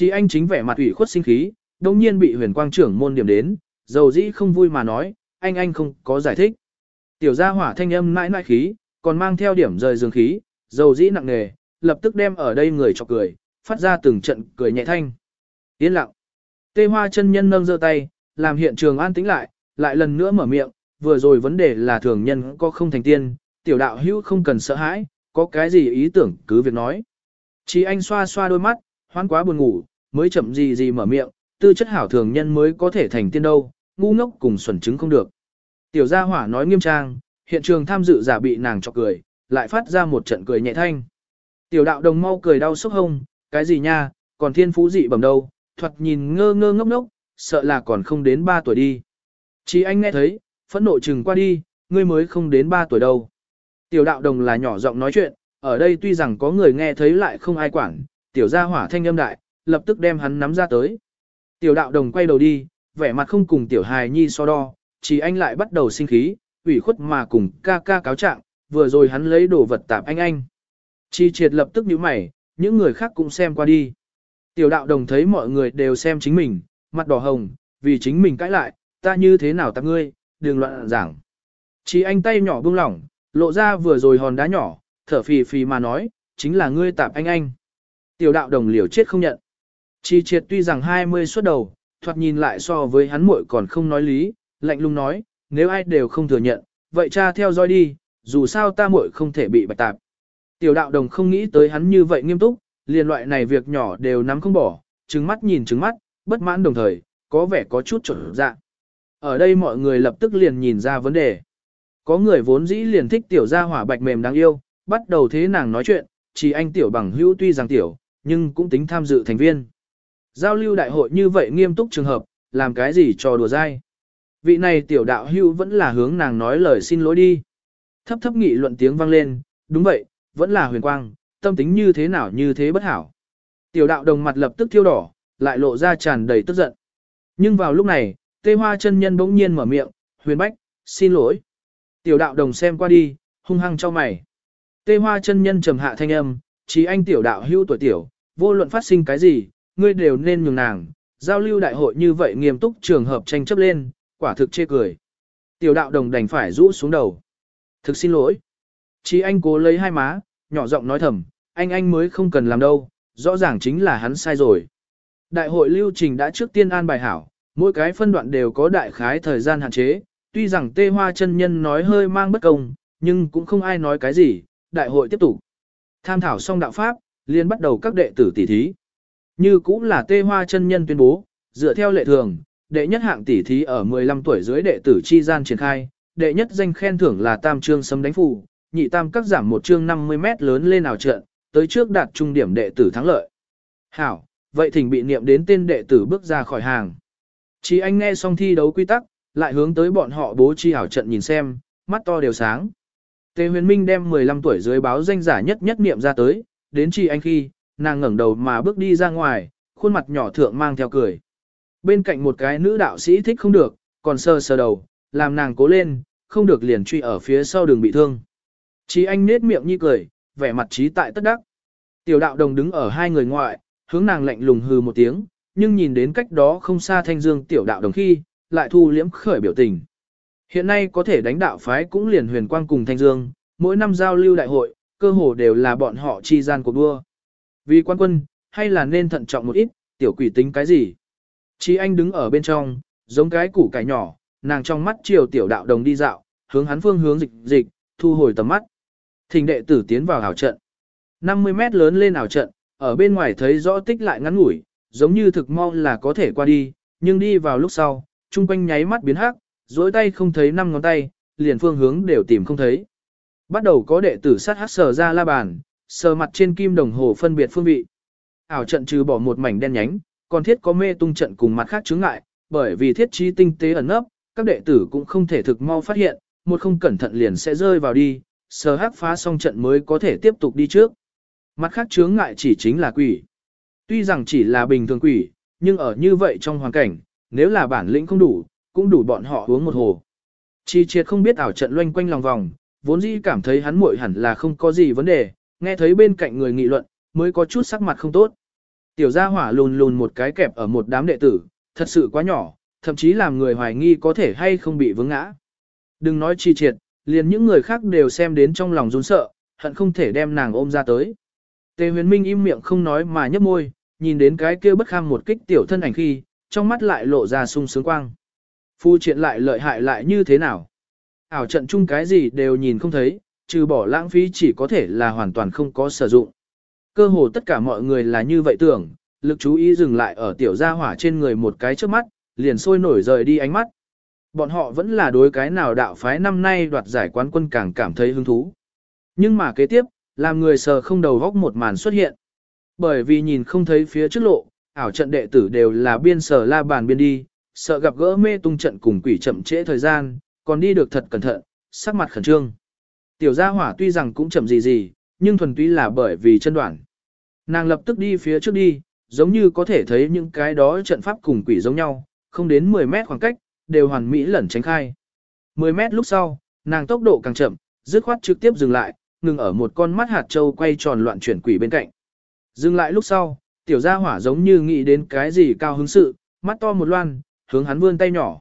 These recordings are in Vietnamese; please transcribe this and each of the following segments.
Chí anh chính vẻ mặt ủy khuất sinh khí, đồng nhiên bị huyền quang trưởng môn điểm đến, dầu dĩ không vui mà nói, anh anh không có giải thích. Tiểu gia hỏa thanh âm nãi nãi khí, còn mang theo điểm rời dương khí, dầu dĩ nặng nề, lập tức đem ở đây người cho cười, phát ra từng trận cười nhẹ thanh. Yên lặng. Tê hoa chân nhân nâng giơ tay, làm hiện trường an tĩnh lại, lại lần nữa mở miệng, vừa rồi vấn đề là thường nhân có không thành tiên, tiểu đạo hữu không cần sợ hãi, có cái gì ý tưởng cứ việc nói. Chỉ anh xoa xoa đôi mắt, hoan quá buồn ngủ, mới chậm gì gì mở miệng, tư chất hảo thường nhân mới có thể thành tiên đâu, ngu ngốc cùng xuẩn chứng không được. Tiểu gia hỏa nói nghiêm trang, hiện trường tham dự giả bị nàng chọc cười, lại phát ra một trận cười nhẹ thanh. Tiểu đạo đồng mau cười đau sốc hông, cái gì nha, còn thiên phú dị bẩm đâu, thoạt nhìn ngơ ngơ ngốc ngốc, sợ là còn không đến 3 tuổi đi. Chỉ anh nghe thấy, phẫn nộ chừng qua đi, ngươi mới không đến 3 tuổi đâu. Tiểu đạo đồng là nhỏ giọng nói chuyện, ở đây tuy rằng có người nghe thấy lại không ai quản, tiểu gia hỏa thanh âm đại, lập tức đem hắn nắm ra tới. Tiểu đạo đồng quay đầu đi, vẻ mặt không cùng tiểu hài nhi so đo, chỉ anh lại bắt đầu sinh khí, ủy khuất mà cùng ca ca cáo trạng, vừa rồi hắn lấy đồ vật tạp anh anh. Chi triệt lập tức nhíu mày, những người khác cũng xem qua đi. Tiểu đạo đồng thấy mọi người đều xem chính mình, mặt đỏ hồng, vì chính mình cãi lại, ta như thế nào tạp ngươi, đừng loạn giảng. Chi anh tay nhỏ buông lỏng, lộ ra vừa rồi hòn đá nhỏ, thở phì phì mà nói, chính là ngươi tạp anh anh. Tiểu đạo đồng liều chết không nhận. Chi triệt tuy rằng 20 xuất đầu, thoạt nhìn lại so với hắn muội còn không nói lý, lạnh lùng nói, nếu ai đều không thừa nhận, vậy cha theo dõi đi, dù sao ta muội không thể bị bạch tạp. Tiểu đạo đồng không nghĩ tới hắn như vậy nghiêm túc, liền loại này việc nhỏ đều nắm không bỏ, trừng mắt nhìn trừng mắt, bất mãn đồng thời, có vẻ có chút trở dạ. Ở đây mọi người lập tức liền nhìn ra vấn đề. Có người vốn dĩ liền thích tiểu gia hỏa bạch mềm đáng yêu, bắt đầu thế nàng nói chuyện, chỉ anh tiểu bằng hữu tuy rằng tiểu, nhưng cũng tính tham dự thành viên. Giao lưu đại hội như vậy nghiêm túc trường hợp, làm cái gì cho đùa dai. Vị này tiểu đạo hưu vẫn là hướng nàng nói lời xin lỗi đi. Thấp thấp nghị luận tiếng vang lên, đúng vậy, vẫn là huyền quang, tâm tính như thế nào như thế bất hảo. Tiểu đạo đồng mặt lập tức thiêu đỏ, lại lộ ra tràn đầy tức giận. Nhưng vào lúc này, tê hoa chân nhân bỗng nhiên mở miệng, huyền bách, xin lỗi. Tiểu đạo đồng xem qua đi, hung hăng cho mày. Tê hoa chân nhân trầm hạ thanh âm, chỉ anh tiểu đạo hưu tuổi tiểu, vô luận phát sinh cái gì, ngươi đều nên nhường nàng, giao lưu đại hội như vậy nghiêm túc trường hợp tranh chấp lên, quả thực chê cười. Tiểu đạo đồng đành phải rũ xuống đầu. Thực xin lỗi. Chí anh cố lấy hai má, nhỏ giọng nói thầm, anh anh mới không cần làm đâu, rõ ràng chính là hắn sai rồi. Đại hội lưu trình đã trước tiên an bài hảo, mỗi cái phân đoạn đều có đại khái thời gian hạn chế, tuy rằng tê hoa chân nhân nói hơi mang bất công, nhưng cũng không ai nói cái gì, đại hội tiếp tục. Tham thảo xong đạo pháp, liền bắt đầu các đệ tử tỷ thí. Như cũng là tê hoa chân nhân tuyên bố, dựa theo lệ thường, đệ nhất hạng tỷ thí ở 15 tuổi dưới đệ tử chi gian triển khai, đệ nhất danh khen thưởng là tam trương sấm đánh phù, nhị tam các giảm một chương 50 mét lớn lên nào trận, tới trước đạt trung điểm đệ tử thắng lợi. Hảo, vậy thỉnh bị niệm đến tên đệ tử bước ra khỏi hàng. Chỉ anh nghe xong thi đấu quy tắc, lại hướng tới bọn họ bố chi hảo trận nhìn xem, mắt to đều sáng. Tề huyền minh đem 15 tuổi dưới báo danh giả nhất nhất niệm ra tới, đến chi anh khi, nàng ngẩng đầu mà bước đi ra ngoài, khuôn mặt nhỏ thượng mang theo cười. Bên cạnh một cái nữ đạo sĩ thích không được, còn sờ sờ đầu, làm nàng cố lên, không được liền truy ở phía sau đường bị thương. Chí anh nết miệng như cười, vẻ mặt trí tại tất đắc. Tiểu đạo đồng đứng ở hai người ngoại, hướng nàng lạnh lùng hừ một tiếng, nhưng nhìn đến cách đó không xa thanh dương tiểu đạo đồng khi, lại thu liễm khởi biểu tình. Hiện nay có thể đánh đạo phái cũng liền huyền quang cùng thanh dương, mỗi năm giao lưu đại hội, cơ hồ đều là bọn họ chi gian cuộc đua. Vì quan quân, hay là nên thận trọng một ít, tiểu quỷ tính cái gì? Chí anh đứng ở bên trong, giống cái củ cải nhỏ, nàng trong mắt chiều tiểu đạo đồng đi dạo, hướng hắn phương hướng dịch dịch, thu hồi tầm mắt. Thỉnh đệ tử tiến vào ảo trận. 50 mét lớn lên ảo trận, ở bên ngoài thấy rõ tích lại ngắn ngủi, giống như thực mau là có thể qua đi, nhưng đi vào lúc sau, trung quanh nháy mắt biến hắc, dối tay không thấy năm ngón tay, liền phương hướng đều tìm không thấy. Bắt đầu có đệ tử sát hát sờ ra la bàn, sờ mặt trên kim đồng hồ phân biệt phương vị. Ảo trận trừ bỏ một mảnh đen nhánh, còn thiết có mê tung trận cùng mặt khác chướng ngại, bởi vì thiết trí tinh tế ẩn nấp, các đệ tử cũng không thể thực mau phát hiện, một không cẩn thận liền sẽ rơi vào đi, sờ hắc phá xong trận mới có thể tiếp tục đi trước. Mặt khác chướng ngại chỉ chính là quỷ. Tuy rằng chỉ là bình thường quỷ, nhưng ở như vậy trong hoàn cảnh, nếu là bản lĩnh không đủ, cũng đủ bọn họ uống một hồ. Chi triệt không biết ảo trận loanh quanh lòng vòng, vốn dĩ cảm thấy hắn muội hẳn là không có gì vấn đề, nghe thấy bên cạnh người nghị luận, mới có chút sắc mặt không tốt. Tiểu gia hỏa lùn lùn một cái kẹp ở một đám đệ tử, thật sự quá nhỏ, thậm chí làm người hoài nghi có thể hay không bị vướng ngã. Đừng nói chi triệt, liền những người khác đều xem đến trong lòng run sợ, hận không thể đem nàng ôm ra tới. Tề huyền minh im miệng không nói mà nhấp môi, nhìn đến cái kia bất kham một kích tiểu thân ảnh khi, trong mắt lại lộ ra sung sướng quang. Phu triện lại lợi hại lại như thế nào? Ảo trận chung cái gì đều nhìn không thấy, trừ bỏ lãng phí chỉ có thể là hoàn toàn không có sử dụng. Cơ hồ tất cả mọi người là như vậy tưởng, lực chú ý dừng lại ở tiểu gia hỏa trên người một cái trước mắt, liền sôi nổi rời đi ánh mắt. Bọn họ vẫn là đối cái nào đạo phái năm nay đoạt giải quán quân càng cảm thấy hứng thú. Nhưng mà kế tiếp, làm người sờ không đầu góc một màn xuất hiện. Bởi vì nhìn không thấy phía trước lộ, ảo trận đệ tử đều là biên sở la bàn biên đi, sợ gặp gỡ mê tung trận cùng quỷ chậm trễ thời gian, còn đi được thật cẩn thận, sắc mặt khẩn trương. Tiểu gia hỏa tuy rằng cũng chậm gì gì, nhưng thuần túy là bởi vì chân đoạn. Nàng lập tức đi phía trước đi, giống như có thể thấy những cái đó trận pháp cùng quỷ giống nhau, không đến 10 mét khoảng cách, đều hoàn mỹ lẩn tránh khai. 10 mét lúc sau, nàng tốc độ càng chậm, dứt khoát trực tiếp dừng lại, ngừng ở một con mắt hạt châu quay tròn loạn chuyển quỷ bên cạnh. Dừng lại lúc sau, tiểu gia hỏa giống như nghĩ đến cái gì cao hứng sự, mắt to một loan, hướng hắn vươn tay nhỏ.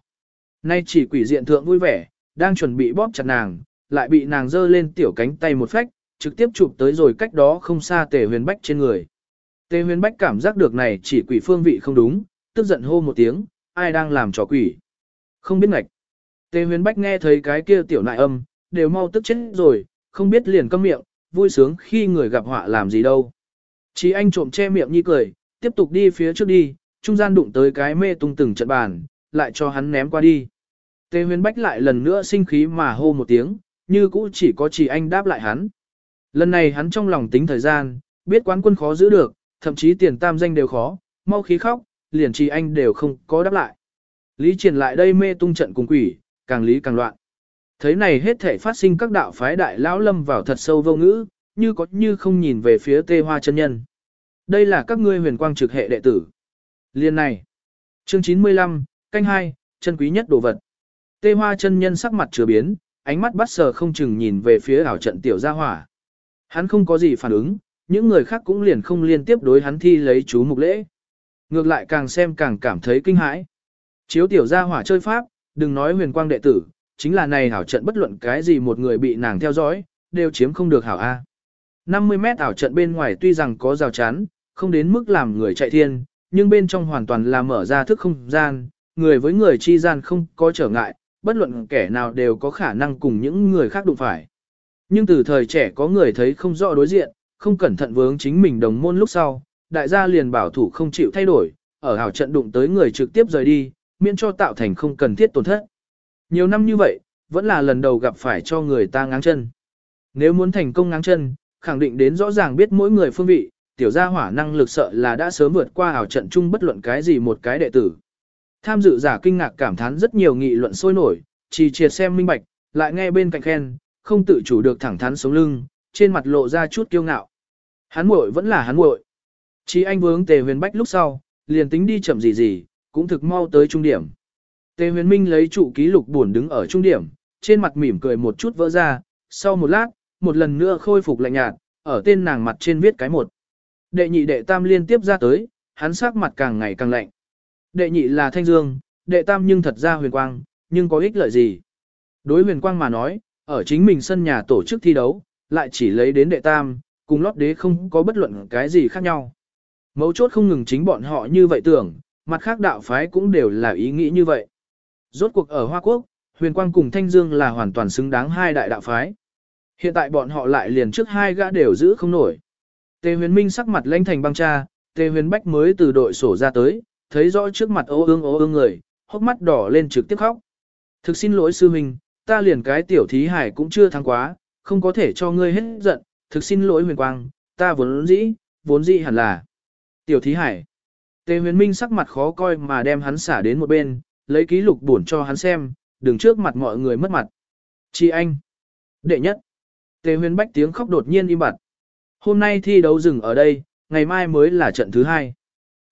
Nay chỉ quỷ diện thượng vui vẻ, đang chuẩn bị bóp chặt nàng, lại bị nàng giơ lên tiểu cánh tay một phách, trực tiếp chụp tới rồi cách đó không xa tề huyền bách trên người. Tề huyền bách cảm giác được này chỉ quỷ phương vị không đúng, tức giận hô một tiếng, ai đang làm trò quỷ. Không biết ngạch. Tề huyền bách nghe thấy cái kia tiểu nại âm, đều mau tức chết rồi, không biết liền câm miệng, vui sướng khi người gặp họa làm gì đâu. Chỉ anh trộm che miệng như cười, tiếp tục đi phía trước đi, trung gian đụng tới cái mê tung từng trận bàn, lại cho hắn ném qua đi. Tề huyền bách lại lần nữa sinh khí mà hô một tiếng, như cũ chỉ có chỉ anh đáp lại hắn. Lần này hắn trong lòng tính thời gian, biết quán quân khó giữ được, thậm chí tiền tam danh đều khó, mau khí khóc, liền chỉ anh đều không có đáp lại. Lý triển lại đây mê tung trận cùng quỷ, càng lý càng loạn. Thấy này hết thể phát sinh các đạo phái đại lão lâm vào thật sâu vô ngữ, như có như không nhìn về phía tê hoa chân nhân. Đây là các ngươi huyền quang trực hệ đệ tử. Liên này. Chương 95, canh 2, chân quý nhất đồ vật. Tê hoa chân nhân sắc mặt chứa biến, ánh mắt bắt sờ không chừng nhìn về phía ảo trận tiểu gia hỏa. Hắn không có gì phản ứng, những người khác cũng liền không liên tiếp đối hắn thi lấy chú mục lễ. Ngược lại càng xem càng cảm thấy kinh hãi. Chiếu tiểu gia hỏa chơi pháp, đừng nói huyền quang đệ tử, chính là này hảo trận bất luận cái gì một người bị nàng theo dõi, đều chiếm không được hảo A. 50 mét ảo trận bên ngoài tuy rằng có rào chắn, không đến mức làm người chạy thiên, nhưng bên trong hoàn toàn là mở ra thức không gian, người với người chi gian không có trở ngại, bất luận kẻ nào đều có khả năng cùng những người khác đụng phải. Nhưng từ thời trẻ có người thấy không rõ đối diện, không cẩn thận vướng chính mình đồng môn lúc sau, đại gia liền bảo thủ không chịu thay đổi, ở hảo trận đụng tới người trực tiếp rời đi, miễn cho tạo thành không cần thiết tổn thất. Nhiều năm như vậy, vẫn là lần đầu gặp phải cho người ta ngáng chân. Nếu muốn thành công ngáng chân, khẳng định đến rõ ràng biết mỗi người phương vị, tiểu gia hỏa năng lực sợ là đã sớm vượt qua ảo trận chung bất luận cái gì một cái đệ tử. Tham dự giả kinh ngạc cảm thán rất nhiều nghị luận sôi nổi, chỉ triệt xem minh bạch, lại nghe bên cạnh khen, không tự chủ được thẳng thắn sống lưng, trên mặt lộ ra chút kiêu ngạo. Hắn muội vẫn là hắn muội. Chỉ anh vướng tề huyền bách lúc sau, liền tính đi chậm gì gì, cũng thực mau tới trung điểm. Tề huyền minh lấy trụ ký lục buồn đứng ở trung điểm, trên mặt mỉm cười một chút vỡ ra, sau một lát, một lần nữa khôi phục lạnh nhạt, ở tên nàng mặt trên viết cái một. Đệ nhị đệ tam liên tiếp ra tới, hắn sắc mặt càng ngày càng lạnh. Đệ nhị là thanh dương, đệ tam nhưng thật ra huyền quang, nhưng có ích lợi gì? Đối huyền quang mà nói, ở chính mình sân nhà tổ chức thi đấu, lại chỉ lấy đến đệ tam, cùng lót đế không có bất luận cái gì khác nhau. Mấu chốt không ngừng chính bọn họ như vậy tưởng, mặt khác đạo phái cũng đều là ý nghĩ như vậy. Rốt cuộc ở Hoa Quốc, huyền quang cùng thanh dương là hoàn toàn xứng đáng hai đại đạo phái. Hiện tại bọn họ lại liền trước hai gã đều giữ không nổi. Tề huyền minh sắc mặt lãnh thành băng cha, tề huyền bách mới từ đội sổ ra tới, thấy rõ trước mặt ố ương ố ương người, hốc mắt đỏ lên trực tiếp khóc. Thực xin lỗi sư huynh, ta liền cái tiểu thí hải cũng chưa thắng quá, không có thể cho ngươi hết giận, thực xin lỗi huyền quang, ta vốn dĩ, vốn dĩ hẳn là. Tiểu thí hải. Tề huyền minh sắc mặt khó coi mà đem hắn xả đến một bên, lấy ký lục bổn cho hắn xem, đừng trước mặt mọi người mất mặt. Chị anh. Đệ nhất. Tề huyền bách tiếng khóc đột nhiên im bặt. Hôm nay thi đấu dừng ở đây, ngày mai mới là trận thứ hai.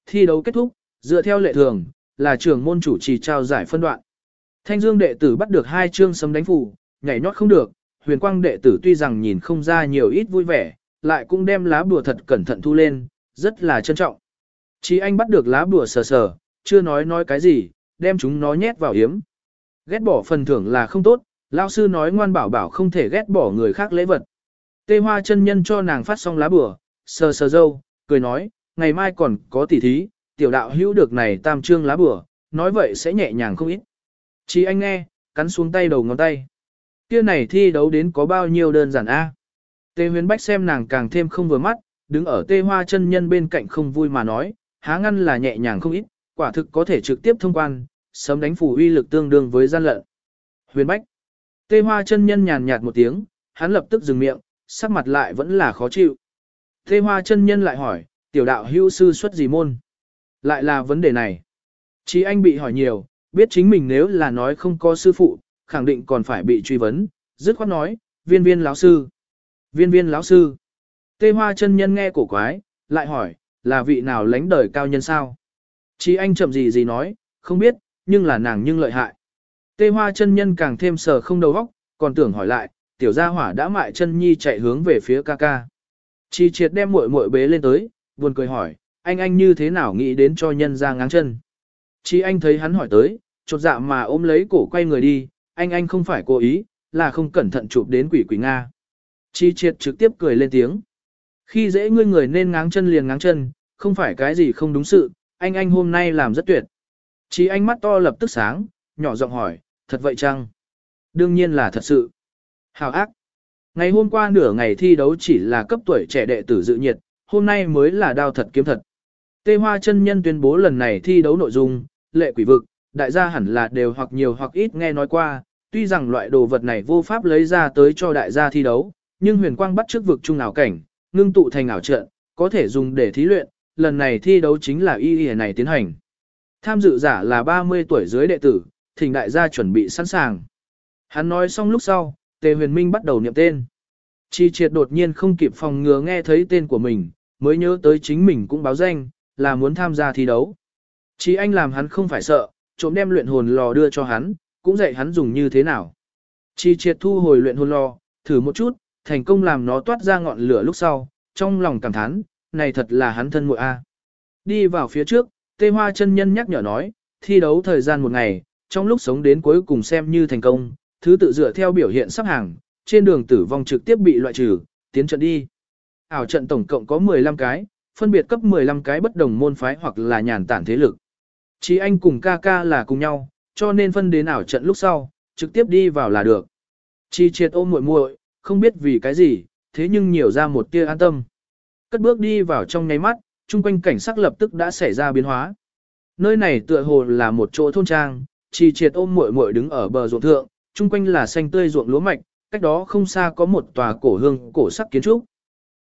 Thi đấu kết thúc, dựa theo lệ thường, là trưởng môn chủ trì trao giải phân đoạn. Thanh Dương đệ tử bắt được hai chương sấm đánh phủ, nhảy nhót không được, huyền quang đệ tử tuy rằng nhìn không ra nhiều ít vui vẻ, lại cũng đem lá bùa thật cẩn thận thu lên, rất là trân trọng. Chí anh bắt được lá bùa sờ sờ, chưa nói nói cái gì, đem chúng nó nhét vào hiếm. Ghét bỏ phần thưởng là không tốt, lão sư nói ngoan bảo bảo không thể ghét bỏ người khác lễ vật. Tê hoa chân nhân cho nàng phát xong lá bùa, sờ sờ dâu, cười nói, ngày mai còn có tỉ thí, tiểu đạo hữu được này tam trương lá bửa, nói vậy sẽ nhẹ nhàng không ít. Chỉ anh nghe, cắn xuống tay đầu ngón tay. Kia này thi đấu đến có bao nhiêu đơn giản a? Tê huyền bách xem nàng càng thêm không vừa mắt, đứng ở tê hoa chân nhân bên cạnh không vui mà nói, há ngăn là nhẹ nhàng không ít, quả thực có thể trực tiếp thông quan, sớm đánh phủ uy lực tương đương với gian lận. Huyền bách. Tê hoa chân nhân nhàn nhạt một tiếng, hắn lập tức dừng miệng, sắc mặt lại vẫn là khó chịu. Tê hoa chân nhân lại hỏi, tiểu đạo hưu sư xuất gì môn? Lại là vấn đề này. Chí anh bị hỏi nhiều, biết chính mình nếu là nói không có sư phụ, khẳng định còn phải bị truy vấn, dứt khoát nói, viên viên lão sư. Viên viên lão sư. Tê hoa chân nhân nghe cổ quái, lại hỏi, là vị nào lãnh đời cao nhân sao? Chí anh chậm gì gì nói, không biết, nhưng là nàng nhưng lợi hại. Tê hoa chân nhân càng thêm sờ không đầu óc, còn tưởng hỏi lại, tiểu gia hỏa đã mại chân nhi chạy hướng về phía ca ca. Chi triệt đem muội muội bế lên tới, buồn cười hỏi, anh anh như thế nào nghĩ đến cho nhân ra ngáng chân. Chi anh thấy hắn hỏi tới, chột dạ mà ôm lấy cổ quay người đi, anh anh không phải cố ý, là không cẩn thận chụp đến quỷ quỷ Nga. Chi triệt trực tiếp cười lên tiếng. Khi dễ ngươi người nên ngáng chân liền ngáng chân, không phải cái gì không đúng sự, anh anh hôm nay làm rất tuyệt. Chi anh mắt to lập tức sáng, nhỏ giọng hỏi, thật vậy chăng? Đương nhiên là thật sự. Hào ác. Ngày hôm qua nửa ngày thi đấu chỉ là cấp tuổi trẻ đệ tử dự nhiệt, hôm nay mới là đao thật kiếm thật. Tê Hoa chân nhân tuyên bố lần này thi đấu nội dung, lệ quỷ vực, đại gia hẳn là đều hoặc nhiều hoặc ít nghe nói qua, tuy rằng loại đồ vật này vô pháp lấy ra tới cho đại gia thi đấu, nhưng huyền quang bắt trước vực trung ảo cảnh, ngưng tụ thành ảo trận, có thể dùng để thí luyện, lần này thi đấu chính là y y này tiến hành. Tham dự giả là 30 tuổi dưới đệ tử, thỉnh đại gia chuẩn bị sẵn sàng. Hắn nói xong lúc sau, Tề Huyền Minh bắt đầu niệm tên. Chi triệt đột nhiên không kịp phòng ngừa nghe thấy tên của mình, mới nhớ tới chính mình cũng báo danh, là muốn tham gia thi đấu. Chi anh làm hắn không phải sợ, trộm đem luyện hồn lò đưa cho hắn, cũng dạy hắn dùng như thế nào. Chi triệt thu hồi luyện hồn lò, thử một chút, thành công làm nó toát ra ngọn lửa lúc sau, trong lòng cảm thán, này thật là hắn thân muội a. Đi vào phía trước, Tê Hoa chân nhân nhắc nhở nói, thi đấu thời gian một ngày, trong lúc sống đến cuối cùng xem như thành công, thứ tự dựa theo biểu hiện sắp hàng, trên đường tử vong trực tiếp bị loại trừ, tiến trận đi. Ảo trận tổng cộng có 15 cái, phân biệt cấp 15 cái bất đồng môn phái hoặc là nhàn tản thế lực. Chí anh cùng ca ca là cùng nhau, cho nên phân đến ảo trận lúc sau, trực tiếp đi vào là được. Chi triệt ôm muội muội, không biết vì cái gì, thế nhưng nhiều ra một tia an tâm. Cất bước đi vào trong nháy mắt, chung quanh cảnh sắc lập tức đã xảy ra biến hóa. Nơi này tựa hồ là một chỗ thôn trang, chi triệt ôm muội muội đứng ở bờ ruộng thượng, chung quanh là xanh tươi ruộng lúa mạch, cách đó không xa có một tòa cổ hương cổ sắc kiến trúc.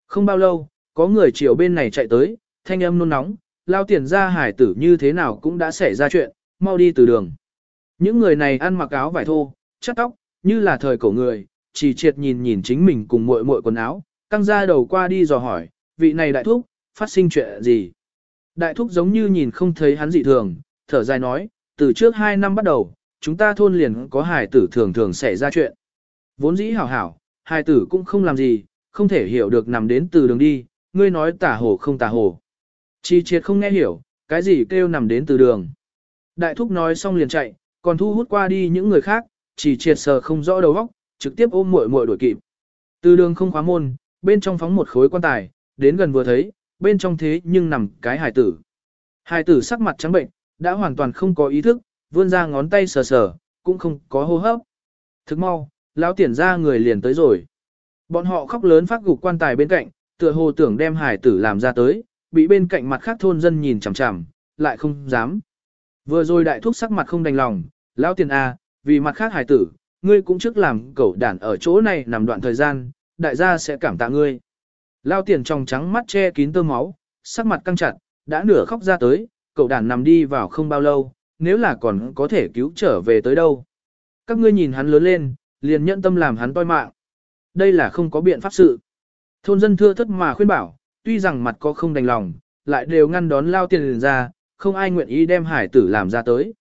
Không bao lâu, có người chiều bên này chạy tới, thanh âm nôn nóng, lao tiền ra hải tử như thế nào cũng đã xảy ra chuyện, mau đi từ đường. Những người này ăn mặc áo vải thô, chất tóc, như là thời cổ người, chỉ triệt nhìn nhìn chính mình cùng muội muội quần áo, căng ra đầu qua đi dò hỏi, vị này đại thúc, phát sinh chuyện gì? Đại thúc giống như nhìn không thấy hắn dị thường, thở dài nói, từ trước hai năm bắt đầu, chúng ta thôn liền có hải tử thường thường xảy ra chuyện. Vốn dĩ hảo hảo, hải tử cũng không làm gì, không thể hiểu được nằm đến từ đường đi, ngươi nói tả hồ không tả hồ. Chi triệt không nghe hiểu, cái gì kêu nằm đến từ đường. Đại thúc nói xong liền chạy, còn thu hút qua đi những người khác, chỉ triệt sờ không rõ đầu óc, trực tiếp ôm muội muội đuổi kịp. Từ đường không khóa môn, bên trong phóng một khối quan tài, đến gần vừa thấy, bên trong thế nhưng nằm cái hài tử. Hài tử sắc mặt trắng bệnh, đã hoàn toàn không có ý thức, vươn ra ngón tay sờ sờ, cũng không có hô hấp. Thức mau, lão tiền ra người liền tới rồi. Bọn họ khóc lớn phát gục quan tài bên cạnh, tựa hồ tưởng đem hải tử làm ra tới, bị bên cạnh mặt khác thôn dân nhìn chằm chằm, lại không dám. Vừa rồi đại thúc sắc mặt không đành lòng, lão tiền A, à, vì mặt khác hải tử, ngươi cũng trước làm cẩu đản ở chỗ này nằm đoạn thời gian, đại gia sẽ cảm tạ ngươi. Lão tiền trong trắng mắt che kín tơ máu, sắc mặt căng chặt, đã nửa khóc ra tới, cậu đàn nằm đi vào không bao lâu, nếu là còn có thể cứu trở về tới đâu. Các ngươi nhìn hắn lớn lên, liền nhận tâm làm hắn toi mạng. Đây là không có biện pháp sự. Thôn dân thưa thất mà khuyên bảo, tuy rằng mặt có không đành lòng, lại đều ngăn đón lao tiền ra, không ai nguyện ý đem hải tử làm ra tới.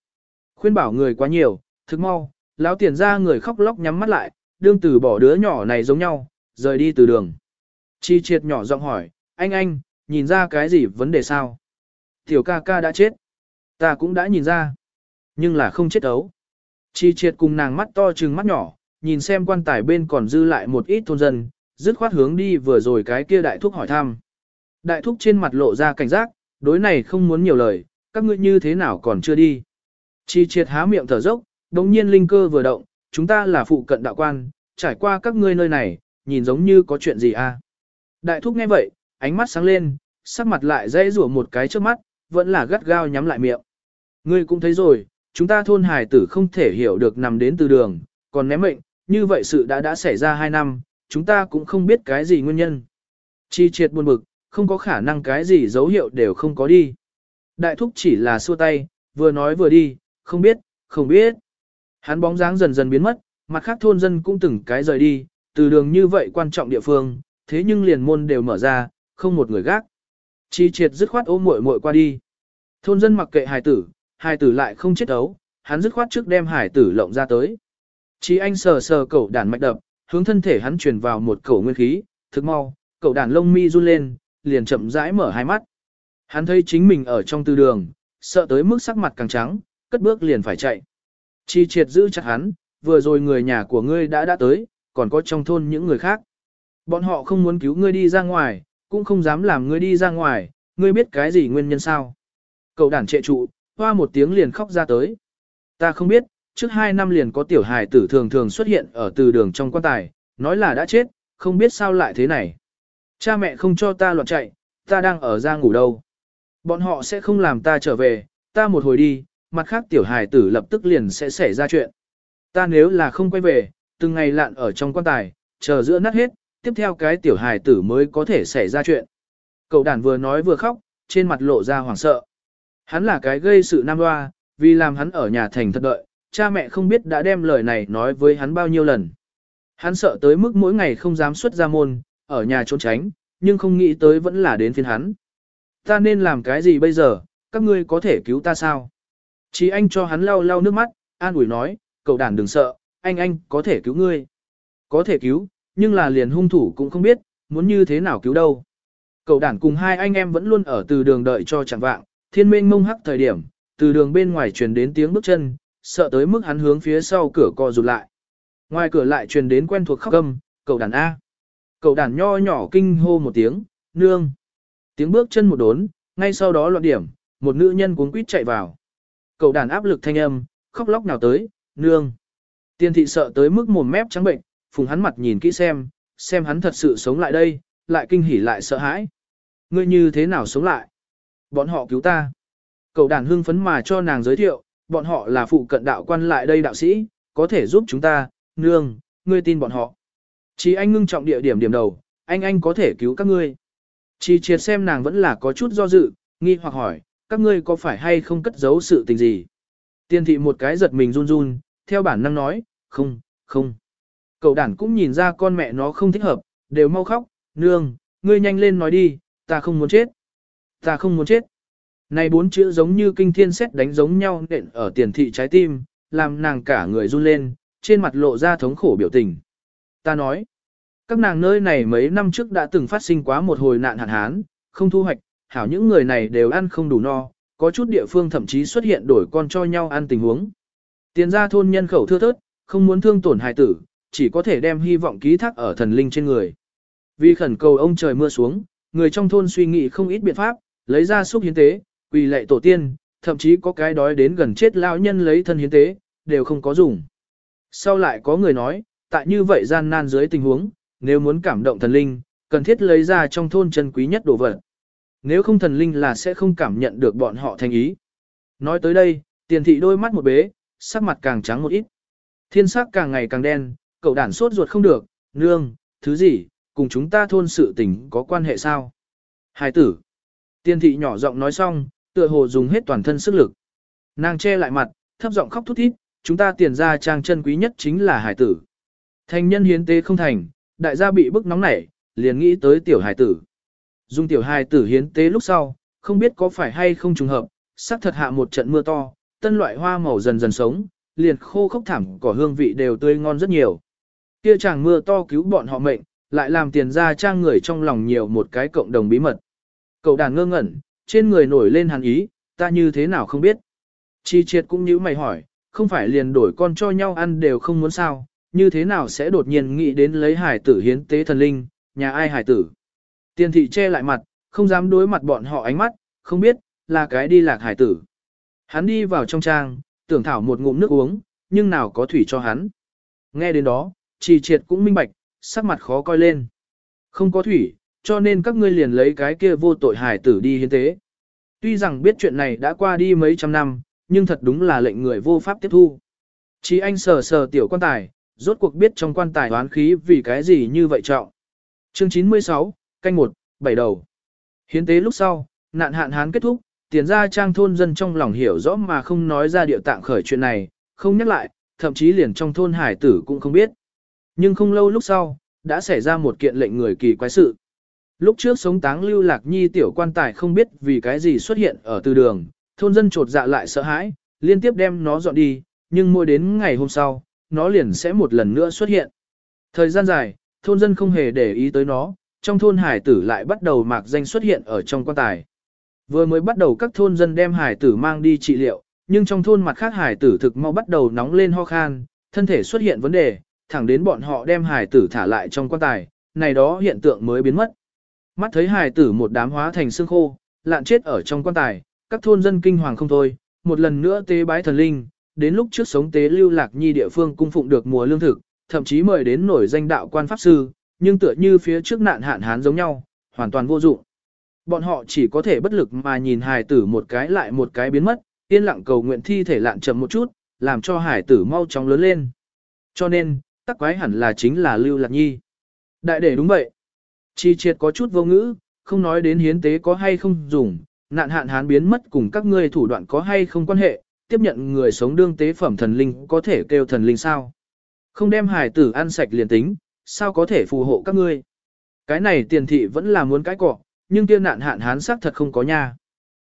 Khuyên bảo người quá nhiều, thức mau, lão tiền ra người khóc lóc nhắm mắt lại, đương tử bỏ đứa nhỏ này giống nhau, rời đi từ đường. Chi triệt nhỏ giọng hỏi, anh anh, nhìn ra cái gì vấn đề sao? Tiểu ca ca đã chết. Ta cũng đã nhìn ra. Nhưng là không chết ấu. Chi triệt cùng nàng mắt to trừng mắt nhỏ, nhìn xem quan tài bên còn dư lại một ít thôn dân, dứt khoát hướng đi vừa rồi cái kia đại thúc hỏi thăm. Đại thúc trên mặt lộ ra cảnh giác, đối này không muốn nhiều lời, các ngươi như thế nào còn chưa đi. Chi triệt há miệng thở dốc, đồng nhiên linh cơ vừa động, chúng ta là phụ cận đạo quan, trải qua các ngươi nơi này, nhìn giống như có chuyện gì à. Đại thúc nghe vậy, ánh mắt sáng lên, sắc mặt lại dây rủa một cái trước mắt, vẫn là gắt gao nhắm lại miệng. Ngươi cũng thấy rồi, chúng ta thôn hài tử không thể hiểu được nằm đến từ đường, còn ném mệnh, như vậy sự đã đã xảy ra 2 năm, chúng ta cũng không biết cái gì nguyên nhân. Chi triệt buồn bực, không có khả năng cái gì dấu hiệu đều không có đi. Đại thúc chỉ là xua tay, vừa nói vừa đi, không biết, không biết. Hắn bóng dáng dần dần biến mất, mặt khác thôn dân cũng từng cái rời đi, từ đường như vậy quan trọng địa phương, thế nhưng liền môn đều mở ra, không một người gác. Chi triệt dứt khoát ôm muội muội qua đi. Thôn dân mặc kệ hài tử, hài tử lại không chết đấu, hắn dứt khoát trước đem hài tử lộng ra tới. Chi anh sờ sờ cẩu đàn mạch đập, hướng thân thể hắn truyền vào một cẩu nguyên khí, thực mau, cậu đàn lông mi run lên, liền chậm rãi mở hai mắt. Hắn thấy chính mình ở trong tư đường, sợ tới mức sắc mặt càng trắng, cất bước liền phải chạy. Chi triệt giữ chặt hắn, vừa rồi người nhà của ngươi đã đã tới, còn có trong thôn những người khác. Bọn họ không muốn cứu ngươi đi ra ngoài, cũng không dám làm ngươi đi ra ngoài, ngươi biết cái gì nguyên nhân sao. Cậu đàn trệ trụ, hoa một tiếng liền khóc ra tới. Ta không biết, trước hai năm liền có tiểu hài tử thường thường xuất hiện ở từ đường trong quan tài, nói là đã chết, không biết sao lại thế này. Cha mẹ không cho ta loạn chạy, ta đang ở ra ngủ đâu. Bọn họ sẽ không làm ta trở về, ta một hồi đi, mặt khác tiểu hài tử lập tức liền sẽ xảy ra chuyện. Ta nếu là không quay về, từng ngày lạn ở trong quan tài, chờ giữa nát hết, tiếp theo cái tiểu hài tử mới có thể xảy ra chuyện. Cậu đàn vừa nói vừa khóc, trên mặt lộ ra hoảng sợ. Hắn là cái gây sự nam hoa, vì làm hắn ở nhà thành thật đợi, cha mẹ không biết đã đem lời này nói với hắn bao nhiêu lần. Hắn sợ tới mức mỗi ngày không dám xuất ra môn, ở nhà trốn tránh, nhưng không nghĩ tới vẫn là đến phiên hắn. Ta nên làm cái gì bây giờ, các ngươi có thể cứu ta sao? Chí anh cho hắn lau lau nước mắt, an ủi nói, cậu đàn đừng sợ, anh anh có thể cứu ngươi. Có thể cứu, nhưng là liền hung thủ cũng không biết, muốn như thế nào cứu đâu. Cậu đàn cùng hai anh em vẫn luôn ở từ đường đợi cho chẳng vạng, thiên minh mông hắc thời điểm, từ đường bên ngoài truyền đến tiếng bước chân, sợ tới mức hắn hướng phía sau cửa co rụt lại. Ngoài cửa lại truyền đến quen thuộc khóc câm, cậu đàn A. Cậu đàn nho nhỏ kinh hô một tiếng, nương. Tiếng bước chân một đốn, ngay sau đó loạn điểm, một nữ nhân cuốn quýt chạy vào. Cậu đàn áp lực thanh âm, khóc lóc nào tới, nương. Tiên thị sợ tới mức mồm mép trắng bệnh, phùng hắn mặt nhìn kỹ xem, xem hắn thật sự sống lại đây, lại kinh hỉ lại sợ hãi. Ngươi như thế nào sống lại? Bọn họ cứu ta. Cậu đàn hưng phấn mà cho nàng giới thiệu, bọn họ là phụ cận đạo quan lại đây đạo sĩ, có thể giúp chúng ta, nương, ngươi tin bọn họ. Chỉ anh ngưng trọng địa điểm điểm đầu, anh anh có thể cứu các ngươi. Chỉ triệt xem nàng vẫn là có chút do dự, nghi hoặc hỏi, các ngươi có phải hay không cất giấu sự tình gì? Tiên thị một cái giật mình run run, theo bản năng nói, không, không. Cậu đàn cũng nhìn ra con mẹ nó không thích hợp, đều mau khóc, nương, ngươi nhanh lên nói đi, ta không muốn chết. Ta không muốn chết. Này bốn chữ giống như kinh thiên xét đánh giống nhau nện ở tiền thị trái tim, làm nàng cả người run lên, trên mặt lộ ra thống khổ biểu tình. Ta nói, các nàng nơi này mấy năm trước đã từng phát sinh quá một hồi nạn hạn hán, không thu hoạch, hảo những người này đều ăn không đủ no, có chút địa phương thậm chí xuất hiện đổi con cho nhau ăn tình huống. Tiền ra thôn nhân khẩu thưa thớt, không muốn thương tổn hài tử, chỉ có thể đem hy vọng ký thác ở thần linh trên người. Vì khẩn cầu ông trời mưa xuống, người trong thôn suy nghĩ không ít biện pháp, lấy ra xúc hiến tế, quỳ lệ tổ tiên, thậm chí có cái đói đến gần chết lao nhân lấy thân hiến tế, đều không có dùng. Sau lại có người nói, tại như vậy gian nan dưới tình huống, nếu muốn cảm động thần linh, cần thiết lấy ra trong thôn chân quý nhất đồ vật. Nếu không thần linh là sẽ không cảm nhận được bọn họ thành ý. Nói tới đây, tiền thị đôi mắt một bế, sắc mặt càng trắng một ít. Thiên sắc càng ngày càng đen, cậu đản sốt ruột không được, nương, thứ gì, cùng chúng ta thôn sự tình có quan hệ sao? Hải tử. Tiên thị nhỏ giọng nói xong, tựa hồ dùng hết toàn thân sức lực. Nàng che lại mặt, thấp giọng khóc thút thít, chúng ta tiền ra trang chân quý nhất chính là hải tử. Thành nhân hiến tế không thành, đại gia bị bức nóng nảy, liền nghĩ tới tiểu hải tử. Dùng tiểu hải tử hiến tế lúc sau, không biết có phải hay không trùng hợp, sắc thật hạ một trận mưa to, tân loại hoa màu dần dần sống, liền khô khốc thảm cỏ hương vị đều tươi ngon rất nhiều. Kia chàng mưa to cứu bọn họ mệnh, lại làm tiền ra trang người trong lòng nhiều một cái cộng đồng bí mật. Cậu đàn ngơ ngẩn, trên người nổi lên hàn ý, ta như thế nào không biết. Chi triệt cũng như mày hỏi, không phải liền đổi con cho nhau ăn đều không muốn sao, như thế nào sẽ đột nhiên nghĩ đến lấy hải tử hiến tế thần linh, nhà ai hải tử. Tiền thị che lại mặt, không dám đối mặt bọn họ ánh mắt, không biết, là cái đi lạc hải tử. Hắn đi vào trong trang, tưởng thảo một ngụm nước uống, nhưng nào có thủy cho hắn. Nghe đến đó, trì triệt cũng minh bạch, sắc mặt khó coi lên. Không có thủy, cho nên các ngươi liền lấy cái kia vô tội hải tử đi hiến tế. Tuy rằng biết chuyện này đã qua đi mấy trăm năm, nhưng thật đúng là lệnh người vô pháp tiếp thu. Chỉ anh sờ sờ tiểu quan tài, rốt cuộc biết trong quan tài oán khí vì cái gì như vậy trọng. Chương 96, canh 1, bảy đầu. Hiến tế lúc sau, nạn hạn hán kết thúc, tiền ra trang thôn dân trong lòng hiểu rõ mà không nói ra điệu tạng khởi chuyện này, không nhắc lại, thậm chí liền trong thôn hải tử cũng không biết. Nhưng không lâu lúc sau, đã xảy ra một kiện lệnh người kỳ quái sự. Lúc trước sống táng lưu lạc nhi tiểu quan tài không biết vì cái gì xuất hiện ở từ đường, thôn dân trột dạ lại sợ hãi, liên tiếp đem nó dọn đi, nhưng mỗi đến ngày hôm sau, nó liền sẽ một lần nữa xuất hiện. Thời gian dài, thôn dân không hề để ý tới nó, trong thôn hải tử lại bắt đầu mạc danh xuất hiện ở trong quan tài. Vừa mới bắt đầu các thôn dân đem hải tử mang đi trị liệu, nhưng trong thôn mặt khác hải tử thực mau bắt đầu nóng lên ho khan, thân thể xuất hiện vấn đề, thẳng đến bọn họ đem hải tử thả lại trong quan tài, này đó hiện tượng mới biến mất. Mắt thấy hải tử một đám hóa thành xương khô, lạn chết ở trong quan tài, các thôn dân kinh hoàng không thôi, một lần nữa tế bái thần linh, đến lúc trước sống tế lưu lạc nhi địa phương cung phụng được mùa lương thực, thậm chí mời đến nổi danh đạo quan pháp sư, nhưng tựa như phía trước nạn hạn hán giống nhau, hoàn toàn vô dụng. Bọn họ chỉ có thể bất lực mà nhìn hài tử một cái lại một cái biến mất, yên lặng cầu nguyện thi thể lạn chậm một chút, làm cho hải tử mau chóng lớn lên. Cho nên, tắc quái hẳn là chính là Lưu Lạc Nhi. Đại để đúng vậy. Chi triệt có chút vô ngữ, không nói đến hiến tế có hay không dùng, nạn hạn hán biến mất cùng các ngươi thủ đoạn có hay không quan hệ, tiếp nhận người sống đương tế phẩm thần linh có thể kêu thần linh sao. Không đem hải tử ăn sạch liền tính, sao có thể phù hộ các ngươi. Cái này tiền thị vẫn là muốn cái cọ, nhưng kia nạn hạn hán xác thật không có nha.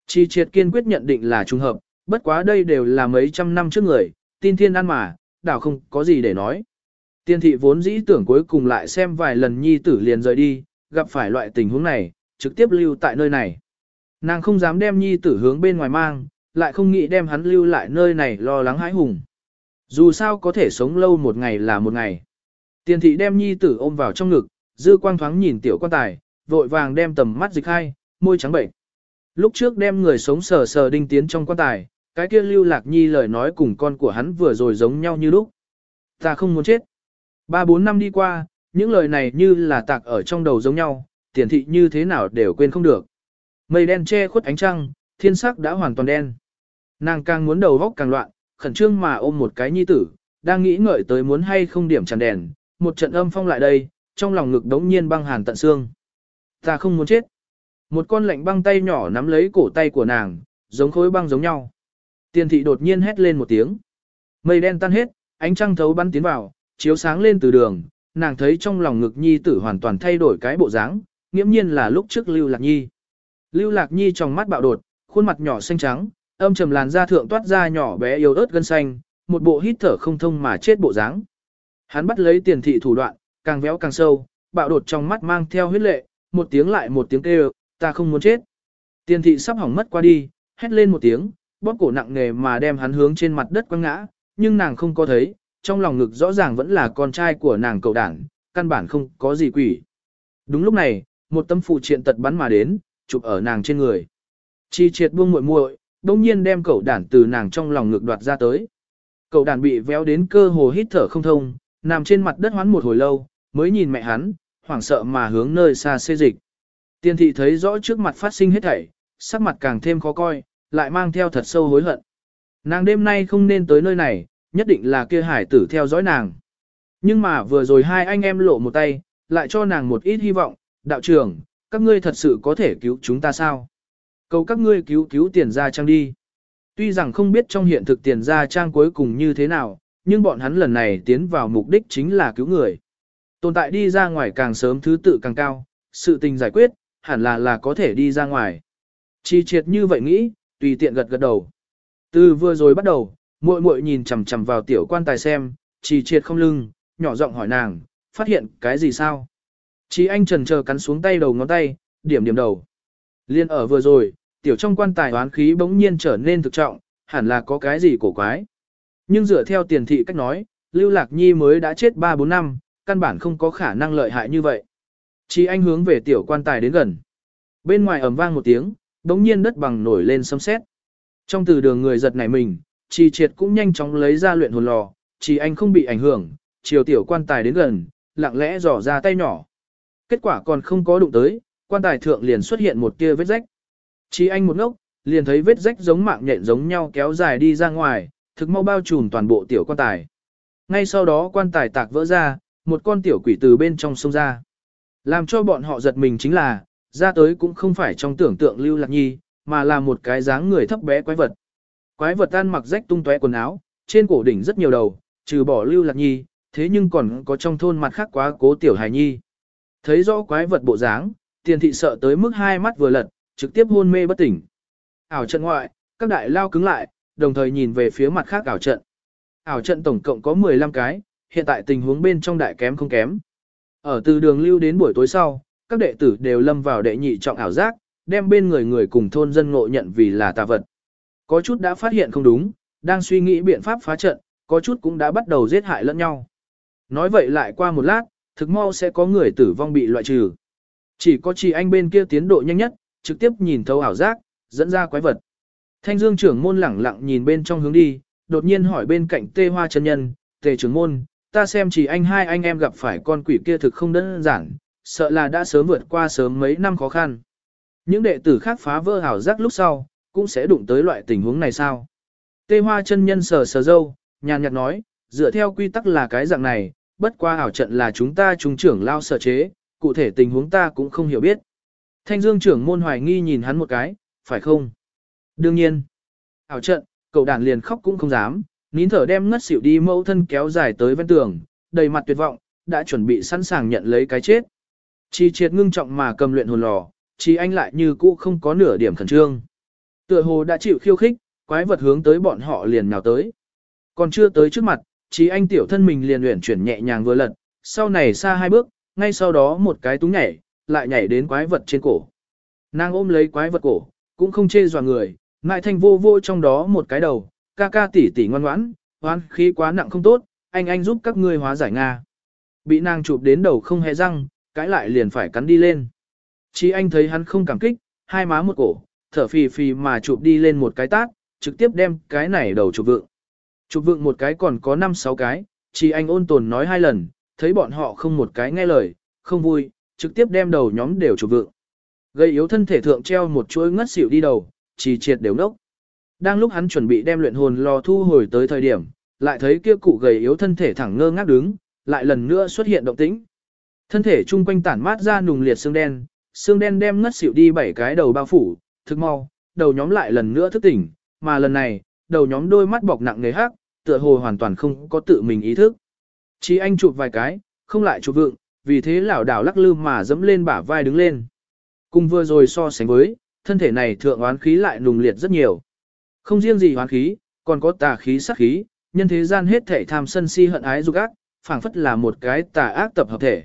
Chi triệt kiên quyết nhận định là trùng hợp, bất quá đây đều là mấy trăm năm trước người, tin thiên ăn mà, đảo không có gì để nói. Tiên thị vốn dĩ tưởng cuối cùng lại xem vài lần nhi tử liền rời đi, gặp phải loại tình huống này, trực tiếp lưu tại nơi này. Nàng không dám đem nhi tử hướng bên ngoài mang, lại không nghĩ đem hắn lưu lại nơi này lo lắng hãi hùng. Dù sao có thể sống lâu một ngày là một ngày. Tiền thị đem nhi tử ôm vào trong ngực, dư quang thoáng nhìn tiểu quan tài, vội vàng đem tầm mắt dịch hai, môi trắng bệnh. Lúc trước đem người sống sờ sờ đinh tiến trong quan tài, cái kia lưu lạc nhi lời nói cùng con của hắn vừa rồi giống nhau như lúc. Ta không muốn chết. Ba bốn năm đi qua, những lời này như là tạc ở trong đầu giống nhau, tiền thị như thế nào đều quên không được. Mây đen che khuất ánh trăng, thiên sắc đã hoàn toàn đen. Nàng càng muốn đầu góc càng loạn, khẩn trương mà ôm một cái nhi tử, đang nghĩ ngợi tới muốn hay không điểm tràn đèn, một trận âm phong lại đây, trong lòng ngực đống nhiên băng hàn tận xương. Ta không muốn chết. Một con lạnh băng tay nhỏ nắm lấy cổ tay của nàng, giống khối băng giống nhau. Tiền thị đột nhiên hét lên một tiếng. Mây đen tan hết, ánh trăng thấu bắn tiến vào, chiếu sáng lên từ đường, nàng thấy trong lòng ngực nhi tử hoàn toàn thay đổi cái bộ dáng, nghiễm nhiên là lúc trước Lưu Lạc Nhi. Lưu Lạc Nhi trong mắt bạo đột, khuôn mặt nhỏ xanh trắng, âm trầm làn da thượng toát ra nhỏ bé yếu ớt gân xanh, một bộ hít thở không thông mà chết bộ dáng. Hắn bắt lấy tiền thị thủ đoạn, càng véo càng sâu, bạo đột trong mắt mang theo huyết lệ, một tiếng lại một tiếng kêu, ta không muốn chết. Tiền thị sắp hỏng mất qua đi, hét lên một tiếng, bóp cổ nặng nề mà đem hắn hướng trên mặt đất quăng ngã, nhưng nàng không có thấy, trong lòng ngực rõ ràng vẫn là con trai của nàng cậu đảng, căn bản không có gì quỷ. Đúng lúc này, một tâm phụ triện tật bắn mà đến, chụp ở nàng trên người. Chi triệt buông muội muội, đông nhiên đem cậu đản từ nàng trong lòng ngực đoạt ra tới. Cậu đản bị véo đến cơ hồ hít thở không thông, nằm trên mặt đất hoán một hồi lâu, mới nhìn mẹ hắn, hoảng sợ mà hướng nơi xa xê dịch. Tiên thị thấy rõ trước mặt phát sinh hết thảy, sắc mặt càng thêm khó coi, lại mang theo thật sâu hối hận. Nàng đêm nay không nên tới nơi này, nhất định là kia hải tử theo dõi nàng. Nhưng mà vừa rồi hai anh em lộ một tay, lại cho nàng một ít hy vọng, đạo trưởng, các ngươi thật sự có thể cứu chúng ta sao? Cầu các ngươi cứu cứu tiền gia trang đi. Tuy rằng không biết trong hiện thực tiền gia trang cuối cùng như thế nào, nhưng bọn hắn lần này tiến vào mục đích chính là cứu người. Tồn tại đi ra ngoài càng sớm thứ tự càng cao, sự tình giải quyết, hẳn là là có thể đi ra ngoài. Chi triệt như vậy nghĩ, tùy tiện gật gật đầu. Từ vừa rồi bắt đầu, muội muội nhìn chằm chằm vào tiểu quan tài xem, trì triệt không lưng, nhỏ giọng hỏi nàng, phát hiện cái gì sao? Chi anh trần chờ cắn xuống tay đầu ngón tay, điểm điểm đầu. Liên ở vừa rồi, tiểu trong quan tài oán khí bỗng nhiên trở nên thực trọng, hẳn là có cái gì cổ quái. Nhưng dựa theo tiền thị cách nói, Lưu Lạc Nhi mới đã chết 3-4 năm, căn bản không có khả năng lợi hại như vậy. Chỉ anh hướng về tiểu quan tài đến gần. Bên ngoài ầm vang một tiếng, đống nhiên đất bằng nổi lên sấm sét. Trong từ đường người giật nảy mình, Trì triệt cũng nhanh chóng lấy ra luyện hồn lò, chỉ anh không bị ảnh hưởng, chiều tiểu quan tài đến gần, lặng lẽ dò ra tay nhỏ. Kết quả còn không có đụng tới, quan tài thượng liền xuất hiện một tia vết rách. Chỉ anh một ngốc, liền thấy vết rách giống mạng nhện giống nhau kéo dài đi ra ngoài, thực mau bao trùm toàn bộ tiểu quan tài. Ngay sau đó quan tài tạc vỡ ra, một con tiểu quỷ từ bên trong sông ra. Làm cho bọn họ giật mình chính là, ra tới cũng không phải trong tưởng tượng lưu lạc nhi, mà là một cái dáng người thấp bé quái vật. Quái vật tan mặc rách tung tóe quần áo, trên cổ đỉnh rất nhiều đầu, trừ bỏ lưu lạc nhi, thế nhưng còn có trong thôn mặt khác quá cố tiểu hài nhi. Thấy rõ quái vật bộ dáng, tiền thị sợ tới mức hai mắt vừa lật, trực tiếp hôn mê bất tỉnh. Ảo trận ngoại, các đại lao cứng lại, đồng thời nhìn về phía mặt khác ảo trận. Ảo trận tổng cộng có 15 cái, hiện tại tình huống bên trong đại kém không kém. Ở từ đường lưu đến buổi tối sau, các đệ tử đều lâm vào đệ nhị trọng ảo giác, đem bên người người cùng thôn dân ngộ nhận vì là tà vật. Có chút đã phát hiện không đúng, đang suy nghĩ biện pháp phá trận, có chút cũng đã bắt đầu giết hại lẫn nhau. Nói vậy lại qua một lát, thực mau sẽ có người tử vong bị loại trừ. Chỉ có chỉ anh bên kia tiến độ nhanh nhất, trực tiếp nhìn thấu ảo giác, dẫn ra quái vật. Thanh Dương trưởng môn lẳng lặng nhìn bên trong hướng đi, đột nhiên hỏi bên cạnh Tê Hoa chân nhân, "Tề trưởng môn, ta xem chỉ anh hai anh em gặp phải con quỷ kia thực không đơn giản, sợ là đã sớm vượt qua sớm mấy năm khó khăn." Những đệ tử khác phá vỡ ảo giác lúc sau, cũng sẽ đụng tới loại tình huống này sao? Tê Hoa chân nhân sờ sờ dâu, nhàn nhạt nói, dựa theo quy tắc là cái dạng này, bất qua ảo trận là chúng ta trung trưởng lao sở chế, cụ thể tình huống ta cũng không hiểu biết. Thanh Dương trưởng môn hoài nghi nhìn hắn một cái, phải không? Đương nhiên. Ảo trận, cậu đàn liền khóc cũng không dám, nín thở đem ngất xỉu đi mẫu thân kéo dài tới ven tường, đầy mặt tuyệt vọng, đã chuẩn bị sẵn sàng nhận lấy cái chết. Chi triệt ngưng trọng mà cầm luyện hồn lò, chi anh lại như cũ không có nửa điểm khẩn trương. Tựa hồ đã chịu khiêu khích, quái vật hướng tới bọn họ liền nào tới. Còn chưa tới trước mặt, chí anh tiểu thân mình liền luyện chuyển nhẹ nhàng vừa lật, sau này xa hai bước, ngay sau đó một cái túng nhảy, lại nhảy đến quái vật trên cổ. Nàng ôm lấy quái vật cổ, cũng không chê dò người, ngại thanh vô vô trong đó một cái đầu, ca ca tỷ tỷ ngoan ngoãn, hoan khí quá nặng không tốt, anh anh giúp các ngươi hóa giải Nga. Bị nàng chụp đến đầu không hề răng, cãi lại liền phải cắn đi lên. Chí anh thấy hắn không cảm kích, hai má một cổ, thở phì phì mà chụp đi lên một cái tát, trực tiếp đem cái này đầu chụp vượng. Chụp vượng một cái còn có 5-6 cái, chỉ anh ôn tồn nói hai lần, thấy bọn họ không một cái nghe lời, không vui, trực tiếp đem đầu nhóm đều chụp vượng. Gây yếu thân thể thượng treo một chuỗi ngất xỉu đi đầu, chỉ triệt đều nốc. Đang lúc hắn chuẩn bị đem luyện hồn lò thu hồi tới thời điểm, lại thấy kia cụ gầy yếu thân thể thẳng ngơ ngác đứng, lại lần nữa xuất hiện động tĩnh. Thân thể chung quanh tản mát ra nùng liệt xương đen, xương đen đem ngất xỉu đi bảy cái đầu bao phủ, thực mau, đầu nhóm lại lần nữa thức tỉnh, mà lần này, đầu nhóm đôi mắt bọc nặng nề hắc, tựa hồ hoàn toàn không có tự mình ý thức. Chỉ anh chụp vài cái, không lại chụp vượng, vì thế lảo đảo lắc lư mà dẫm lên bả vai đứng lên. Cùng vừa rồi so sánh với, thân thể này thượng oán khí lại nùng liệt rất nhiều. Không riêng gì oán khí, còn có tà khí sát khí, nhân thế gian hết thể tham sân si hận ái dục ác, phảng phất là một cái tà ác tập hợp thể.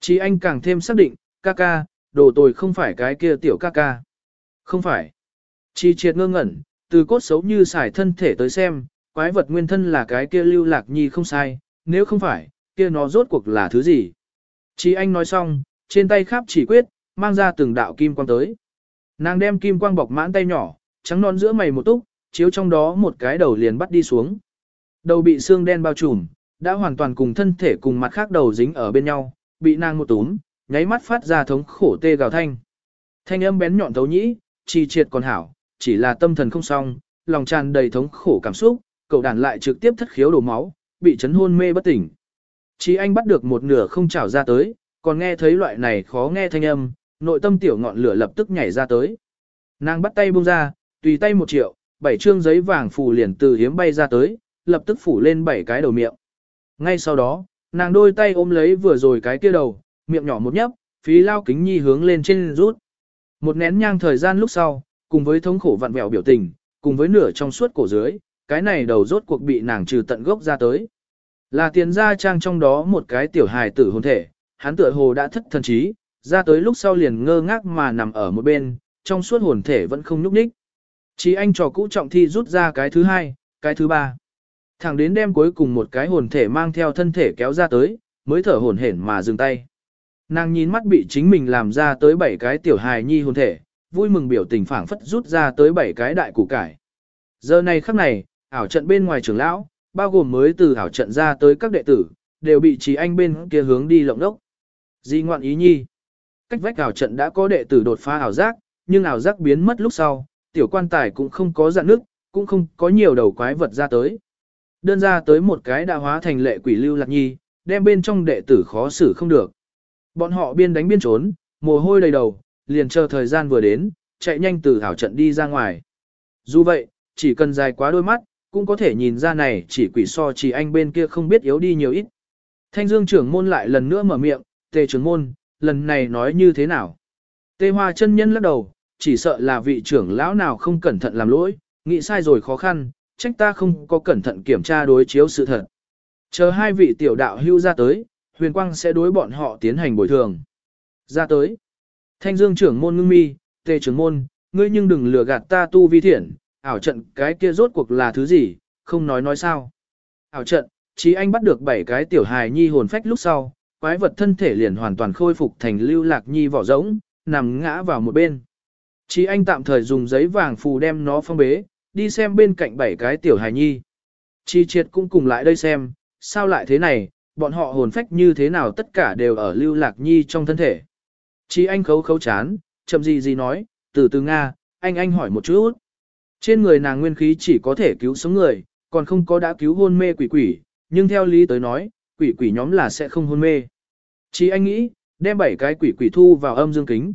Chỉ anh càng thêm xác định, ca ca, đồ tồi không phải cái kia tiểu ca ca. Không phải. Chi triệt ngơ ngẩn, từ cốt xấu như xài thân thể tới xem, quái vật nguyên thân là cái kia lưu lạc nhi không sai, nếu không phải, kia nó rốt cuộc là thứ gì. Chi anh nói xong, trên tay khắp chỉ quyết, mang ra từng đạo kim quang tới. Nàng đem kim quang bọc mãn tay nhỏ, trắng non giữa mày một túc, chiếu trong đó một cái đầu liền bắt đi xuống. Đầu bị xương đen bao trùm, đã hoàn toàn cùng thân thể cùng mặt khác đầu dính ở bên nhau, bị nàng một túm, nháy mắt phát ra thống khổ tê gào thanh. Thanh âm bén nhọn thấu nhĩ, chi triệt còn hảo, chỉ là tâm thần không xong, lòng tràn đầy thống khổ cảm xúc, cậu đàn lại trực tiếp thất khiếu đổ máu, bị chấn hôn mê bất tỉnh. Chi anh bắt được một nửa không trào ra tới, còn nghe thấy loại này khó nghe thanh âm, nội tâm tiểu ngọn lửa lập tức nhảy ra tới. Nàng bắt tay buông ra, tùy tay một triệu, bảy trương giấy vàng phù liền từ hiếm bay ra tới, lập tức phủ lên bảy cái đầu miệng. Ngay sau đó, nàng đôi tay ôm lấy vừa rồi cái kia đầu, miệng nhỏ một nhấp, phí lao kính nhi hướng lên trên rút. Một nén nhang thời gian lúc sau, cùng với thống khổ vặn vẹo biểu tình, cùng với nửa trong suốt cổ dưới, cái này đầu rốt cuộc bị nàng trừ tận gốc ra tới. Là tiền gia trang trong đó một cái tiểu hài tử hồn thể, hắn tựa hồ đã thất thần trí, ra tới lúc sau liền ngơ ngác mà nằm ở một bên, trong suốt hồn thể vẫn không nhúc nhích. chỉ anh trò cũ trọng thi rút ra cái thứ hai, cái thứ ba. Thẳng đến đem cuối cùng một cái hồn thể mang theo thân thể kéo ra tới, mới thở hồn hển mà dừng tay. Nàng nhìn mắt bị chính mình làm ra tới bảy cái tiểu hài nhi hồn thể, vui mừng biểu tình phảng phất rút ra tới bảy cái đại củ cải. Giờ này khắc này, ảo trận bên ngoài trưởng lão, bao gồm mới từ ảo trận ra tới các đệ tử, đều bị trí anh bên kia hướng đi lộng đốc. Di ngoạn ý nhi. Cách vách ảo trận đã có đệ tử đột phá ảo giác, nhưng ảo giác biến mất lúc sau, tiểu quan tài cũng không có dạn nước, cũng không có nhiều đầu quái vật ra tới. Đơn ra tới một cái đã hóa thành lệ quỷ lưu lạc nhi, đem bên trong đệ tử khó xử không được. Bọn họ biên đánh biên trốn, mồ hôi đầy đầu, liền chờ thời gian vừa đến, chạy nhanh từ hảo trận đi ra ngoài. Dù vậy, chỉ cần dài quá đôi mắt, cũng có thể nhìn ra này chỉ quỷ so chỉ anh bên kia không biết yếu đi nhiều ít. Thanh dương trưởng môn lại lần nữa mở miệng, tề trưởng môn, lần này nói như thế nào? Tề hoa chân nhân lắc đầu, chỉ sợ là vị trưởng lão nào không cẩn thận làm lỗi, nghĩ sai rồi khó khăn, trách ta không có cẩn thận kiểm tra đối chiếu sự thật. Chờ hai vị tiểu đạo hưu ra tới, huyền quang sẽ đối bọn họ tiến hành bồi thường. Ra tới. Thanh dương trưởng môn ngưng mi, tề trưởng môn, ngươi nhưng đừng lừa gạt ta tu vi thiện, ảo trận cái kia rốt cuộc là thứ gì, không nói nói sao. Ảo trận, chí anh bắt được bảy cái tiểu hài nhi hồn phách lúc sau, quái vật thân thể liền hoàn toàn khôi phục thành lưu lạc nhi vỏ rỗng, nằm ngã vào một bên. Chí anh tạm thời dùng giấy vàng phù đem nó phong bế, đi xem bên cạnh bảy cái tiểu hài nhi. Chi triệt cũng cùng lại đây xem, sao lại thế này, bọn họ hồn phách như thế nào tất cả đều ở lưu lạc nhi trong thân thể. Chí anh khấu khấu chán, chậm gì gì nói, từ từ Nga, anh anh hỏi một chút. Trên người nàng nguyên khí chỉ có thể cứu sống người, còn không có đã cứu hôn mê quỷ quỷ, nhưng theo lý tới nói, quỷ quỷ nhóm là sẽ không hôn mê. Chí anh nghĩ, đem bảy cái quỷ quỷ thu vào âm dương kính.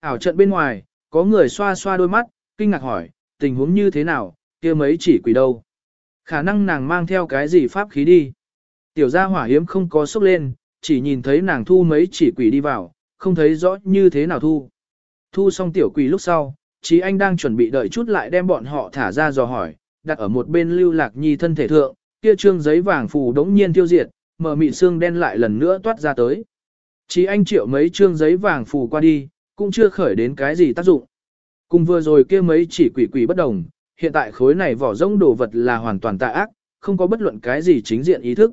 Ảo trận bên ngoài, có người xoa xoa đôi mắt, kinh ngạc hỏi, tình huống như thế nào, kia mấy chỉ quỷ đâu. Khả năng nàng mang theo cái gì pháp khí đi. Tiểu gia hỏa hiếm không có sốc lên, chỉ nhìn thấy nàng thu mấy chỉ quỷ đi vào, không thấy rõ như thế nào thu. Thu xong tiểu quỷ lúc sau, Chí Anh đang chuẩn bị đợi chút lại đem bọn họ thả ra dò hỏi, đặt ở một bên lưu lạc nhi thân thể thượng, kia trương giấy vàng phù đống nhiên tiêu diệt, mở mị xương đen lại lần nữa toát ra tới. Chí Anh triệu mấy trương giấy vàng phù qua đi, cũng chưa khởi đến cái gì tác dụng. Cùng vừa rồi kia mấy chỉ quỷ quỷ bất đồng, hiện tại khối này vỏ rỗng đồ vật là hoàn toàn tà ác, không có bất luận cái gì chính diện ý thức.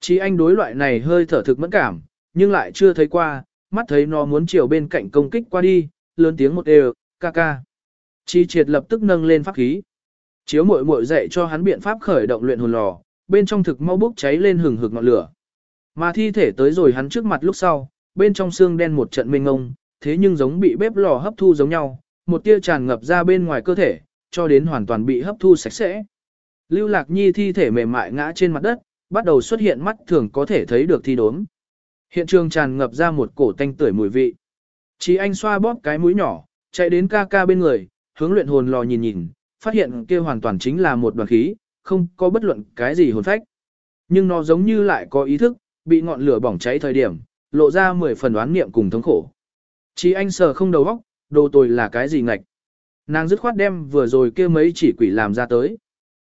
Chí anh đối loại này hơi thở thực mẫn cảm, nhưng lại chưa thấy qua, mắt thấy nó muốn chiều bên cạnh công kích qua đi, lớn tiếng một đều, ca ca. Chi triệt lập tức nâng lên pháp khí. Chiếu muội muội dạy cho hắn biện pháp khởi động luyện hồn lò, bên trong thực mau bốc cháy lên hừng hực ngọn lửa. Mà thi thể tới rồi hắn trước mặt lúc sau, bên trong xương đen một trận mênh ngông, thế nhưng giống bị bếp lò hấp thu giống nhau, một tia tràn ngập ra bên ngoài cơ thể, cho đến hoàn toàn bị hấp thu sạch sẽ. Lưu Lạc Nhi thi thể mềm mại ngã trên mặt đất, bắt đầu xuất hiện mắt thường có thể thấy được thi đốm. Hiện trường tràn ngập ra một cổ tanh tưởi mùi vị. Chí anh xoa bóp cái mũi nhỏ, chạy đến ca ca bên người, hướng luyện hồn lò nhìn nhìn, phát hiện kia hoàn toàn chính là một đoàn khí, không có bất luận cái gì hồn phách. Nhưng nó giống như lại có ý thức, bị ngọn lửa bỏng cháy thời điểm, lộ ra mười phần đoán niệm cùng thống khổ. Chí anh sờ không đầu óc, đồ tồi là cái gì ngạch. Nàng dứt khoát đem vừa rồi kia mấy chỉ quỷ làm ra tới.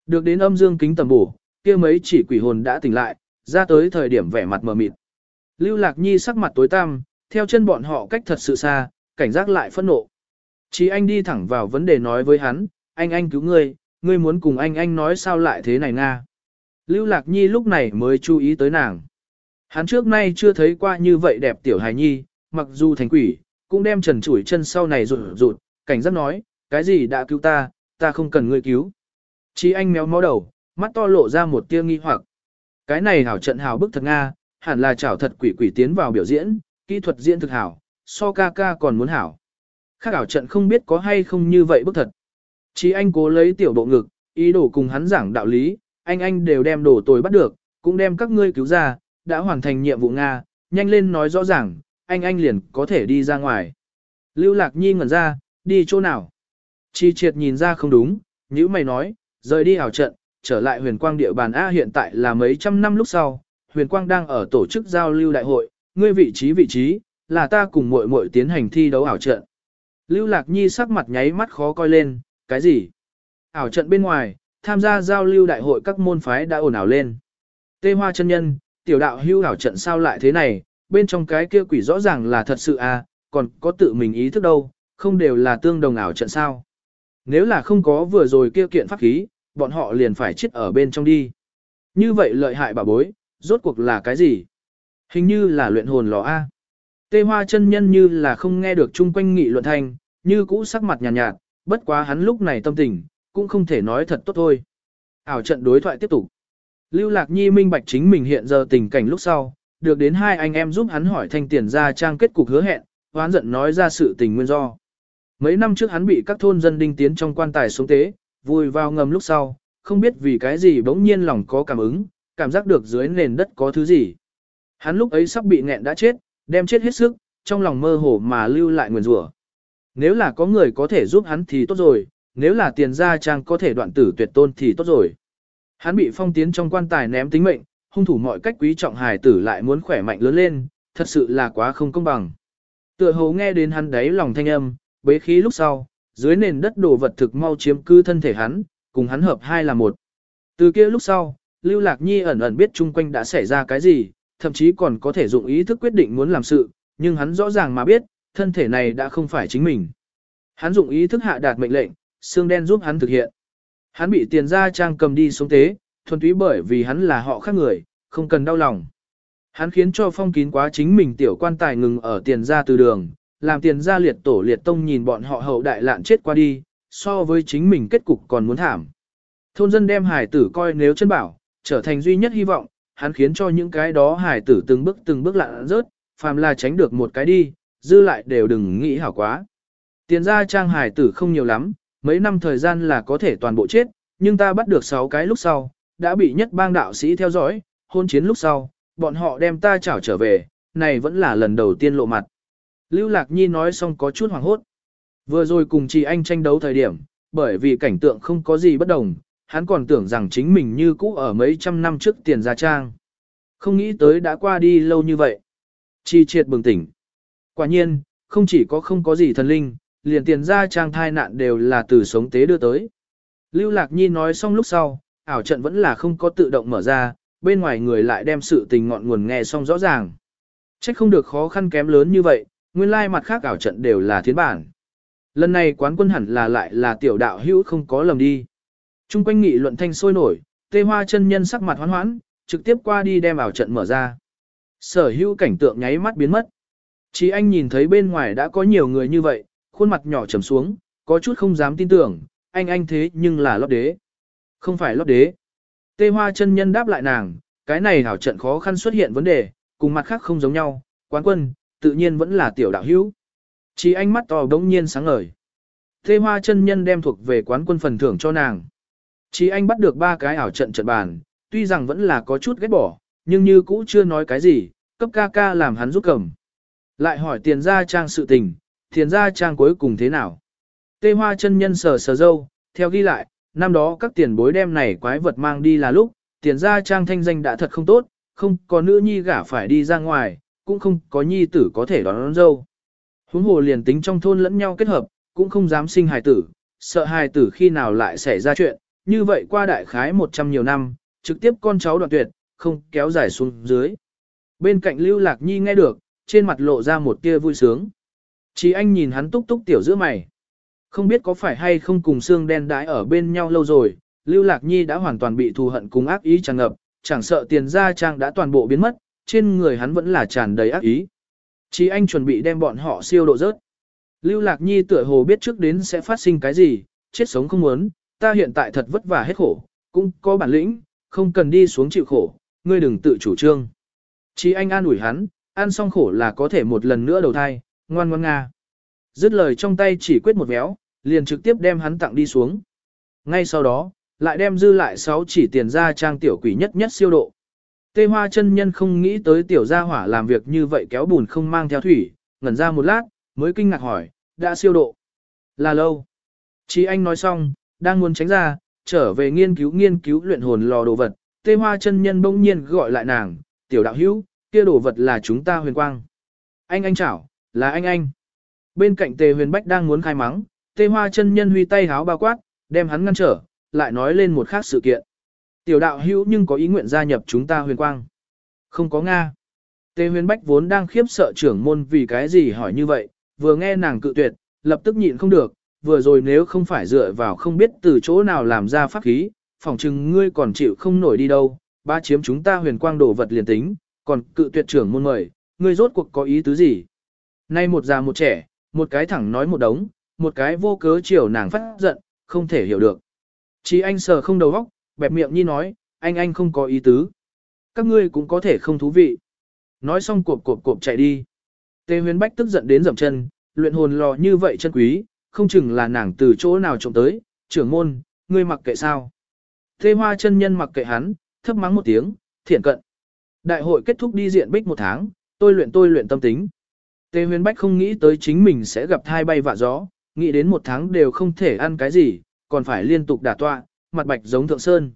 Được đến âm dương kính tầm bổ, kia mấy chỉ quỷ hồn đã tỉnh lại, ra tới thời điểm vẻ mặt mờ mịt. Lưu Lạc Nhi sắc mặt tối tăm, theo chân bọn họ cách thật sự xa, cảnh giác lại phẫn nộ. Chí anh đi thẳng vào vấn đề nói với hắn, anh anh cứu ngươi, ngươi muốn cùng anh anh nói sao lại thế này nga. Lưu Lạc Nhi lúc này mới chú ý tới nàng. Hắn trước nay chưa thấy qua như vậy đẹp tiểu hài nhi, mặc dù thành quỷ, cũng đem trần chủi chân sau này rụt rụt, cảnh giác nói, cái gì đã cứu ta, ta không cần ngươi cứu. Chí anh méo mó đầu, mắt to lộ ra một tia nghi hoặc. Cái này hảo trận hảo bức thật Nga, hẳn là chảo thật quỷ quỷ tiến vào biểu diễn, kỹ thuật diễn thực hảo, so ca ca còn muốn hảo. Khác ảo trận không biết có hay không như vậy bức thật. Chí anh cố lấy tiểu bộ ngực, ý đồ cùng hắn giảng đạo lý, anh anh đều đem đồ tồi bắt được, cũng đem các ngươi cứu ra, đã hoàn thành nhiệm vụ Nga, nhanh lên nói rõ ràng, anh anh liền có thể đi ra ngoài. Lưu Lạc Nhi ngẩn ra, đi chỗ nào? Chi triệt nhìn ra không đúng, nữ mày nói, rời đi ảo trận, trở lại huyền quang địa bàn A hiện tại là mấy trăm năm lúc sau, huyền quang đang ở tổ chức giao lưu đại hội, ngươi vị trí vị trí, là ta cùng muội muội tiến hành thi đấu ảo trận. Lưu Lạc Nhi sắc mặt nháy mắt khó coi lên, cái gì? Ảo trận bên ngoài, tham gia giao lưu đại hội các môn phái đã ồn ào lên. Tê Hoa chân nhân, tiểu đạo hưu ảo trận sao lại thế này, bên trong cái kia quỷ rõ ràng là thật sự à, còn có tự mình ý thức đâu, không đều là tương đồng ảo trận sao. Nếu là không có vừa rồi kia kiện pháp khí, bọn họ liền phải chết ở bên trong đi. Như vậy lợi hại bà bối, rốt cuộc là cái gì? Hình như là luyện hồn lò A. Tê hoa chân nhân như là không nghe được chung quanh nghị luận thành, như cũ sắc mặt nhàn nhạt, nhạt, bất quá hắn lúc này tâm tình, cũng không thể nói thật tốt thôi. Ảo trận đối thoại tiếp tục. Lưu Lạc Nhi minh bạch chính mình hiện giờ tình cảnh lúc sau, được đến hai anh em giúp hắn hỏi thanh tiền ra trang kết cục hứa hẹn, hoán giận nói ra sự tình nguyên do. Mấy năm trước hắn bị các thôn dân đinh tiến trong quan tài xuống tế, vui vào ngầm lúc sau, không biết vì cái gì bỗng nhiên lòng có cảm ứng, cảm giác được dưới nền đất có thứ gì. Hắn lúc ấy sắp bị nghẹn đã chết, đem chết hết sức, trong lòng mơ hồ mà lưu lại nguyền rủa. Nếu là có người có thể giúp hắn thì tốt rồi, nếu là tiền gia trang có thể đoạn tử tuyệt tôn thì tốt rồi. Hắn bị phong tiến trong quan tài ném tính mệnh, hung thủ mọi cách quý trọng hài tử lại muốn khỏe mạnh lớn lên, thật sự là quá không công bằng. Tựa hồ nghe đến hắn đấy lòng thanh âm, bế khí lúc sau, dưới nền đất đồ vật thực mau chiếm cư thân thể hắn, cùng hắn hợp hai là một. Từ kia lúc sau, Lưu Lạc Nhi ẩn ẩn biết chung quanh đã xảy ra cái gì, thậm chí còn có thể dụng ý thức quyết định muốn làm sự, nhưng hắn rõ ràng mà biết, thân thể này đã không phải chính mình. Hắn dụng ý thức hạ đạt mệnh lệnh, xương đen giúp hắn thực hiện. Hắn bị tiền gia trang cầm đi xuống tế, thuần túy bởi vì hắn là họ khác người, không cần đau lòng. Hắn khiến cho phong kín quá chính mình tiểu quan tài ngừng ở tiền gia từ đường, làm tiền gia liệt tổ liệt tông nhìn bọn họ hậu đại lạn chết qua đi, so với chính mình kết cục còn muốn thảm. Thôn dân đem hải tử coi nếu chân bảo, trở thành duy nhất hy vọng, hắn khiến cho những cái đó hải tử từng bước từng bước lạn rớt, phàm là tránh được một cái đi, dư lại đều đừng nghĩ hảo quá. Tiền gia trang hải tử không nhiều lắm, mấy năm thời gian là có thể toàn bộ chết, nhưng ta bắt được 6 cái lúc sau, đã bị nhất bang đạo sĩ theo dõi, hôn chiến lúc sau, bọn họ đem ta chảo trở về, này vẫn là lần đầu tiên lộ mặt. Lưu Lạc Nhi nói xong có chút hoảng hốt. Vừa rồi cùng chị anh tranh đấu thời điểm, bởi vì cảnh tượng không có gì bất đồng, hắn còn tưởng rằng chính mình như cũ ở mấy trăm năm trước tiền gia trang. Không nghĩ tới đã qua đi lâu như vậy. Chi triệt bừng tỉnh. Quả nhiên, không chỉ có không có gì thần linh, liền tiền gia trang thai nạn đều là từ sống tế đưa tới. Lưu Lạc Nhi nói xong lúc sau, ảo trận vẫn là không có tự động mở ra, bên ngoài người lại đem sự tình ngọn nguồn nghe xong rõ ràng. Trách không được khó khăn kém lớn như vậy, nguyên lai mặt khác ảo trận đều là thiến bản. Lần này quán quân hẳn là lại là tiểu đạo hữu không có lầm đi. Trung quanh nghị luận thanh sôi nổi, tê hoa chân nhân sắc mặt hoán hoãn, trực tiếp qua đi đem ảo trận mở ra. Sở hữu cảnh tượng nháy mắt biến mất. Chỉ anh nhìn thấy bên ngoài đã có nhiều người như vậy, khuôn mặt nhỏ trầm xuống, có chút không dám tin tưởng, anh anh thế nhưng là lót đế. Không phải lót đế. Tê hoa chân nhân đáp lại nàng, cái này hảo trận khó khăn xuất hiện vấn đề, cùng mặt khác không giống nhau, quán quân, tự nhiên vẫn là tiểu đạo hữu. Chỉ anh mắt to đống nhiên sáng ngời. Tê hoa chân nhân đem thuộc về quán quân phần thưởng cho nàng. Chỉ anh bắt được ba cái ảo trận trận bàn, tuy rằng vẫn là có chút ghét bỏ, nhưng như cũ chưa nói cái gì, cấp ca ca làm hắn giúp cầm. Lại hỏi tiền gia trang sự tình, tiền gia trang cuối cùng thế nào. Tê hoa chân nhân sờ sờ dâu, theo ghi lại, năm đó các tiền bối đem này quái vật mang đi là lúc, tiền gia trang thanh danh đã thật không tốt, không có nữ nhi gả phải đi ra ngoài, cũng không có nhi tử có thể đón, đón dâu. Huống hồ liền tính trong thôn lẫn nhau kết hợp, cũng không dám sinh hài tử, sợ hài tử khi nào lại xảy ra chuyện, như vậy qua đại khái 100 nhiều năm, trực tiếp con cháu đoạn tuyệt, không kéo dài xuống dưới. Bên cạnh Lưu Lạc Nhi nghe được, trên mặt lộ ra một tia vui sướng. Chỉ anh nhìn hắn túc túc tiểu giữa mày. Không biết có phải hay không cùng xương đen đãi ở bên nhau lâu rồi, Lưu Lạc Nhi đã hoàn toàn bị thù hận cùng ác ý tràn ngập, chẳng sợ tiền gia trang đã toàn bộ biến mất, trên người hắn vẫn là tràn đầy ác ý. chí anh chuẩn bị đem bọn họ siêu độ rớt. Lưu Lạc Nhi tựa hồ biết trước đến sẽ phát sinh cái gì, chết sống không muốn, ta hiện tại thật vất vả hết khổ, cũng có bản lĩnh, không cần đi xuống chịu khổ, ngươi đừng tự chủ trương. Chí anh an ủi hắn, ăn xong khổ là có thể một lần nữa đầu thai, ngoan ngoan nga. Dứt lời trong tay chỉ quyết một véo, liền trực tiếp đem hắn tặng đi xuống. Ngay sau đó, lại đem dư lại 6 chỉ tiền ra trang tiểu quỷ nhất nhất siêu độ. Tê hoa chân nhân không nghĩ tới tiểu gia hỏa làm việc như vậy kéo bùn không mang theo thủy, ngẩn ra một lát, mới kinh ngạc hỏi, đã siêu độ. Là lâu. Chí anh nói xong, đang muốn tránh ra, trở về nghiên cứu nghiên cứu luyện hồn lò đồ vật, tê hoa chân nhân bỗng nhiên gọi lại nàng, tiểu đạo hữu, kia đồ vật là chúng ta huyền quang. Anh anh chảo, là anh anh. Bên cạnh tề huyền bách đang muốn khai mắng, tê hoa chân nhân huy tay háo bao quát, đem hắn ngăn trở, lại nói lên một khác sự kiện. Tiểu đạo hữu nhưng có ý nguyện gia nhập chúng ta huyền quang. Không có Nga. Tề huyền bách vốn đang khiếp sợ trưởng môn vì cái gì hỏi như vậy, vừa nghe nàng cự tuyệt, lập tức nhịn không được, vừa rồi nếu không phải dựa vào không biết từ chỗ nào làm ra pháp khí, phỏng chừng ngươi còn chịu không nổi đi đâu, ba chiếm chúng ta huyền quang đồ vật liền tính, còn cự tuyệt trưởng môn mời, ngươi rốt cuộc có ý tứ gì? Nay một già một trẻ, một cái thẳng nói một đống, một cái vô cớ chiều nàng phát giận, không thể hiểu được. Chỉ anh sờ không đầu óc, bẹp miệng nhi nói, anh anh không có ý tứ. Các ngươi cũng có thể không thú vị. Nói xong cộp cộp cộp chạy đi. Tề huyền bách tức giận đến dậm chân, luyện hồn lò như vậy chân quý, không chừng là nàng từ chỗ nào trộm tới, trưởng môn, ngươi mặc kệ sao. Tê hoa chân nhân mặc kệ hắn, thấp mắng một tiếng, thiện cận. Đại hội kết thúc đi diện bích một tháng, tôi luyện tôi luyện tâm tính. Tề huyền bách không nghĩ tới chính mình sẽ gặp thai bay vạ gió, nghĩ đến một tháng đều không thể ăn cái gì, còn phải liên tục đả tọa, mặt bạch giống thượng sơn.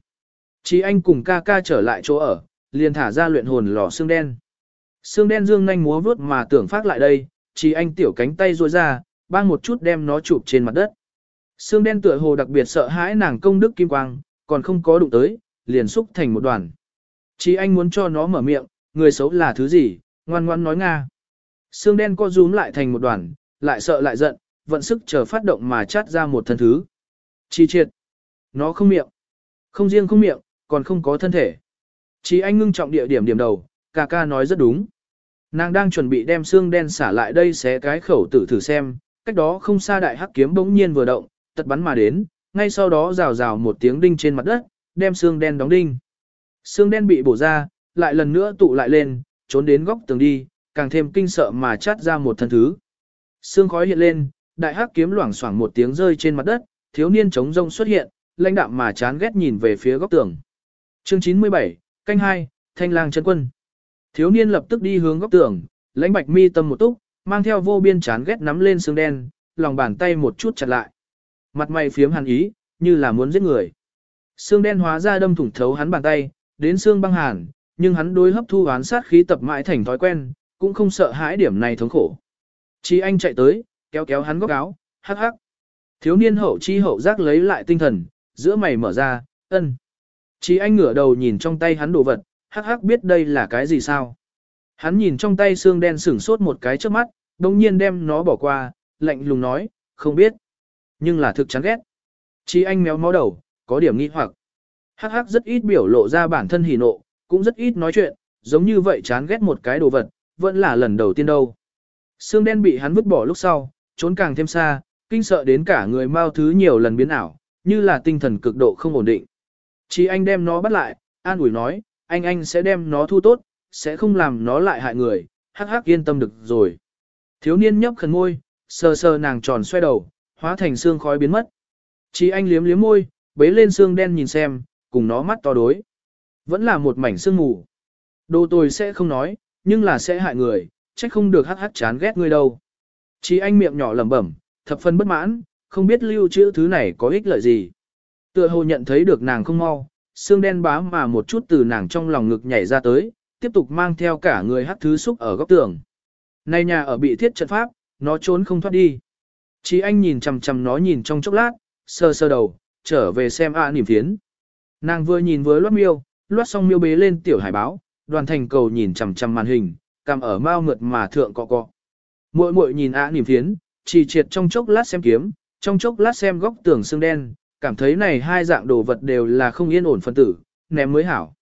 Chí anh cùng ca ca trở lại chỗ ở, liền thả ra luyện hồn lò xương đen. Xương đen dương nhanh múa vướt mà tưởng phát lại đây, chí anh tiểu cánh tay ruôi ra, bang một chút đem nó chụp trên mặt đất. Xương đen tựa hồ đặc biệt sợ hãi nàng công đức kim quang, còn không có đụng tới, liền xúc thành một đoàn. Chí anh muốn cho nó mở miệng, người xấu là thứ gì, ngoan ngoan nói nga. Xương đen co rúm lại thành một đoàn, lại sợ lại giận, vận sức chờ phát động mà chát ra một thân thứ. Chi triệt. Nó không miệng. Không riêng không miệng, còn không có thân thể. Chí anh ngưng trọng địa điểm điểm đầu, ca ca nói rất đúng. Nàng đang chuẩn bị đem xương đen xả lại đây xé cái khẩu tử thử xem, cách đó không xa đại hắc kiếm bỗng nhiên vừa động, tật bắn mà đến, ngay sau đó rào rào một tiếng đinh trên mặt đất, đem xương đen đóng đinh. Xương đen bị bổ ra, lại lần nữa tụ lại lên, trốn đến góc tường đi, càng thêm kinh sợ mà chát ra một thân thứ. Xương khói hiện lên, đại hắc kiếm loảng xoảng một tiếng rơi trên mặt đất, thiếu niên chống rông xuất hiện, lãnh đạm mà chán ghét nhìn về phía góc tường. Chương 97, canh 2, Thanh lang chân quân. Thiếu niên lập tức đi hướng góc tường, lãnh bạch mi tâm một túc, mang theo vô biên chán ghét nắm lên xương đen, lòng bàn tay một chút chặt lại. Mặt mày phiếm hàn ý, như là muốn giết người. Xương đen hóa ra đâm thủng thấu hắn bàn tay, đến xương băng hàn, nhưng hắn đối hấp thu oán sát khí tập mãi thành thói quen, cũng không sợ hãi điểm này thống khổ. Chi anh chạy tới, kéo kéo hắn góc áo, hắc hắc. Thiếu niên hậu chi hậu giác lấy lại tinh thần, giữa mày mở ra, ân. Chi anh ngửa đầu nhìn trong tay hắn đồ vật, hắc hắc biết đây là cái gì sao. Hắn nhìn trong tay xương đen sửng sốt một cái trước mắt, đồng nhiên đem nó bỏ qua, lạnh lùng nói, không biết. Nhưng là thực chán ghét. Chi anh méo mó đầu, có điểm nghi hoặc. Hắc hắc rất ít biểu lộ ra bản thân hỉ nộ, cũng rất ít nói chuyện, giống như vậy chán ghét một cái đồ vật, vẫn là lần đầu tiên đâu. Xương đen bị hắn vứt bỏ lúc sau, trốn càng thêm xa, kinh sợ đến cả người mau thứ nhiều lần biến ảo, như là tinh thần cực độ không ổn định. Chỉ anh đem nó bắt lại, an ủi nói, anh anh sẽ đem nó thu tốt, sẽ không làm nó lại hại người, hắc hắc yên tâm được rồi. Thiếu niên nhấp khẩn môi, sờ sờ nàng tròn xoay đầu, hóa thành xương khói biến mất. Chỉ anh liếm liếm môi, bế lên xương đen nhìn xem, cùng nó mắt to đối. Vẫn là một mảnh xương mù. Đồ tôi sẽ không nói, nhưng là sẽ hại người, trách không được hắc hắc chán ghét người đâu. Chỉ anh miệng nhỏ lẩm bẩm, thập phân bất mãn, không biết lưu trữ thứ này có ích lợi gì. Tựa hồ nhận thấy được nàng không mau, xương đen bá mà một chút từ nàng trong lòng ngực nhảy ra tới, tiếp tục mang theo cả người hắc thứ xúc ở góc tường. Này nhà ở bị thiết trận pháp, nó trốn không thoát đi. Chỉ anh nhìn chằm chằm nó nhìn trong chốc lát, sơ sơ đầu, trở về xem a à niềm phiến. Nàng vừa nhìn với loát miêu, loát xong miêu bế lên tiểu hải báo, đoàn thành cầu nhìn chằm chằm màn hình, cầm ở mau mượt mà thượng cọ cọ. Muội muội nhìn á niềm phiến, chỉ triệt trong chốc lát xem kiếm, trong chốc lát xem góc tường xương đen, cảm thấy này hai dạng đồ vật đều là không yên ổn phân tử, ném mới hảo.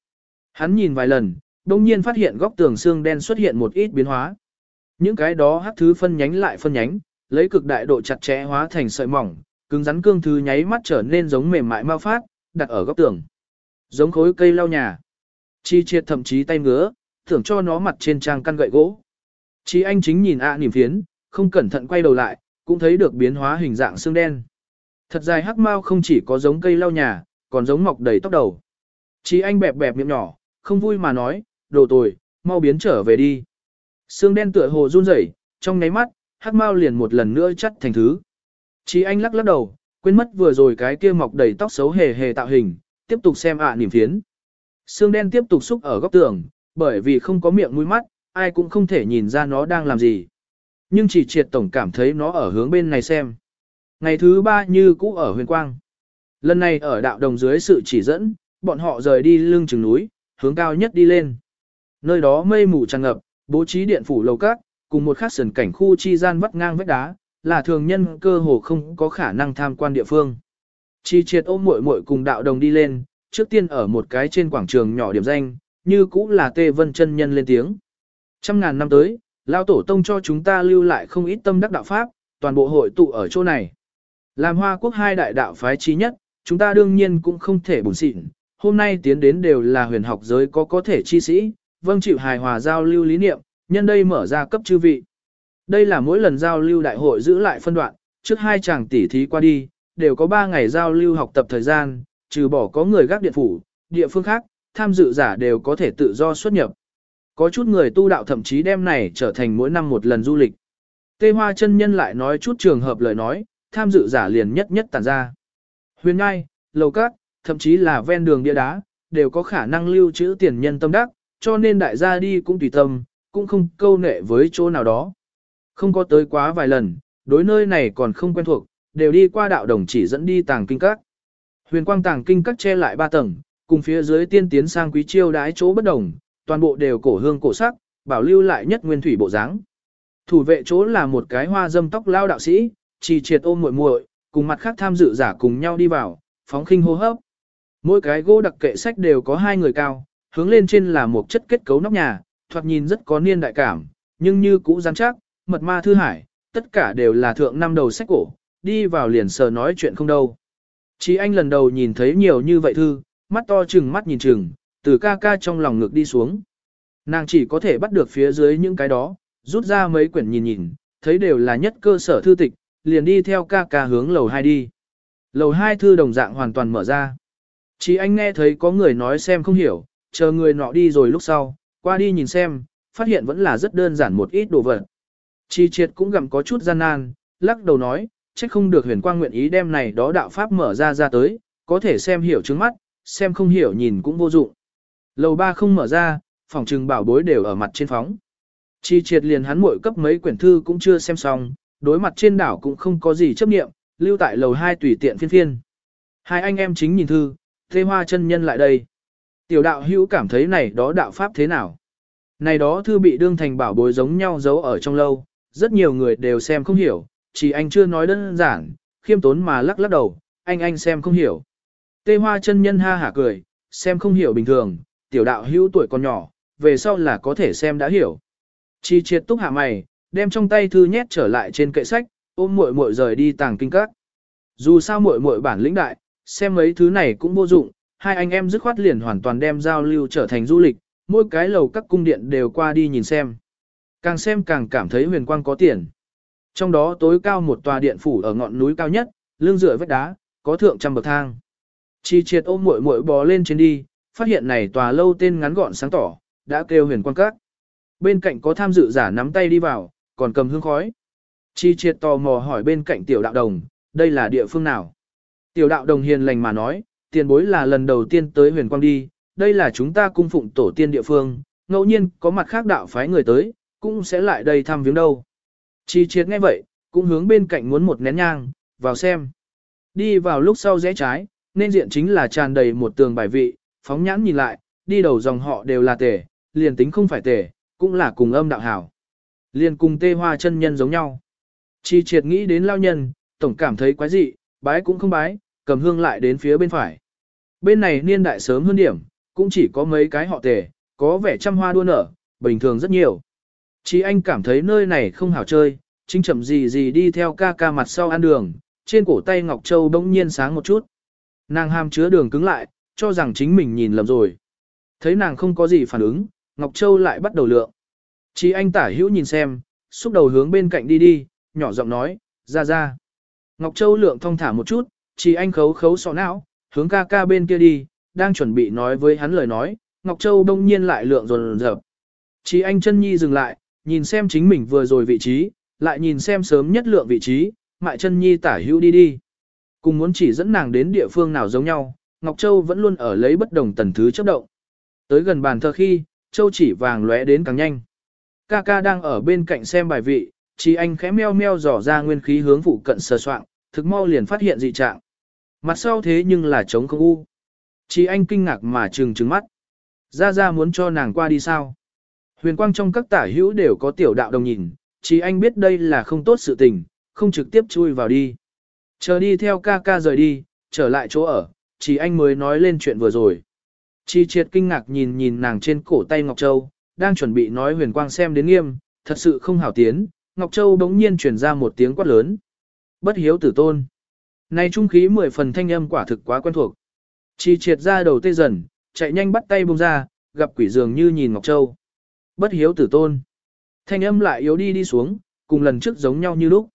Hắn nhìn vài lần, đồng nhiên phát hiện góc tường xương đen xuất hiện một ít biến hóa. Những cái đó hắc thứ phân nhánh lại phân nhánh, lấy cực đại độ chặt chẽ hóa thành sợi mỏng, cứng rắn cương thứ nháy mắt trở nên giống mềm mại mau phát, đặt ở góc tường. Giống khối cây lau nhà. Chi triệt thậm chí tay ngứa, thưởng cho nó mặt trên trang căn gậy gỗ. Chi anh chính nhìn ạ niềm phiến, không cẩn thận quay đầu lại, cũng thấy được biến hóa hình dạng xương đen. Thật dài hắc mau không chỉ có giống cây lau nhà, còn giống mọc đầy tóc đầu. Chi anh bẹp bẹp miệng nhỏ, không vui mà nói, đồ tồi, mau biến trở về đi. Xương đen tựa hồ run rẩy, trong nháy mắt, hắc mau liền một lần nữa chắt thành thứ. Chi anh lắc lắc đầu, quên mất vừa rồi cái kia mọc đầy tóc xấu hề hề tạo hình, tiếp tục xem ạ à niềm phiến. Xương đen tiếp tục xúc ở góc tường, bởi vì không có miệng mũi mắt, ai cũng không thể nhìn ra nó đang làm gì. Nhưng chỉ triệt tổng cảm thấy nó ở hướng bên này xem. Ngày thứ ba như cũ ở huyền quang. Lần này ở đạo đồng dưới sự chỉ dẫn, bọn họ rời đi lưng chừng núi, hướng cao nhất đi lên. Nơi đó mây mù tràn ngập, bố trí điện phủ lầu cát, cùng một khắc sườn cảnh khu chi gian vắt ngang vách đá, là thường nhân cơ hồ không có khả năng tham quan địa phương. Chi triệt ôm muội muội cùng đạo đồng đi lên, trước tiên ở một cái trên quảng trường nhỏ điểm danh, như cũ là Tê Vân chân nhân lên tiếng. Trăm ngàn năm tới, Lao Tổ Tông cho chúng ta lưu lại không ít tâm đắc đạo Pháp, toàn bộ hội tụ ở chỗ này. Làm hoa quốc hai đại đạo phái trí nhất, chúng ta đương nhiên cũng không thể bùn xịn. Hôm nay tiến đến đều là huyền học giới có có thể chi sĩ, vâng chịu hài hòa giao lưu lý niệm, nhân đây mở ra cấp chư vị. Đây là mỗi lần giao lưu đại hội giữ lại phân đoạn, trước hai chàng tỷ thí qua đi, đều có 3 ngày giao lưu học tập thời gian, trừ bỏ có người gác điện phủ, địa phương khác, tham dự giả đều có thể tự do xuất nhập. Có chút người tu đạo thậm chí đem này trở thành mỗi năm một lần du lịch. Tê Hoa chân nhân lại nói chút trường hợp lời nói, tham dự giả liền nhất nhất tản ra. Huyền ngai, lầu cát, thậm chí là ven đường địa đá, đều có khả năng lưu trữ tiền nhân tâm đắc, cho nên đại gia đi cũng tùy tâm, cũng không câu nệ với chỗ nào đó. Không có tới quá vài lần, đối nơi này còn không quen thuộc, đều đi qua đạo đồng chỉ dẫn đi tàng kinh các. Huyền quang tàng kinh các che lại ba tầng, cùng phía dưới tiên tiến sang quý chiêu đái chỗ bất đồng, toàn bộ đều cổ hương cổ sắc, bảo lưu lại nhất nguyên thủy bộ dáng. Thủ vệ chỗ là một cái hoa dâm tóc lao đạo sĩ, chỉ triệt ôm muội muội, cùng mặt khác tham dự giả cùng nhau đi vào, phóng khinh hô hấp. Mỗi cái gỗ đặc kệ sách đều có hai người cao, hướng lên trên là một chất kết cấu nóc nhà, thoạt nhìn rất có niên đại cảm, nhưng như cũ rắn chắc, mật ma thư hải, tất cả đều là thượng năm đầu sách cổ, đi vào liền sờ nói chuyện không đâu. Chỉ anh lần đầu nhìn thấy nhiều như vậy thư, mắt to chừng mắt nhìn chừng, từ ca ca trong lòng ngực đi xuống. Nàng chỉ có thể bắt được phía dưới những cái đó, rút ra mấy quyển nhìn nhìn, thấy đều là nhất cơ sở thư tịch, liền đi theo ca ca hướng lầu 2 đi. Lầu 2 thư đồng dạng hoàn toàn mở ra. Chỉ anh nghe thấy có người nói xem không hiểu, chờ người nọ đi rồi lúc sau, qua đi nhìn xem, phát hiện vẫn là rất đơn giản một ít đồ vật. Chi triệt cũng gặm có chút gian nan, lắc đầu nói, chắc không được huyền quang nguyện ý đem này đó đạo pháp mở ra ra tới, có thể xem hiểu trước mắt, xem không hiểu nhìn cũng vô dụng. Lầu ba không mở ra, phòng trừng bảo bối đều ở mặt trên phóng. Chi triệt liền hắn muội cấp mấy quyển thư cũng chưa xem xong, đối mặt trên đảo cũng không có gì chấp nghiệm, lưu tại lầu hai tùy tiện phiên phiên. Hai anh em chính nhìn thư, thê hoa chân nhân lại đây. Tiểu đạo hữu cảm thấy này đó đạo pháp thế nào? Này đó thư bị đương thành bảo bối giống nhau giấu ở trong lâu, rất nhiều người đều xem không hiểu, chỉ anh chưa nói đơn giản, khiêm tốn mà lắc lắc đầu, anh anh xem không hiểu. Tê hoa chân nhân ha hả cười, xem không hiểu bình thường, tiểu đạo hữu tuổi còn nhỏ, về sau là có thể xem đã hiểu. Chi triệt túc hạ mày, đem trong tay thư nhét trở lại trên kệ sách, ôm muội muội rời đi tàng kinh các. Dù sao muội muội bản lĩnh đại, xem mấy thứ này cũng vô dụng, hai anh em dứt khoát liền hoàn toàn đem giao lưu trở thành du lịch, mỗi cái lầu các cung điện đều qua đi nhìn xem. Càng xem càng cảm thấy huyền quang có tiền. Trong đó tối cao một tòa điện phủ ở ngọn núi cao nhất, lưng dựa vách đá, có thượng trăm bậc thang. Chi triệt ôm muội muội bò lên trên đi, phát hiện này tòa lâu tên ngắn gọn sáng tỏ, đã kêu huyền quang các. Bên cạnh có tham dự giả nắm tay đi vào, còn cầm hương khói. Chi triệt tò mò hỏi bên cạnh tiểu đạo đồng, đây là địa phương nào? Tiểu đạo đồng hiền lành mà nói, tiền bối là lần đầu tiên tới huyền quang đi, đây là chúng ta cung phụng tổ tiên địa phương, ngẫu nhiên có mặt khác đạo phái người tới, cũng sẽ lại đây thăm viếng đâu. Chi triệt nghe vậy, cũng hướng bên cạnh muốn một nén nhang, vào xem. Đi vào lúc sau rẽ trái, nên diện chính là tràn đầy một tường bài vị, phóng nhãn nhìn lại, đi đầu dòng họ đều là tể, liền tính không phải tể, cũng là cùng âm đạo hảo. Liền cùng tê hoa chân nhân giống nhau. Chi triệt nghĩ đến lao nhân, tổng cảm thấy quái dị, bái cũng không bái, cầm hương lại đến phía bên phải. Bên này niên đại sớm hơn điểm, cũng chỉ có mấy cái họ tề, có vẻ trăm hoa đua nở, bình thường rất nhiều. Chỉ anh cảm thấy nơi này không hảo chơi, chính chậm gì gì đi theo ca ca mặt sau ăn đường, trên cổ tay Ngọc Châu bỗng nhiên sáng một chút. Nàng ham chứa đường cứng lại, cho rằng chính mình nhìn lầm rồi. Thấy nàng không có gì phản ứng, Ngọc Châu lại bắt đầu lượng. Chỉ anh tả hữu nhìn xem, xúc đầu hướng bên cạnh đi đi, nhỏ giọng nói, ra ra. Ngọc Châu lượng thong thả một chút, chỉ anh khấu khấu sọ não, hướng ca ca bên kia đi, đang chuẩn bị nói với hắn lời nói, Ngọc Châu đông nhiên lại lượng rồn rợp. Chỉ anh chân nhi dừng lại, nhìn xem chính mình vừa rồi vị trí, lại nhìn xem sớm nhất lượng vị trí, mại chân nhi tả hữu đi đi. Cùng muốn chỉ dẫn nàng đến địa phương nào giống nhau, Ngọc Châu vẫn luôn ở lấy bất đồng tần thứ chấp động. Tới gần bàn thờ khi, Châu chỉ vàng lóe đến càng nhanh. Ca ca đang ở bên cạnh xem bài vị, chỉ anh khẽ meo meo dò ra nguyên khí hướng phụ cận sờ soạn, thực mau liền phát hiện dị trạng. Mặt sau thế nhưng là trống không u. Chỉ anh kinh ngạc mà trừng trừng mắt. Ra ra muốn cho nàng qua đi sao? Huyền quang trong các tả hữu đều có tiểu đạo đồng nhìn, chỉ anh biết đây là không tốt sự tình, không trực tiếp chui vào đi. Chờ đi theo ca ca rời đi, trở lại chỗ ở, chỉ anh mới nói lên chuyện vừa rồi. Chi triệt kinh ngạc nhìn nhìn nàng trên cổ tay Ngọc Châu, đang chuẩn bị nói huyền quang xem đến nghiêm, thật sự không hảo tiến, Ngọc Châu bỗng nhiên truyền ra một tiếng quát lớn. Bất hiếu tử tôn. Này trung khí mười phần thanh âm quả thực quá quen thuộc. Chi triệt ra đầu tê dần, chạy nhanh bắt tay buông ra, gặp quỷ dường như nhìn Ngọc Châu. Bất hiếu tử tôn. Thanh âm lại yếu đi đi xuống, cùng lần trước giống nhau như lúc.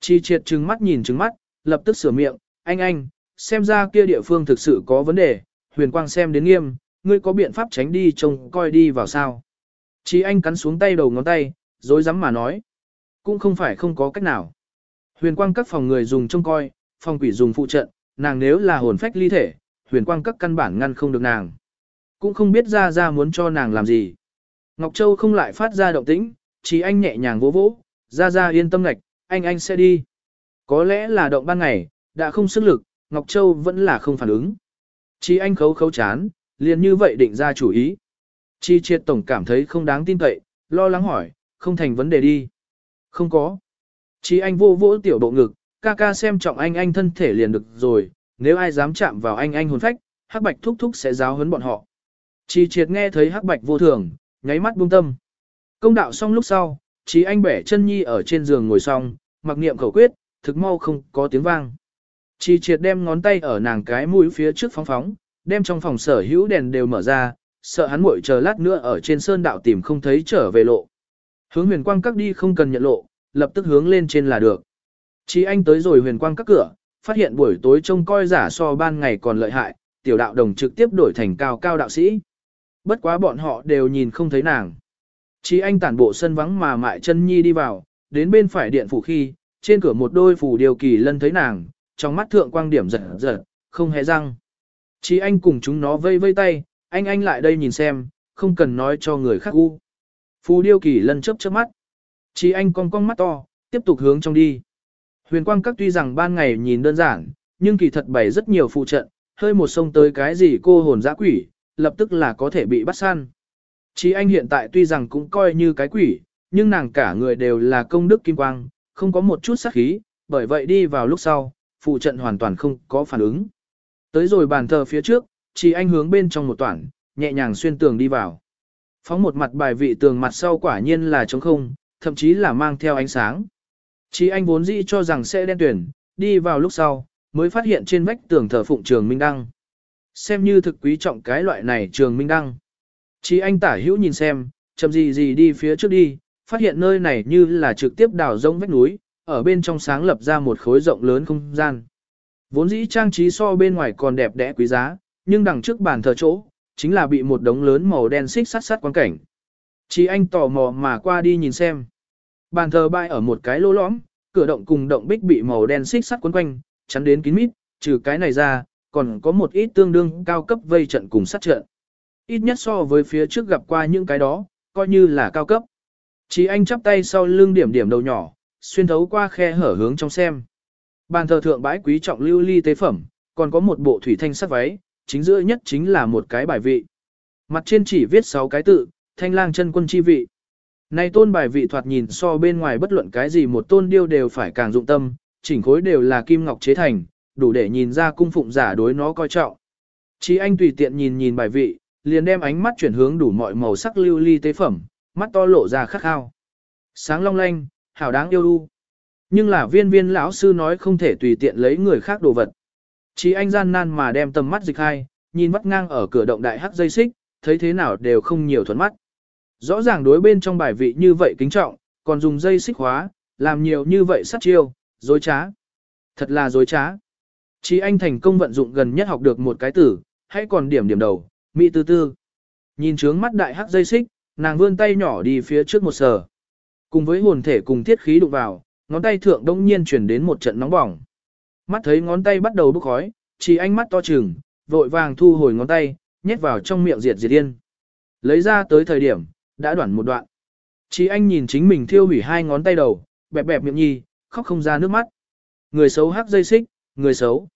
Chi triệt trừng mắt nhìn trừng mắt, lập tức sửa miệng, anh anh, xem ra kia địa phương thực sự có vấn đề, huyền quang xem đến nghiêm, ngươi có biện pháp tránh đi trông coi đi vào sao. Chí anh cắn xuống tay đầu ngón tay, dối rắm mà nói. Cũng không phải không có cách nào. Huyền quang các phòng người dùng trông coi, phòng quỷ dùng phụ trận, nàng nếu là hồn phách ly thể, huyền quang các căn bản ngăn không được nàng. Cũng không biết ra ra muốn cho nàng làm gì. Ngọc Châu không lại phát ra động tĩnh, chỉ anh nhẹ nhàng vỗ vỗ, ra ra yên tâm ngạch, anh anh sẽ đi. Có lẽ là động ban ngày, đã không sức lực, Ngọc Châu vẫn là không phản ứng. Chi anh khấu khấu chán, liền như vậy định ra chủ ý. Chi triệt tổng cảm thấy không đáng tin cậy, lo lắng hỏi, không thành vấn đề đi. Không có. Chi anh vô vỗ tiểu bộ ngực, ca ca xem trọng anh anh thân thể liền được rồi, nếu ai dám chạm vào anh anh hồn phách, hắc bạch thúc thúc sẽ giáo huấn bọn họ. Chi triệt nghe thấy hắc bạch vô thường, nháy mắt buông tâm. Công đạo xong lúc sau, Chi anh bẻ chân nhi ở trên giường ngồi xong, mặc niệm khẩu quyết, thực mau không có tiếng vang. Chi triệt đem ngón tay ở nàng cái mũi phía trước phóng phóng, đem trong phòng sở hữu đèn đều mở ra, sợ hắn muội chờ lát nữa ở trên sơn đạo tìm không thấy trở về lộ. Hướng huyền quang các đi không cần nhận lộ, lập tức hướng lên trên là được. Chi anh tới rồi huyền quang các cửa, phát hiện buổi tối trông coi giả so ban ngày còn lợi hại, tiểu đạo đồng trực tiếp đổi thành cao cao đạo sĩ. Bất quá bọn họ đều nhìn không thấy nàng. Chi anh tản bộ sân vắng mà mại chân nhi đi vào, đến bên phải điện phủ khi, trên cửa một đôi phủ điều kỳ lân thấy nàng, trong mắt thượng quang điểm giật giật, không hề răng. Chí anh cùng chúng nó vây vây tay, anh anh lại đây nhìn xem, không cần nói cho người khác u. Phù điêu kỳ lân chớp chớp mắt. Chí anh cong cong mắt to, tiếp tục hướng trong đi. Huyền quang các tuy rằng ban ngày nhìn đơn giản, nhưng kỳ thật bày rất nhiều phụ trận, hơi một sông tới cái gì cô hồn dã quỷ, lập tức là có thể bị bắt săn. Chí anh hiện tại tuy rằng cũng coi như cái quỷ, nhưng nàng cả người đều là công đức kim quang, không có một chút sát khí, bởi vậy đi vào lúc sau, phụ trận hoàn toàn không có phản ứng. Tới rồi bàn thờ phía trước, chỉ anh hướng bên trong một toản, nhẹ nhàng xuyên tường đi vào. Phóng một mặt bài vị tường mặt sau quả nhiên là trống không, thậm chí là mang theo ánh sáng. Chỉ anh vốn dĩ cho rằng sẽ đen tuyển, đi vào lúc sau, mới phát hiện trên vách tường thờ phụng trường Minh Đăng. Xem như thực quý trọng cái loại này trường Minh Đăng. Chỉ anh tả hữu nhìn xem, chậm gì gì đi phía trước đi, phát hiện nơi này như là trực tiếp đào rông vách núi, ở bên trong sáng lập ra một khối rộng lớn không gian. Vốn dĩ trang trí so bên ngoài còn đẹp đẽ quý giá, nhưng đằng trước bàn thờ chỗ, chính là bị một đống lớn màu đen xích sắt sắt quan cảnh. Chỉ anh tò mò mà qua đi nhìn xem. Bàn thờ bay ở một cái lỗ lõm, cửa động cùng động bích bị màu đen xích sắt quấn quanh, chắn đến kín mít, trừ cái này ra, còn có một ít tương đương cao cấp vây trận cùng sắt trận. Ít nhất so với phía trước gặp qua những cái đó, coi như là cao cấp. Chỉ anh chắp tay sau lưng điểm điểm đầu nhỏ, xuyên thấu qua khe hở hướng trong xem. Bàn thờ thượng bãi quý trọng lưu ly tế phẩm, còn có một bộ thủy thanh sắc váy, chính giữa nhất chính là một cái bài vị. Mặt trên chỉ viết 6 cái tự, thanh lang chân quân chi vị. Này tôn bài vị thoạt nhìn so bên ngoài bất luận cái gì một tôn điêu đều phải càng dụng tâm, chỉnh khối đều là kim ngọc chế thành, đủ để nhìn ra cung phụng giả đối nó coi trọng. Chí anh tùy tiện nhìn nhìn bài vị, liền đem ánh mắt chuyển hướng đủ mọi màu sắc lưu ly tế phẩm, mắt to lộ ra khắc khao. Sáng long lanh, hảo đáng yêu đu. Nhưng là viên viên lão sư nói không thể tùy tiện lấy người khác đồ vật. Chỉ anh gian nan mà đem tầm mắt dịch hai, nhìn mắt ngang ở cửa động đại hắc dây xích, thấy thế nào đều không nhiều thuận mắt. Rõ ràng đối bên trong bài vị như vậy kính trọng, còn dùng dây xích hóa, làm nhiều như vậy sát chiêu, dối trá. Thật là dối trá. Chỉ anh thành công vận dụng gần nhất học được một cái tử, hãy còn điểm điểm đầu, mỹ tư tư. Nhìn trướng mắt đại hắc dây xích, nàng vươn tay nhỏ đi phía trước một sờ. Cùng với hồn thể cùng thiết khí đụng vào, ngón tay thượng đông nhiên chuyển đến một trận nóng bỏng. Mắt thấy ngón tay bắt đầu bốc khói, chỉ ánh mắt to trừng, vội vàng thu hồi ngón tay, nhét vào trong miệng diệt diệt yên. Lấy ra tới thời điểm, đã đoạn một đoạn. Chỉ anh nhìn chính mình thiêu hủy hai ngón tay đầu, bẹp bẹp miệng nhi, khóc không ra nước mắt. Người xấu hắc dây xích, người xấu.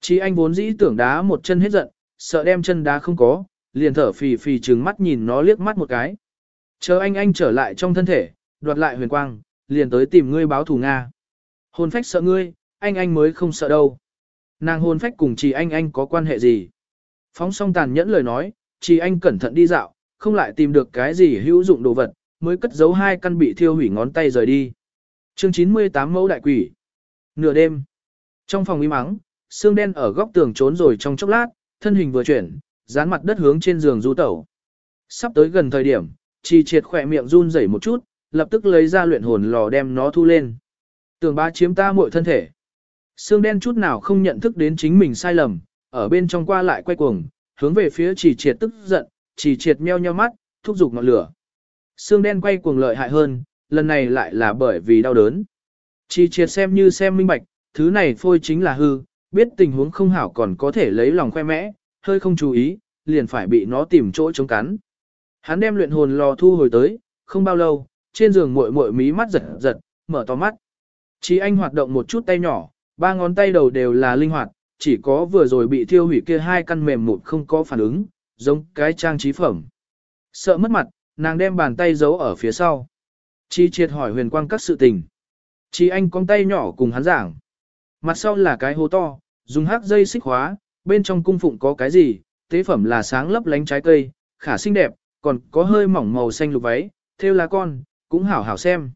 Chỉ anh vốn dĩ tưởng đá một chân hết giận, sợ đem chân đá không có, liền thở phì phì trừng mắt nhìn nó liếc mắt một cái. Chờ anh anh trở lại trong thân thể, đoạt lại huyền quang, liền tới tìm ngươi báo thù Nga. Hồn phách sợ ngươi, anh anh mới không sợ đâu. Nàng hồn phách cùng chị anh anh có quan hệ gì? Phóng song tàn nhẫn lời nói, chị anh cẩn thận đi dạo, không lại tìm được cái gì hữu dụng đồ vật, mới cất giấu hai căn bị thiêu hủy ngón tay rời đi. Chương 98 mẫu đại quỷ. Nửa đêm. Trong phòng im mắng, xương đen ở góc tường trốn rồi trong chốc lát, thân hình vừa chuyển, dán mặt đất hướng trên giường du tẩu. Sắp tới gần thời điểm, chị triệt khỏe miệng run rẩy một chút, lập tức lấy ra luyện hồn lò đem nó thu lên. Tường ba chiếm ta muội thân thể. Xương đen chút nào không nhận thức đến chính mình sai lầm, ở bên trong qua lại quay cuồng, hướng về phía chỉ triệt tức giận, chỉ triệt meo nheo mắt, thúc giục ngọn lửa. Xương đen quay cuồng lợi hại hơn, lần này lại là bởi vì đau đớn. Chỉ triệt xem như xem minh bạch, thứ này phôi chính là hư, biết tình huống không hảo còn có thể lấy lòng khoe mẽ, hơi không chú ý, liền phải bị nó tìm chỗ chống cắn. Hắn đem luyện hồn lò thu hồi tới, không bao lâu, trên giường muội muội mí mắt giật giật, mở to mắt. Chí anh hoạt động một chút tay nhỏ, ba ngón tay đầu đều là linh hoạt, chỉ có vừa rồi bị thiêu hủy kia hai căn mềm mụn không có phản ứng, giống cái trang trí phẩm. Sợ mất mặt, nàng đem bàn tay giấu ở phía sau. Chi triệt hỏi huyền quang các sự tình. Chi anh con tay nhỏ cùng hắn giảng. Mặt sau là cái hố to, dùng hắc dây xích hóa bên trong cung phụng có cái gì, tế phẩm là sáng lấp lánh trái cây, khả xinh đẹp, còn có hơi mỏng màu xanh lục váy, theo lá con, cũng hảo hảo xem.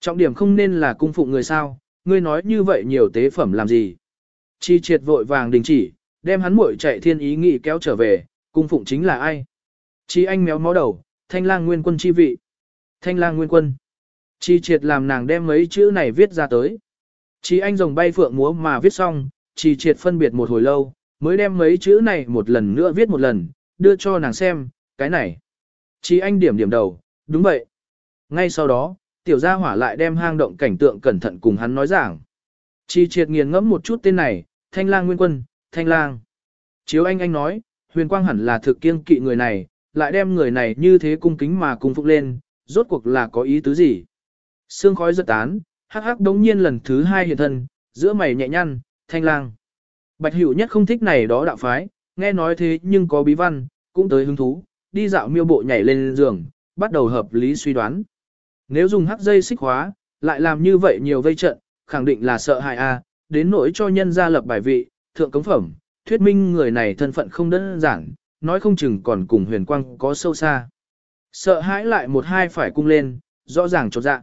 Trọng điểm không nên là cung phụng người sao, ngươi nói như vậy nhiều tế phẩm làm gì. Chi triệt vội vàng đình chỉ, đem hắn muội chạy thiên ý nghị kéo trở về, cung phụng chính là ai. Chi anh méo mó đầu, thanh lang nguyên quân chi vị. Thanh lang nguyên quân. Chi triệt làm nàng đem mấy chữ này viết ra tới. Chi anh rồng bay phượng múa mà viết xong, chi triệt phân biệt một hồi lâu, mới đem mấy chữ này một lần nữa viết một lần, đưa cho nàng xem, cái này. Chi anh điểm điểm đầu, đúng vậy. Ngay sau đó, tiểu gia hỏa lại đem hang động cảnh tượng cẩn thận cùng hắn nói giảng. Chi triệt nghiền ngẫm một chút tên này, thanh lang nguyên quân, thanh lang. Chiếu anh anh nói, huyền quang hẳn là thực kiên kỵ người này, lại đem người này như thế cung kính mà cung phục lên, rốt cuộc là có ý tứ gì. Sương khói giật tán, hắc hắc đống nhiên lần thứ hai hiện thân, giữa mày nhẹ nhăn, thanh lang. Bạch hữu nhất không thích này đó đạo phái, nghe nói thế nhưng có bí văn, cũng tới hứng thú, đi dạo miêu bộ nhảy lên giường, bắt đầu hợp lý suy đoán. Nếu dùng hắc dây xích hóa, lại làm như vậy nhiều vây trận, khẳng định là sợ hại a, đến nỗi cho nhân gia lập bài vị, thượng cống phẩm, thuyết minh người này thân phận không đơn giản, nói không chừng còn cùng huyền quang có sâu xa. Sợ hãi lại một hai phải cung lên, rõ ràng chột dạ.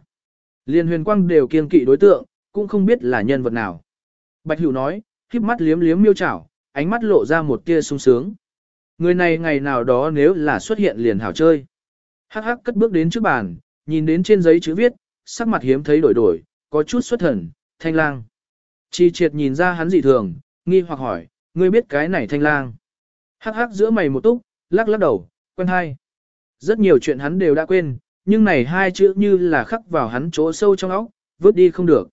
Liên huyền quang đều kiên kỵ đối tượng, cũng không biết là nhân vật nào. Bạch Hữu nói, khiếp mắt liếm liếm miêu chảo, ánh mắt lộ ra một tia sung sướng. Người này ngày nào đó nếu là xuất hiện liền hảo chơi. Hắc hắc cất bước đến trước bàn, nhìn đến trên giấy chữ viết, sắc mặt hiếm thấy đổi đổi, có chút xuất thần, thanh lang. Chi triệt nhìn ra hắn dị thường, nghi hoặc hỏi, ngươi biết cái này thanh lang. Hắc hắc giữa mày một túc, lắc lắc đầu, quen hai. Rất nhiều chuyện hắn đều đã quên, nhưng này hai chữ như là khắc vào hắn chỗ sâu trong óc, vứt đi không được.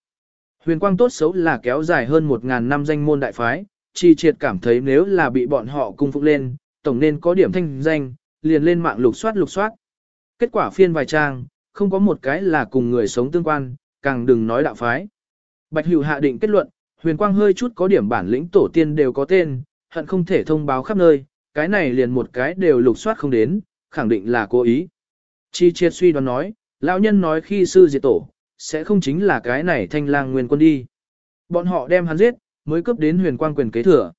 Huyền quang tốt xấu là kéo dài hơn một ngàn năm danh môn đại phái, chi triệt cảm thấy nếu là bị bọn họ cung phục lên, tổng nên có điểm thanh danh, liền lên mạng lục soát lục soát. Kết quả phiên vài trang, không có một cái là cùng người sống tương quan, càng đừng nói đạo phái. Bạch Hữu hạ định kết luận, huyền quang hơi chút có điểm bản lĩnh tổ tiên đều có tên, hận không thể thông báo khắp nơi, cái này liền một cái đều lục soát không đến, khẳng định là cố ý. Chi triệt suy đoán nói, lão nhân nói khi sư diệt tổ, sẽ không chính là cái này thanh lang nguyên quân đi. Bọn họ đem hắn giết, mới cướp đến huyền quang quyền kế thừa.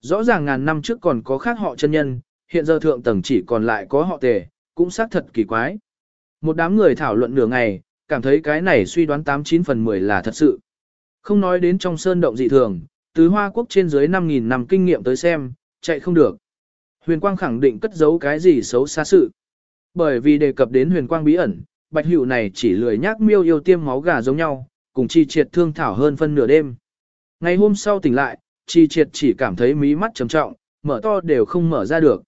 Rõ ràng ngàn năm trước còn có khác họ chân nhân, hiện giờ thượng tầng chỉ còn lại có họ tề, cũng xác thật kỳ quái. Một đám người thảo luận nửa ngày, cảm thấy cái này suy đoán 89 phần 10 là thật sự. Không nói đến trong sơn động dị thường, tứ Hoa Quốc trên dưới 5.000 năm kinh nghiệm tới xem, chạy không được. Huyền Quang khẳng định cất giấu cái gì xấu xa sự. Bởi vì đề cập đến huyền quang bí ẩn, bạch hữu này chỉ lười nhác miêu yêu tiêm máu gà giống nhau, cùng chi triệt thương thảo hơn phân nửa đêm. Ngày hôm sau tỉnh lại, chi triệt chỉ cảm thấy mí mắt trầm trọng, mở to đều không mở ra được.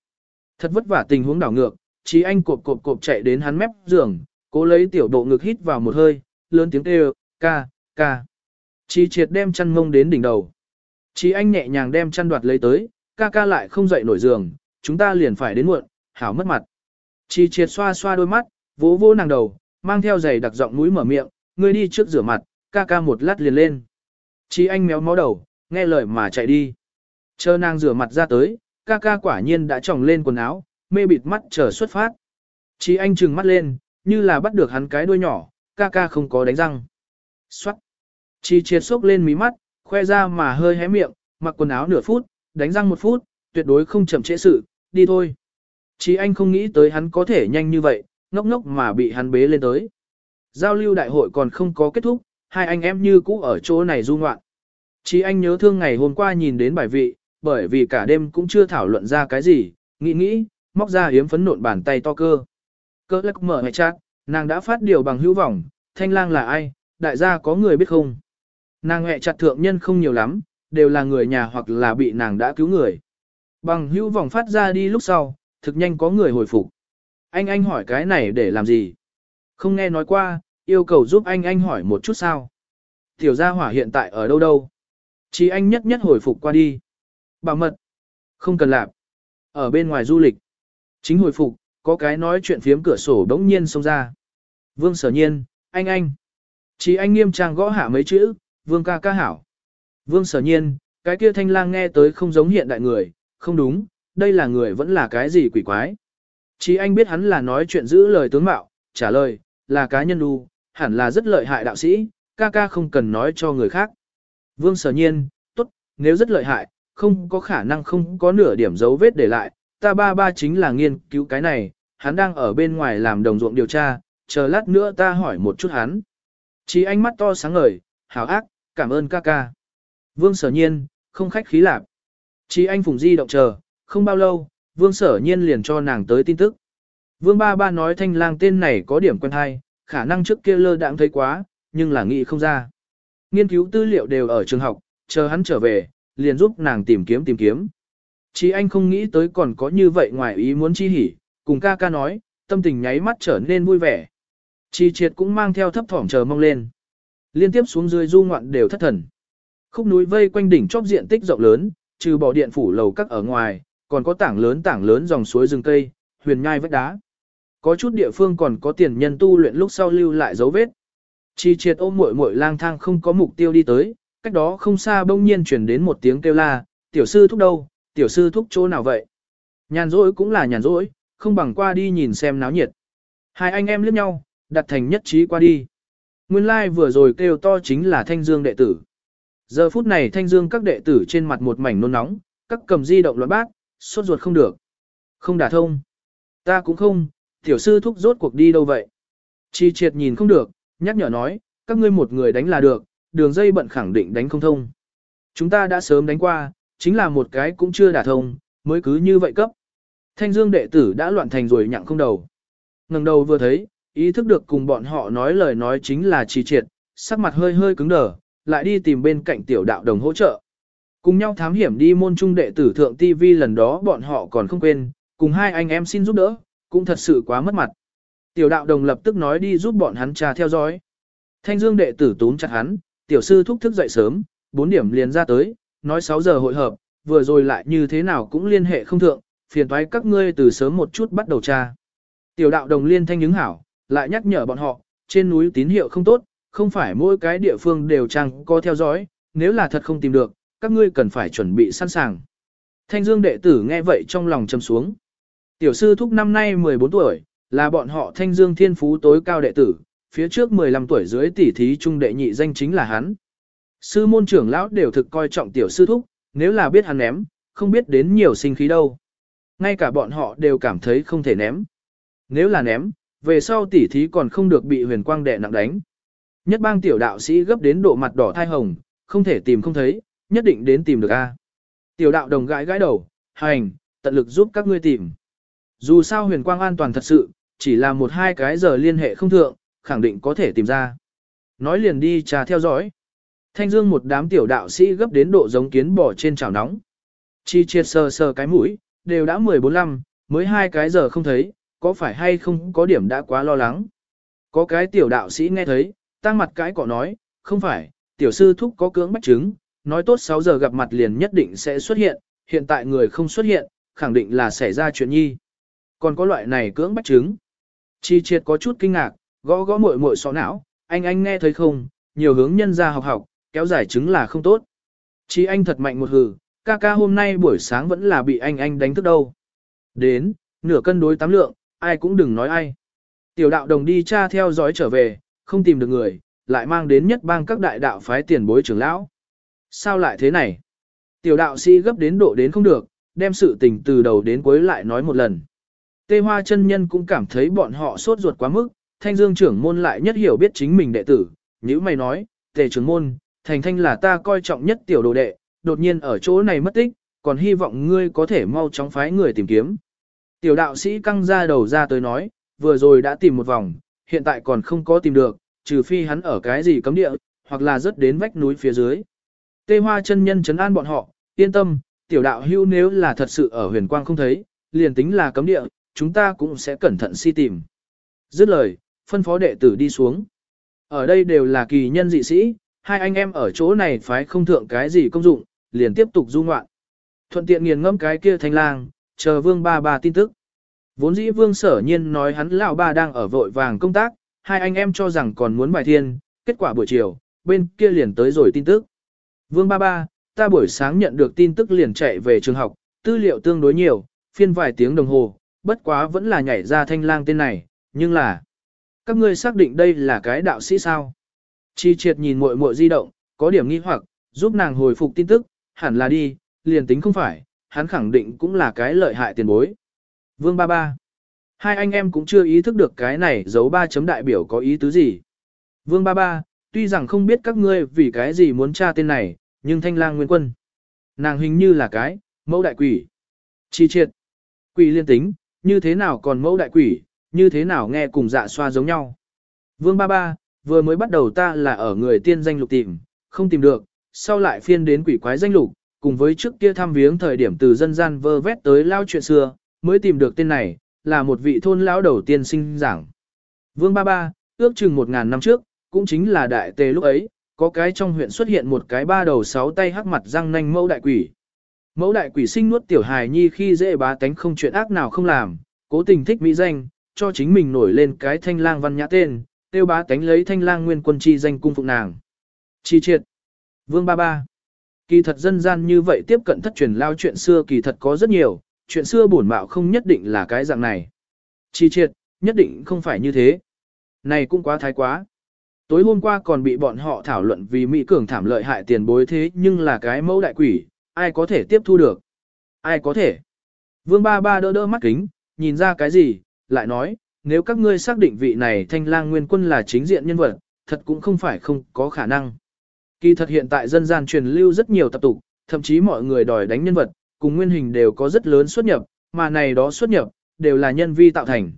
Thật vất vả tình huống đảo ngược, Chí anh cộp cộp cộp chạy đến hắn mép giường, cố lấy tiểu độ ngực hít vào một hơi, lớn tiếng kêu, ca, ca. Chí triệt đem chăn mông đến đỉnh đầu. Chí anh nhẹ nhàng đem chăn đoạt lấy tới, ca ca lại không dậy nổi giường, chúng ta liền phải đến muộn, hảo mất mặt. Chí triệt xoa xoa đôi mắt, vỗ vỗ nàng đầu, mang theo giày đặc giọng mũi mở miệng, ngươi đi trước rửa mặt, ca ca một lát liền lên. Chí anh méo mó đầu, nghe lời mà chạy đi. Chờ nàng rửa mặt ra tới, ca ca quả nhiên đã tròng lên quần áo, mê bịt mắt chờ xuất phát. Chí anh trừng mắt lên, như là bắt được hắn cái đuôi nhỏ, ca ca không có đánh răng. Xoát. Chi triệt sốc lên mí mắt, khoe ra mà hơi hé miệng, mặc quần áo nửa phút, đánh răng một phút, tuyệt đối không chậm trễ sự, đi thôi. Chí anh không nghĩ tới hắn có thể nhanh như vậy, ngốc ngốc mà bị hắn bế lên tới. Giao lưu đại hội còn không có kết thúc, hai anh em như cũ ở chỗ này du ngoạn. Chí anh nhớ thương ngày hôm qua nhìn đến bài vị, bởi vì cả đêm cũng chưa thảo luận ra cái gì, nghĩ nghĩ, móc ra hiếm phấn nộn bàn tay to cơ. Cơ lắc mở hệ chat, nàng đã phát điều bằng hữu vọng, thanh lang là ai, đại gia có người biết không. Nàng hệ chặt thượng nhân không nhiều lắm, đều là người nhà hoặc là bị nàng đã cứu người. Bằng hữu vọng phát ra đi lúc sau, thực nhanh có người hồi phục. Anh anh hỏi cái này để làm gì? Không nghe nói qua, yêu cầu giúp anh anh hỏi một chút sao. Tiểu gia hỏa hiện tại ở đâu đâu? Chỉ anh nhất nhất hồi phục qua đi. Bảo mật. Không cần làm. Ở bên ngoài du lịch. Chính hồi phục, có cái nói chuyện phiếm cửa sổ đống nhiên xông ra. Vương sở nhiên, anh anh. Chỉ anh nghiêm trang gõ hạ mấy chữ, vương ca ca hảo. Vương sở nhiên, cái kia thanh lang nghe tới không giống hiện đại người, không đúng, đây là người vẫn là cái gì quỷ quái. Chỉ anh biết hắn là nói chuyện giữ lời tướng mạo, trả lời, là cá nhân đu, hẳn là rất lợi hại đạo sĩ, ca ca không cần nói cho người khác. Vương sở nhiên, tốt, nếu rất lợi hại, không có khả năng không có nửa điểm dấu vết để lại, ta ba ba chính là nghiên cứu cái này, hắn đang ở bên ngoài làm đồng ruộng điều tra, chờ lát nữa ta hỏi một chút hắn. Chỉ anh mắt to sáng ngời, hảo ác, cảm ơn ca ca. Vương sở nhiên, không khách khí lạp. Chỉ anh phùng di động chờ, không bao lâu, vương sở nhiên liền cho nàng tới tin tức. Vương ba ba nói thanh lang tên này có điểm quen hay, khả năng trước kia lơ đãng thấy quá, nhưng là nghĩ không ra. Nghiên cứu tư liệu đều ở trường học, chờ hắn trở về, liền giúp nàng tìm kiếm tìm kiếm. Chỉ anh không nghĩ tới còn có như vậy ngoài ý muốn chi hỉ, cùng ca ca nói, tâm tình nháy mắt trở nên vui vẻ. Chi triệt cũng mang theo thấp thỏm chờ mong lên. Liên tiếp xuống dưới du ngoạn đều thất thần. Khúc núi vây quanh đỉnh chóp diện tích rộng lớn, trừ bỏ điện phủ lầu các ở ngoài, còn có tảng lớn tảng lớn dòng suối rừng cây, huyền nhai vách đá. Có chút địa phương còn có tiền nhân tu luyện lúc sau lưu lại dấu vết. Chi triệt ôm muội muội lang thang không có mục tiêu đi tới, cách đó không xa bỗng nhiên chuyển đến một tiếng kêu la, tiểu sư thúc đâu, tiểu sư thúc chỗ nào vậy? Nhàn rỗi cũng là nhàn rỗi, không bằng qua đi nhìn xem náo nhiệt. Hai anh em liếc nhau, đặt thành nhất trí qua đi. Nguyên lai like vừa rồi kêu to chính là thanh dương đệ tử. Giờ phút này thanh dương các đệ tử trên mặt một mảnh nôn nóng, các cầm di động loạn bát, sốt ruột không được. Không đả thông. Ta cũng không, tiểu sư thúc rốt cuộc đi đâu vậy? Chi triệt nhìn không được, nhắc nhở nói, các ngươi một người đánh là được, đường dây bận khẳng định đánh không thông. Chúng ta đã sớm đánh qua, chính là một cái cũng chưa đả thông, mới cứ như vậy cấp. Thanh dương đệ tử đã loạn thành rồi nhặng không đầu. ngẩng đầu vừa thấy, ý thức được cùng bọn họ nói lời nói chính là trì triệt, sắc mặt hơi hơi cứng đờ, lại đi tìm bên cạnh tiểu đạo đồng hỗ trợ. Cùng nhau thám hiểm đi môn trung đệ tử thượng TV lần đó bọn họ còn không quên, cùng hai anh em xin giúp đỡ, cũng thật sự quá mất mặt. Tiểu đạo đồng lập tức nói đi giúp bọn hắn trà theo dõi. Thanh dương đệ tử túm chặt hắn, tiểu sư thúc thức dậy sớm, 4 điểm liền ra tới, nói 6 giờ hội hợp, vừa rồi lại như thế nào cũng liên hệ không thượng, phiền toái các ngươi từ sớm một chút bắt đầu tra. Tiểu đạo đồng liên thanh ứng hảo, lại nhắc nhở bọn họ, trên núi tín hiệu không tốt, không phải mỗi cái địa phương đều trang có theo dõi, nếu là thật không tìm được, các ngươi cần phải chuẩn bị sẵn sàng. Thanh Dương đệ tử nghe vậy trong lòng trầm xuống. Tiểu sư thúc năm nay 14 tuổi, là bọn họ Thanh Dương thiên phú tối cao đệ tử, phía trước 15 tuổi dưới tỷ thí trung đệ nhị danh chính là hắn. Sư môn trưởng lão đều thực coi trọng tiểu sư thúc, nếu là biết hắn ném, không biết đến nhiều sinh khí đâu. Ngay cả bọn họ đều cảm thấy không thể ném. Nếu là ném, về sau tỷ thí còn không được bị huyền quang đệ nặng đánh. Nhất bang tiểu đạo sĩ gấp đến độ mặt đỏ thai hồng, không thể tìm không thấy, nhất định đến tìm được a. Tiểu đạo đồng gãi gãi đầu, hành, tận lực giúp các ngươi tìm. Dù sao huyền quang an toàn thật sự, chỉ là một hai cái giờ liên hệ không thượng, khẳng định có thể tìm ra. Nói liền đi trà theo dõi. Thanh dương một đám tiểu đạo sĩ gấp đến độ giống kiến bò trên chảo nóng. Chi triệt sờ sờ cái mũi, đều đã 14 mới hai cái giờ không thấy, có phải hay không có điểm đã quá lo lắng. Có cái tiểu đạo sĩ nghe thấy, tăng mặt cái cọ nói, không phải, tiểu sư thúc có cưỡng bách chứng, nói tốt 6 giờ gặp mặt liền nhất định sẽ xuất hiện, hiện tại người không xuất hiện, khẳng định là xảy ra chuyện nhi. Còn có loại này cưỡng bách chứng. Chi triệt có chút kinh ngạc, gõ gõ muội muội sọ não, anh anh nghe thấy không, nhiều hướng nhân ra học học, kéo dài chứng là không tốt. chí anh thật mạnh một hừ, ca ca hôm nay buổi sáng vẫn là bị anh anh đánh thức đâu. Đến, nửa cân đối tám lượng, ai cũng đừng nói ai. Tiểu đạo đồng đi cha theo dõi trở về, không tìm được người, lại mang đến nhất bang các đại đạo phái tiền bối trưởng lão. Sao lại thế này? Tiểu đạo sĩ gấp đến độ đến không được, đem sự tình từ đầu đến cuối lại nói một lần. Tê Hoa chân nhân cũng cảm thấy bọn họ sốt ruột quá mức, thanh dương trưởng môn lại nhất hiểu biết chính mình đệ tử, như mày nói, tề trưởng môn, thành thanh là ta coi trọng nhất tiểu đồ đệ, đột nhiên ở chỗ này mất tích, còn hy vọng ngươi có thể mau chóng phái người tìm kiếm. Tiểu đạo sĩ căng ra đầu ra tới nói, vừa rồi đã tìm một vòng, hiện tại còn không có tìm được, trừ phi hắn ở cái gì cấm địa, hoặc là rớt đến vách núi phía dưới. Tê Hoa chân nhân chấn an bọn họ, yên tâm, tiểu đạo hưu nếu là thật sự ở huyền quang không thấy, liền tính là cấm địa, chúng ta cũng sẽ cẩn thận si tìm. Dứt lời, phân phó đệ tử đi xuống. Ở đây đều là kỳ nhân dị sĩ, hai anh em ở chỗ này phái không thượng cái gì công dụng, liền tiếp tục du ngoạn. Thuận tiện nghiền ngẫm cái kia thanh lang, chờ vương ba ba tin tức. Vốn dĩ vương sở nhiên nói hắn lão ba đang ở vội vàng công tác, hai anh em cho rằng còn muốn bài thiên, kết quả buổi chiều, bên kia liền tới rồi tin tức. Vương ba ba, ta buổi sáng nhận được tin tức liền chạy về trường học, tư liệu tương đối nhiều, phiên vài tiếng đồng hồ, bất quá vẫn là nhảy ra thanh lang tên này, nhưng là... Các ngươi xác định đây là cái đạo sĩ sao? Chi triệt nhìn muội muội di động, có điểm nghi hoặc, giúp nàng hồi phục tin tức, hẳn là đi, liền tính không phải, hắn khẳng định cũng là cái lợi hại tiền bối. Vương ba ba. Hai anh em cũng chưa ý thức được cái này dấu ba chấm đại biểu có ý tứ gì. Vương ba ba, tuy rằng không biết các ngươi vì cái gì muốn tra tên này, nhưng thanh lang nguyên quân. Nàng hình như là cái, mẫu đại quỷ. Chi triệt. Quỷ liên tính, như thế nào còn mẫu đại quỷ, như thế nào nghe cùng dạ xoa giống nhau. Vương ba ba, vừa mới bắt đầu ta là ở người tiên danh lục tìm, không tìm được, sau lại phiên đến quỷ quái danh lục, cùng với trước kia thăm viếng thời điểm từ dân gian vơ vét tới lao chuyện xưa, mới tìm được tên này, là một vị thôn lão đầu tiên sinh giảng. Vương ba ba, ước chừng một ngàn năm trước, cũng chính là đại tề lúc ấy, có cái trong huyện xuất hiện một cái ba đầu sáu tay hắc mặt răng nanh mẫu đại quỷ. Mẫu đại quỷ sinh nuốt tiểu hài nhi khi dễ bá tánh không chuyện ác nào không làm, cố tình thích mỹ danh, cho chính mình nổi lên cái thanh lang văn nhã tên, tiêu bá tánh lấy thanh lang nguyên quân chi danh cung phụng nàng. Chi triệt. Vương ba ba. Kỳ thật dân gian như vậy tiếp cận thất truyền lao chuyện xưa kỳ thật có rất nhiều, chuyện xưa bổn mạo không nhất định là cái dạng này. Chi triệt, nhất định không phải như thế. Này cũng quá thái quá. Tối hôm qua còn bị bọn họ thảo luận vì Mỹ cường thảm lợi hại tiền bối thế nhưng là cái mẫu đại quỷ, ai có thể tiếp thu được? Ai có thể? Vương ba ba đỡ đỡ mắt kính, nhìn ra cái gì, lại nói, nếu các ngươi xác định vị này thanh lang nguyên quân là chính diện nhân vật, thật cũng không phải không có khả năng. Kỳ thật hiện tại dân gian truyền lưu rất nhiều tập tục, thậm chí mọi người đòi đánh nhân vật, cùng nguyên hình đều có rất lớn xuất nhập, mà này đó xuất nhập, đều là nhân vi tạo thành.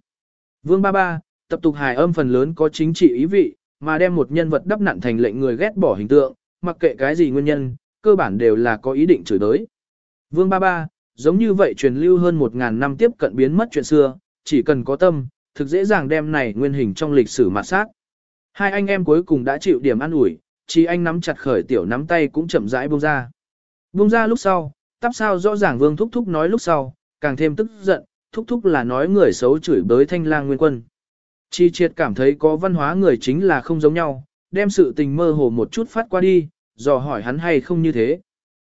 Vương Ba Ba, tập tục hài âm phần lớn có chính trị ý vị, mà đem một nhân vật đắp nặn thành lệnh người ghét bỏ hình tượng, mặc kệ cái gì nguyên nhân, cơ bản đều là có ý định chửi đới. Vương Ba Ba, giống như vậy truyền lưu hơn một ngàn năm tiếp cận biến mất chuyện xưa, chỉ cần có tâm, thực dễ dàng đem này nguyên hình trong lịch sử mặt sát. Hai anh em cuối cùng đã chịu điểm ăn ủi, chỉ anh nắm chặt khởi tiểu nắm tay cũng chậm rãi buông ra. Buông ra lúc sau, tắp sao rõ ràng vương thúc thúc nói lúc sau, càng thêm tức giận, thúc thúc là nói người xấu chửi bới thanh lang nguyên quân. Chi triệt cảm thấy có văn hóa người chính là không giống nhau, đem sự tình mơ hồ một chút phát qua đi, dò hỏi hắn hay không như thế.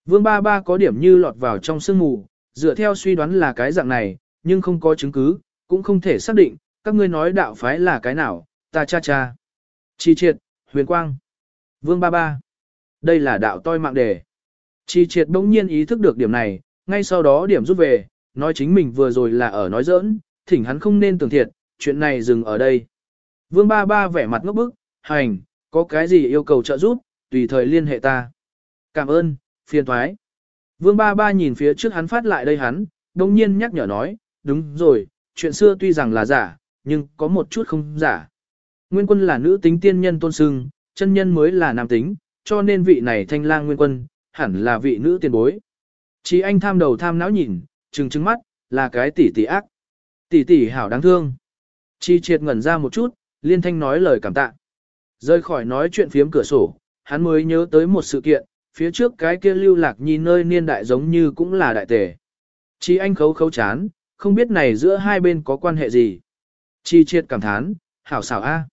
Vương ba ba có điểm như lọt vào trong sương mù, dựa theo suy đoán là cái dạng này, nhưng không có chứng cứ, cũng không thể xác định, các ngươi nói đạo phái là cái nào, ta cha cha. Chi triệt, huyền quang. Vương ba ba. Đây là đạo toi mạng đề. Chi triệt bỗng nhiên ý thức được điểm này, ngay sau đó điểm rút về, nói chính mình vừa rồi là ở nói giỡn, thỉnh hắn không nên tưởng thiệt, chuyện này dừng ở đây. Vương ba ba vẻ mặt ngốc bức, hành, có cái gì yêu cầu trợ giúp, tùy thời liên hệ ta. Cảm ơn, phiền thoái. Vương ba ba nhìn phía trước hắn phát lại đây hắn, đồng nhiên nhắc nhở nói, đúng rồi, chuyện xưa tuy rằng là giả, nhưng có một chút không giả. Nguyên quân là nữ tính tiên nhân tôn sưng, chân nhân mới là nam tính, cho nên vị này thanh lang nguyên quân, hẳn là vị nữ tiền bối. Chỉ anh tham đầu tham não nhìn, trừng trừng mắt, là cái tỷ tỷ ác. Tỷ tỷ hảo đáng thương. Chi triệt ngẩn ra một chút, liên thanh nói lời cảm tạ. Rơi khỏi nói chuyện phiếm cửa sổ, hắn mới nhớ tới một sự kiện, phía trước cái kia lưu lạc nhìn nơi niên đại giống như cũng là đại tề. Chi anh khấu khấu chán, không biết này giữa hai bên có quan hệ gì. Chi triệt cảm thán, hảo xảo a.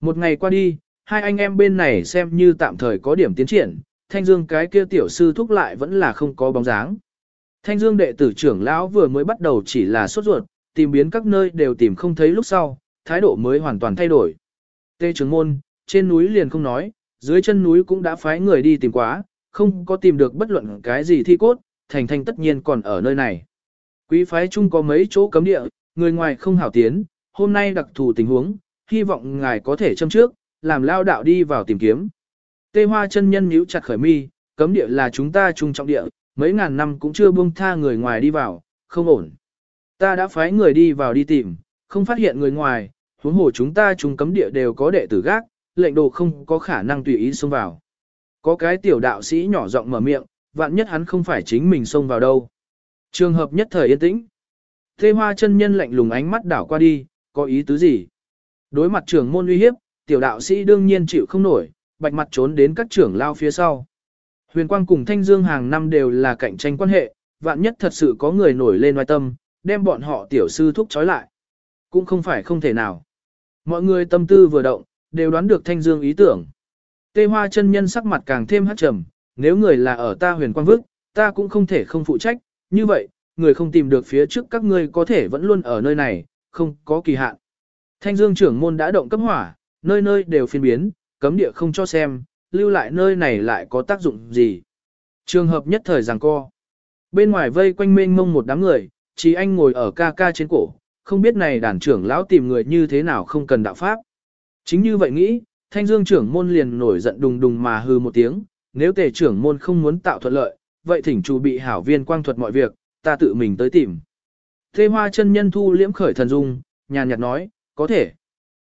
Một ngày qua đi, hai anh em bên này xem như tạm thời có điểm tiến triển, thanh dương cái kia tiểu sư thúc lại vẫn là không có bóng dáng. Thanh dương đệ tử trưởng lão vừa mới bắt đầu chỉ là sốt ruột, tìm biến các nơi đều tìm không thấy lúc sau, thái độ mới hoàn toàn thay đổi. Tê trưởng môn, trên núi liền không nói, dưới chân núi cũng đã phái người đi tìm quá, không có tìm được bất luận cái gì thi cốt, thành thanh tất nhiên còn ở nơi này. Quý phái chung có mấy chỗ cấm địa, người ngoài không hảo tiến, hôm nay đặc thù tình huống, hy vọng ngài có thể châm trước, làm lao đạo đi vào tìm kiếm. Tê hoa chân nhân nhíu chặt khởi mi, cấm địa là chúng ta trung trọng địa, mấy ngàn năm cũng chưa buông tha người ngoài đi vào, không ổn. Ta đã phái người đi vào đi tìm, không phát hiện người ngoài, huống hồ chúng ta trung cấm địa đều có đệ tử gác, lệnh đồ không có khả năng tùy ý xông vào. Có cái tiểu đạo sĩ nhỏ giọng mở miệng, vạn nhất hắn không phải chính mình xông vào đâu. Trường hợp nhất thời yên tĩnh. Tê hoa chân nhân lạnh lùng ánh mắt đảo qua đi, có ý tứ gì? Đối mặt trưởng môn uy hiếp, tiểu đạo sĩ đương nhiên chịu không nổi, bạch mặt trốn đến các trưởng lao phía sau. Huyền Quang cùng Thanh Dương hàng năm đều là cạnh tranh quan hệ, vạn nhất thật sự có người nổi lên ngoài tâm, đem bọn họ tiểu sư thúc trói lại. Cũng không phải không thể nào. Mọi người tâm tư vừa động, đều đoán được Thanh Dương ý tưởng. Tê Hoa chân nhân sắc mặt càng thêm hắc trầm, nếu người là ở ta huyền quang vức, ta cũng không thể không phụ trách, như vậy, người không tìm được phía trước các ngươi có thể vẫn luôn ở nơi này, không có kỳ hạn. Thanh Dương trưởng môn đã động cấp hỏa, nơi nơi đều phiên biến, cấm địa không cho xem, lưu lại nơi này lại có tác dụng gì. Trường hợp nhất thời giằng co. Bên ngoài vây quanh mênh mông một đám người, chỉ anh ngồi ở ca ca trên cổ, không biết này đàn trưởng lão tìm người như thế nào không cần đạo pháp. Chính như vậy nghĩ, thanh dương trưởng môn liền nổi giận đùng đùng mà hư một tiếng, nếu tề trưởng môn không muốn tạo thuận lợi, vậy thỉnh chủ bị hảo viên quang thuật mọi việc, ta tự mình tới tìm. Thê hoa chân nhân thu liễm khởi thần dung, nhàn nhạt nói, có thể.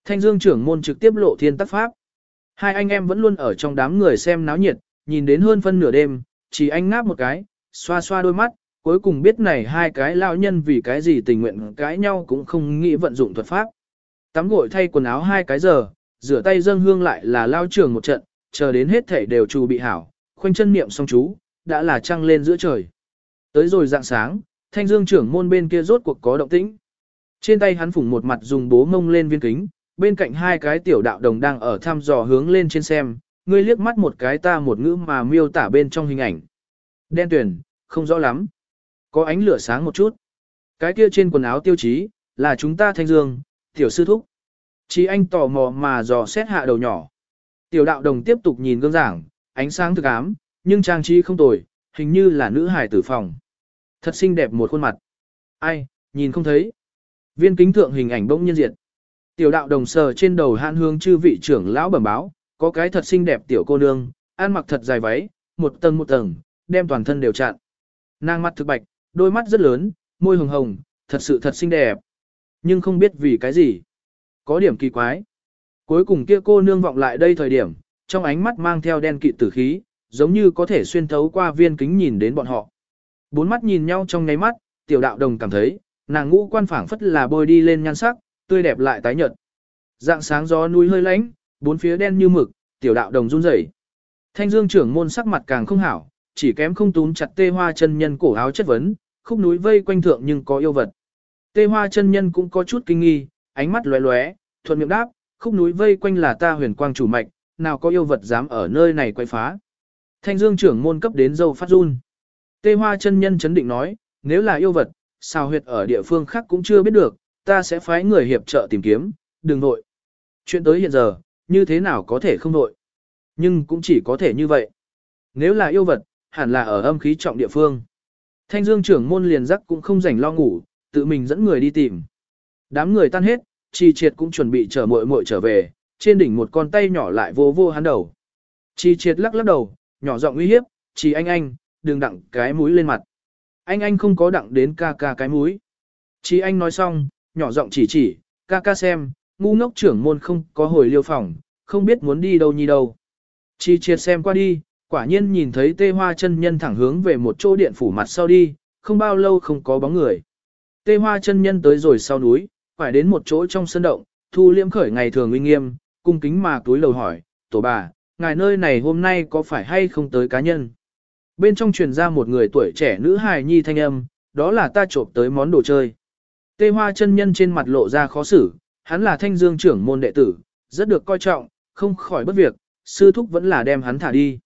Thanh dương trưởng môn trực tiếp lộ thiên tắc pháp. Hai anh em vẫn luôn ở trong đám người xem náo nhiệt, nhìn đến hơn phân nửa đêm, chỉ anh ngáp một cái, xoa xoa đôi mắt, cuối cùng biết này hai cái lão nhân vì cái gì tình nguyện cãi nhau cũng không nghĩ vận dụng thuật pháp. Tắm gội thay quần áo hai cái giờ, rửa tay dâng hương lại là lao trường một trận, chờ đến hết thể đều chủ bị hảo, khoanh chân niệm xong chú, đã là trăng lên giữa trời. Tới rồi dạng sáng, thanh dương trưởng môn bên kia rốt cuộc có động tĩnh. Trên tay hắn phủng một mặt dùng bố mông lên viên kính, bên cạnh hai cái tiểu đạo đồng đang ở thăm dò hướng lên trên xem, ngươi liếc mắt một cái ta một ngữ mà miêu tả bên trong hình ảnh. Đen tuyển, không rõ lắm. Có ánh lửa sáng một chút. Cái kia trên quần áo tiêu chí, là chúng ta thanh dương, tiểu sư thúc. Chí anh tò mò mà dò xét hạ đầu nhỏ. Tiểu đạo đồng tiếp tục nhìn gương giảng, ánh sáng thực ám, nhưng trang trí không tồi, hình như là nữ hài tử phòng. Thật xinh đẹp một khuôn mặt. Ai, nhìn không thấy. Viên kính thượng hình ảnh bỗng nhiên diệt. Tiểu đạo đồng sờ trên đầu hạn hương chư vị trưởng lão bẩm báo, có cái thật xinh đẹp tiểu cô nương, ăn mặc thật dài váy, một tầng một tầng, đem toàn thân đều chặn. Nàng mắt thực bạch, đôi mắt rất lớn, môi hồng hồng, thật sự thật xinh đẹp. Nhưng không biết vì cái gì. Có điểm kỳ quái. Cuối cùng kia cô nương vọng lại đây thời điểm, trong ánh mắt mang theo đen kịt tử khí, giống như có thể xuyên thấu qua viên kính nhìn đến bọn họ. Bốn mắt nhìn nhau trong nháy mắt, tiểu đạo đồng cảm thấy, nàng ngũ quan phảng phất là bôi đi lên nhan sắc, tươi đẹp lại tái nhợt. Dạng sáng gió núi hơi lánh, bốn phía đen như mực, tiểu đạo đồng run rẩy. Thanh Dương trưởng môn sắc mặt càng không hảo, chỉ kém không túm chặt tê hoa chân nhân cổ áo chất vấn, khúc núi vây quanh thượng nhưng có yêu vật. Tê hoa chân nhân cũng có chút kinh nghi, ánh mắt lóe lóe, thuận miệng đáp, khúc núi vây quanh là ta huyền quang chủ mạch, nào có yêu vật dám ở nơi này quay phá. Thanh Dương trưởng môn cấp đến dâu phát run. Tê hoa chân nhân chấn định nói, nếu là yêu vật, sao huyệt ở địa phương khác cũng chưa biết được, ta sẽ phái người hiệp trợ tìm kiếm, đừng nội. Chuyện tới hiện giờ, như thế nào có thể không nội. Nhưng cũng chỉ có thể như vậy. Nếu là yêu vật, hẳn là ở âm khí trọng địa phương. Thanh dương trưởng môn liền giấc cũng không rảnh lo ngủ, tự mình dẫn người đi tìm. Đám người tan hết, chi triệt cũng chuẩn bị chờ muội muội trở về, trên đỉnh một con tay nhỏ lại vô vô hắn đầu. Chi triệt lắc lắc đầu, nhỏ giọng uy hiếp, "Trì anh anh, đừng đặng cái mũi lên mặt. Anh anh không có đặng đến ca ca cái mũi. Chi anh nói xong, nhỏ giọng chỉ chỉ, ca ca xem, ngu ngốc trưởng môn không có hồi liêu phòng, không biết muốn đi đâu nhi đâu. Chi triệt xem qua đi, quả nhiên nhìn thấy tê hoa chân nhân thẳng hướng về một chỗ điện phủ mặt sau đi, không bao lâu không có bóng người. Tê hoa chân nhân tới rồi sau núi, phải đến một chỗ trong sân động, thu liêm khởi ngày thường uy nghiêm, cung kính mà túi lầu hỏi, tổ bà, ngài nơi này hôm nay có phải hay không tới cá nhân? Bên trong truyền ra một người tuổi trẻ nữ hài nhi thanh âm, đó là ta trộm tới món đồ chơi. Tê hoa chân nhân trên mặt lộ ra khó xử, hắn là thanh dương trưởng môn đệ tử, rất được coi trọng, không khỏi bất việc, sư thúc vẫn là đem hắn thả đi.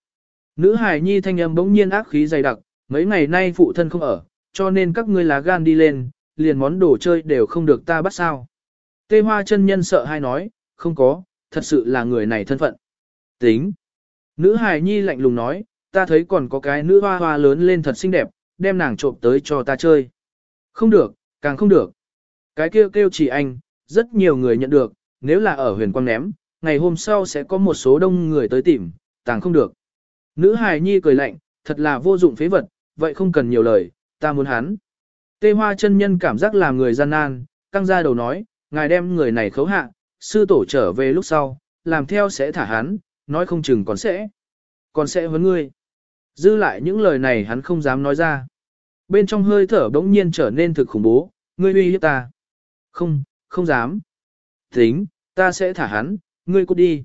Nữ hài nhi thanh âm bỗng nhiên ác khí dày đặc, mấy ngày nay phụ thân không ở, cho nên các ngươi lá gan đi lên, liền món đồ chơi đều không được ta bắt sao. Tê hoa chân nhân sợ hai nói, không có, thật sự là người này thân phận. Tính. Nữ hài nhi lạnh lùng nói, ta thấy còn có cái nữ hoa hoa lớn lên thật xinh đẹp, đem nàng trộm tới cho ta chơi. Không được, càng không được. Cái kêu kêu chỉ anh, rất nhiều người nhận được, nếu là ở huyền quang ném, ngày hôm sau sẽ có một số đông người tới tìm, tàng không được. Nữ hài nhi cười lạnh, thật là vô dụng phế vật, vậy không cần nhiều lời, ta muốn hắn. Tê hoa chân nhân cảm giác làm người gian nan, căng ra đầu nói, ngài đem người này khấu hạ, sư tổ trở về lúc sau, làm theo sẽ thả hắn, nói không chừng còn sẽ. Còn sẽ vấn ngươi. Dư lại những lời này hắn không dám nói ra. Bên trong hơi thở bỗng nhiên trở nên thực khủng bố, ngươi uy hiếp ta. Không, không dám. Tính, ta sẽ thả hắn, ngươi cút đi.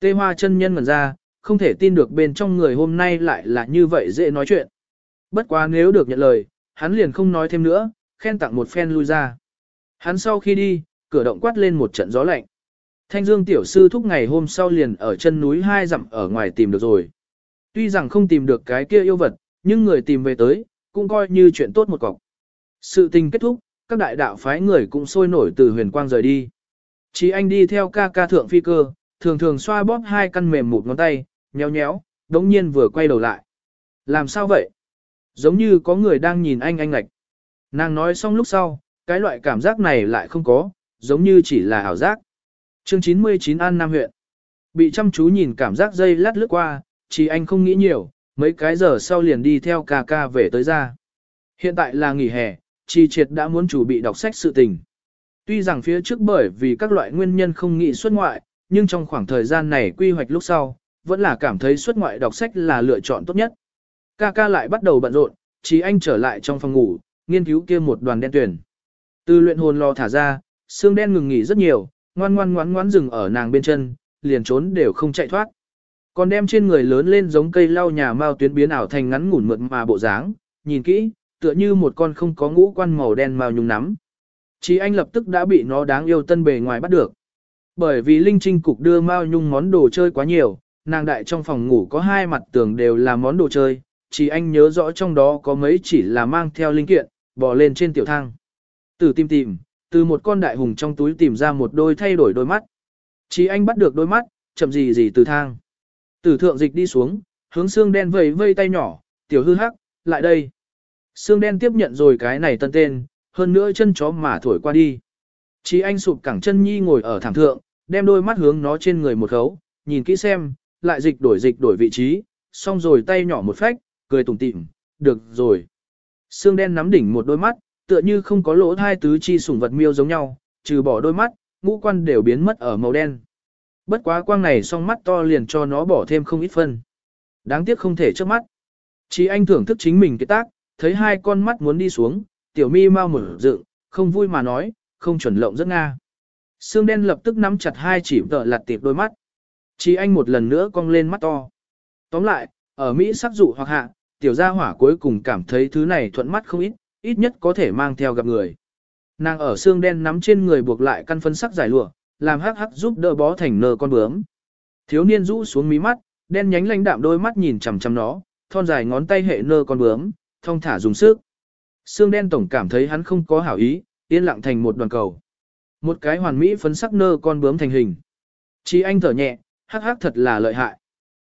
Tê hoa chân nhân ngẩn ra, không thể tin được bên trong người hôm nay lại là như vậy dễ nói chuyện. Bất quá nếu được nhận lời, hắn liền không nói thêm nữa, khen tặng một phen lui ra. Hắn sau khi đi, cửa động quát lên một trận gió lạnh. Thanh Dương tiểu sư thúc ngày hôm sau liền ở chân núi hai dặm ở ngoài tìm được rồi. Tuy rằng không tìm được cái kia yêu vật, nhưng người tìm về tới, cũng coi như chuyện tốt một cọc. Sự tình kết thúc, các đại đạo phái người cũng sôi nổi từ huyền quang rời đi. Chỉ anh đi theo ca ca thượng phi cơ, thường thường xoa bóp hai căn mềm một ngón tay, nhéo nhéo, đống nhiên vừa quay đầu lại. Làm sao vậy? Giống như có người đang nhìn anh anh ngạch. Nàng nói xong lúc sau, cái loại cảm giác này lại không có, giống như chỉ là ảo giác. Chương 99 An Nam huyện. Bị chăm chú nhìn cảm giác dây lát lướt qua, chỉ anh không nghĩ nhiều, mấy cái giờ sau liền đi theo ca ca về tới ra. Hiện tại là nghỉ hè, Chi Triệt đã muốn chủ bị đọc sách sự tình. Tuy rằng phía trước bởi vì các loại nguyên nhân không nghĩ xuất ngoại, nhưng trong khoảng thời gian này quy hoạch lúc sau, vẫn là cảm thấy xuất ngoại đọc sách là lựa chọn tốt nhất. Ca ca lại bắt đầu bận rộn, chỉ anh trở lại trong phòng ngủ, nghiên cứu kia một đoàn đen tuyển. Từ luyện hồn lò thả ra, xương đen ngừng nghỉ rất nhiều, ngoan ngoan ngoan ngoan dừng ở nàng bên chân, liền trốn đều không chạy thoát. Còn đem trên người lớn lên giống cây lau nhà mao tuyến biến ảo thành ngắn ngủn mượt mà bộ dáng, nhìn kỹ, tựa như một con không có ngũ quan màu đen mao nhung nắm. Chí anh lập tức đã bị nó đáng yêu tân bề ngoài bắt được. Bởi vì Linh Trinh Cục đưa mao nhung món đồ chơi quá nhiều, nàng đại trong phòng ngủ có hai mặt tường đều là món đồ chơi, chỉ anh nhớ rõ trong đó có mấy chỉ là mang theo linh kiện, bò lên trên tiểu thang. Từ tìm tìm, từ một con đại hùng trong túi tìm ra một đôi thay đổi đôi mắt. Chỉ anh bắt được đôi mắt, chậm gì gì từ thang. Tử thượng dịch đi xuống, hướng xương đen vây vây tay nhỏ, tiểu hư hắc, lại đây. Xương đen tiếp nhận rồi cái này tân tên, hơn nữa chân chó mà thổi qua đi. Chí anh sụp cẳng chân nhi ngồi ở thảm thượng, đem đôi mắt hướng nó trên người một khấu, nhìn kỹ xem, lại dịch đổi dịch đổi vị trí, xong rồi tay nhỏ một phách, cười tủm tỉm, được rồi. Xương đen nắm đỉnh một đôi mắt, tựa như không có lỗ hai tứ chi sủng vật miêu giống nhau, trừ bỏ đôi mắt, ngũ quan đều biến mất ở màu đen. Bất quá quang này song mắt to liền cho nó bỏ thêm không ít phân. Đáng tiếc không thể trước mắt. Chỉ anh thưởng thức chính mình cái tác, thấy hai con mắt muốn đi xuống, tiểu mi mau mở dựng, không vui mà nói, không chuẩn lộng rất nga. Sương đen lập tức nắm chặt hai chỉ tợ lặt tiệp đôi mắt. Chỉ anh một lần nữa cong lên mắt to. Tóm lại, ở Mỹ sắc dụ hoặc hạ, tiểu gia hỏa cuối cùng cảm thấy thứ này thuận mắt không ít, ít nhất có thể mang theo gặp người. Nàng ở xương đen nắm trên người buộc lại căn phân sắc giải lụa, làm hắc hắc giúp đỡ bó thành nơ con bướm. Thiếu niên rũ xuống mí mắt, đen nhánh lãnh đạm đôi mắt nhìn chằm chằm nó, thon dài ngón tay hệ nơ con bướm, thong thả dùng sức. Xương đen tổng cảm thấy hắn không có hảo ý, yên lặng thành một đoàn cầu. Một cái hoàn mỹ phấn sắc nơ con bướm thành hình. Chí anh thở nhẹ, hắc hắc thật là lợi hại.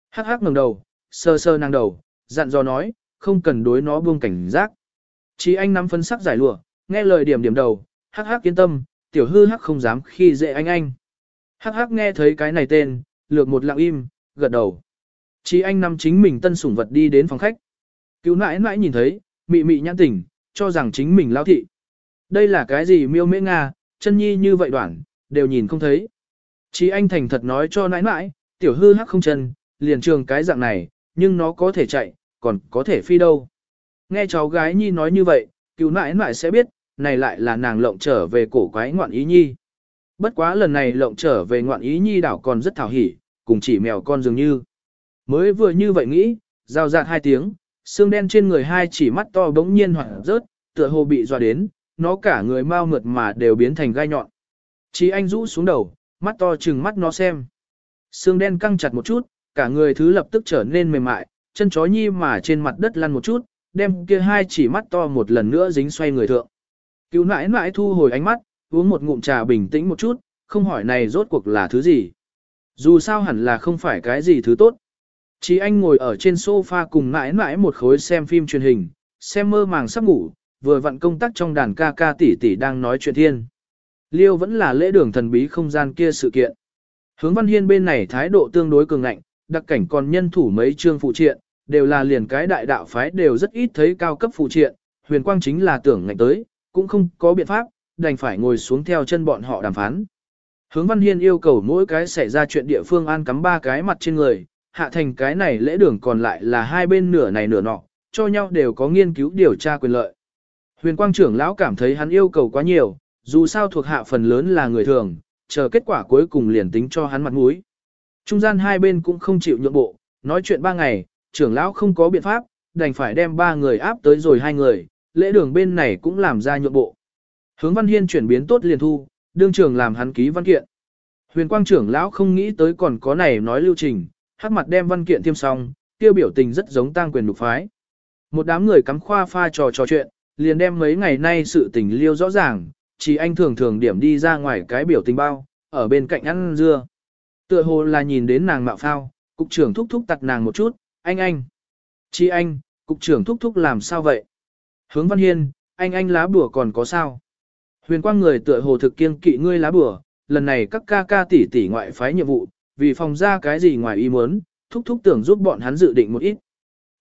Hắc hắc ngẩng đầu, sơ sơ năng đầu, dặn dò nói, không cần đối nó buông cảnh giác. Chí anh nắm phấn sắc giải lụa, nghe lời điểm điểm đầu, hắc hắc yên tâm, tiểu hư hắc không dám khi dễ anh anh. Hắc hắc nghe thấy cái này tên, lược một lặng im, gật đầu. Chí anh nằm chính mình tân sủng vật đi đến phòng khách. Cứu nãi nãi nhìn thấy, mị mị nhãn tỉnh, cho rằng chính mình lao thị. Đây là cái gì miêu mễ nga, chân nhi như vậy đoạn, đều nhìn không thấy. Chí anh thành thật nói cho nãi nãi, tiểu hư hắc không chân, liền trường cái dạng này, nhưng nó có thể chạy, còn có thể phi đâu. Nghe cháu gái nhi nói như vậy, cứu nãi nãi sẽ biết, này lại là nàng lộng trở về cổ quái ngoạn ý nhi. Bất quá lần này lộng trở về ngoạn ý nhi đảo còn rất thảo hỉ, cùng chỉ mèo con dường như. Mới vừa như vậy nghĩ, rào rạt hai tiếng, xương đen trên người hai chỉ mắt to bỗng nhiên hoảng rớt, tựa hồ bị dọa đến, nó cả người mau mượt mà đều biến thành gai nhọn. Chí anh rũ xuống đầu, mắt to chừng mắt nó xem. Xương đen căng chặt một chút, cả người thứ lập tức trở nên mềm mại, chân chó nhi mà trên mặt đất lăn một chút, đem kia hai chỉ mắt to một lần nữa dính xoay người thượng. Cứu nãi nãi thu hồi ánh mắt, uống một ngụm trà bình tĩnh một chút, không hỏi này rốt cuộc là thứ gì. Dù sao hẳn là không phải cái gì thứ tốt. chỉ anh ngồi ở trên sofa cùng nãi nãi một khối xem phim truyền hình, xem mơ màng sắp ngủ, vừa vặn công tác trong đàn ca ca tỷ tỷ đang nói chuyện thiên. Liêu vẫn là lễ đường thần bí không gian kia sự kiện. Hướng Văn Hiên bên này thái độ tương đối cường ngạnh, đặc cảnh còn nhân thủ mấy chương phụ triện, đều là liền cái đại đạo phái đều rất ít thấy cao cấp phụ triện, huyền quang chính là tưởng ngạnh tới, cũng không có biện pháp, đành phải ngồi xuống theo chân bọn họ đàm phán. Hướng Văn Hiên yêu cầu mỗi cái xảy ra chuyện địa phương an cắm ba cái mặt trên người, hạ thành cái này lễ đường còn lại là hai bên nửa này nửa nọ, cho nhau đều có nghiên cứu điều tra quyền lợi. Huyền quang trưởng lão cảm thấy hắn yêu cầu quá nhiều, dù sao thuộc hạ phần lớn là người thường, chờ kết quả cuối cùng liền tính cho hắn mặt mũi. Trung gian hai bên cũng không chịu nhượng bộ, nói chuyện ba ngày, trưởng lão không có biện pháp, đành phải đem ba người áp tới rồi hai người, lễ đường bên này cũng làm ra nhượng bộ. Hướng Văn Hiên chuyển biến tốt liền thu, đương trưởng làm hắn ký văn kiện. Huyền quang trưởng lão không nghĩ tới còn có này nói lưu trình, hắc mặt đem văn kiện tiêm xong, tiêu biểu tình rất giống tang quyền đục phái. Một đám người cắm khoa pha trò trò chuyện, liền đem mấy ngày nay sự tình liêu rõ ràng, chỉ anh thường thường điểm đi ra ngoài cái biểu tình bao, ở bên cạnh ăn dưa. Tựa hồ là nhìn đến nàng mạo phao, cục trưởng thúc thúc tặc nàng một chút, anh anh. Chi anh, cục trưởng thúc thúc làm sao vậy? Hướng văn hiên, anh anh lá bùa còn có sao? Huyền quang người tựa hồ thực kiên kỵ ngươi lá bùa, lần này các ca ca tỷ tỷ ngoại phái nhiệm vụ, vì phòng ra cái gì ngoài ý muốn, thúc thúc tưởng giúp bọn hắn dự định một ít.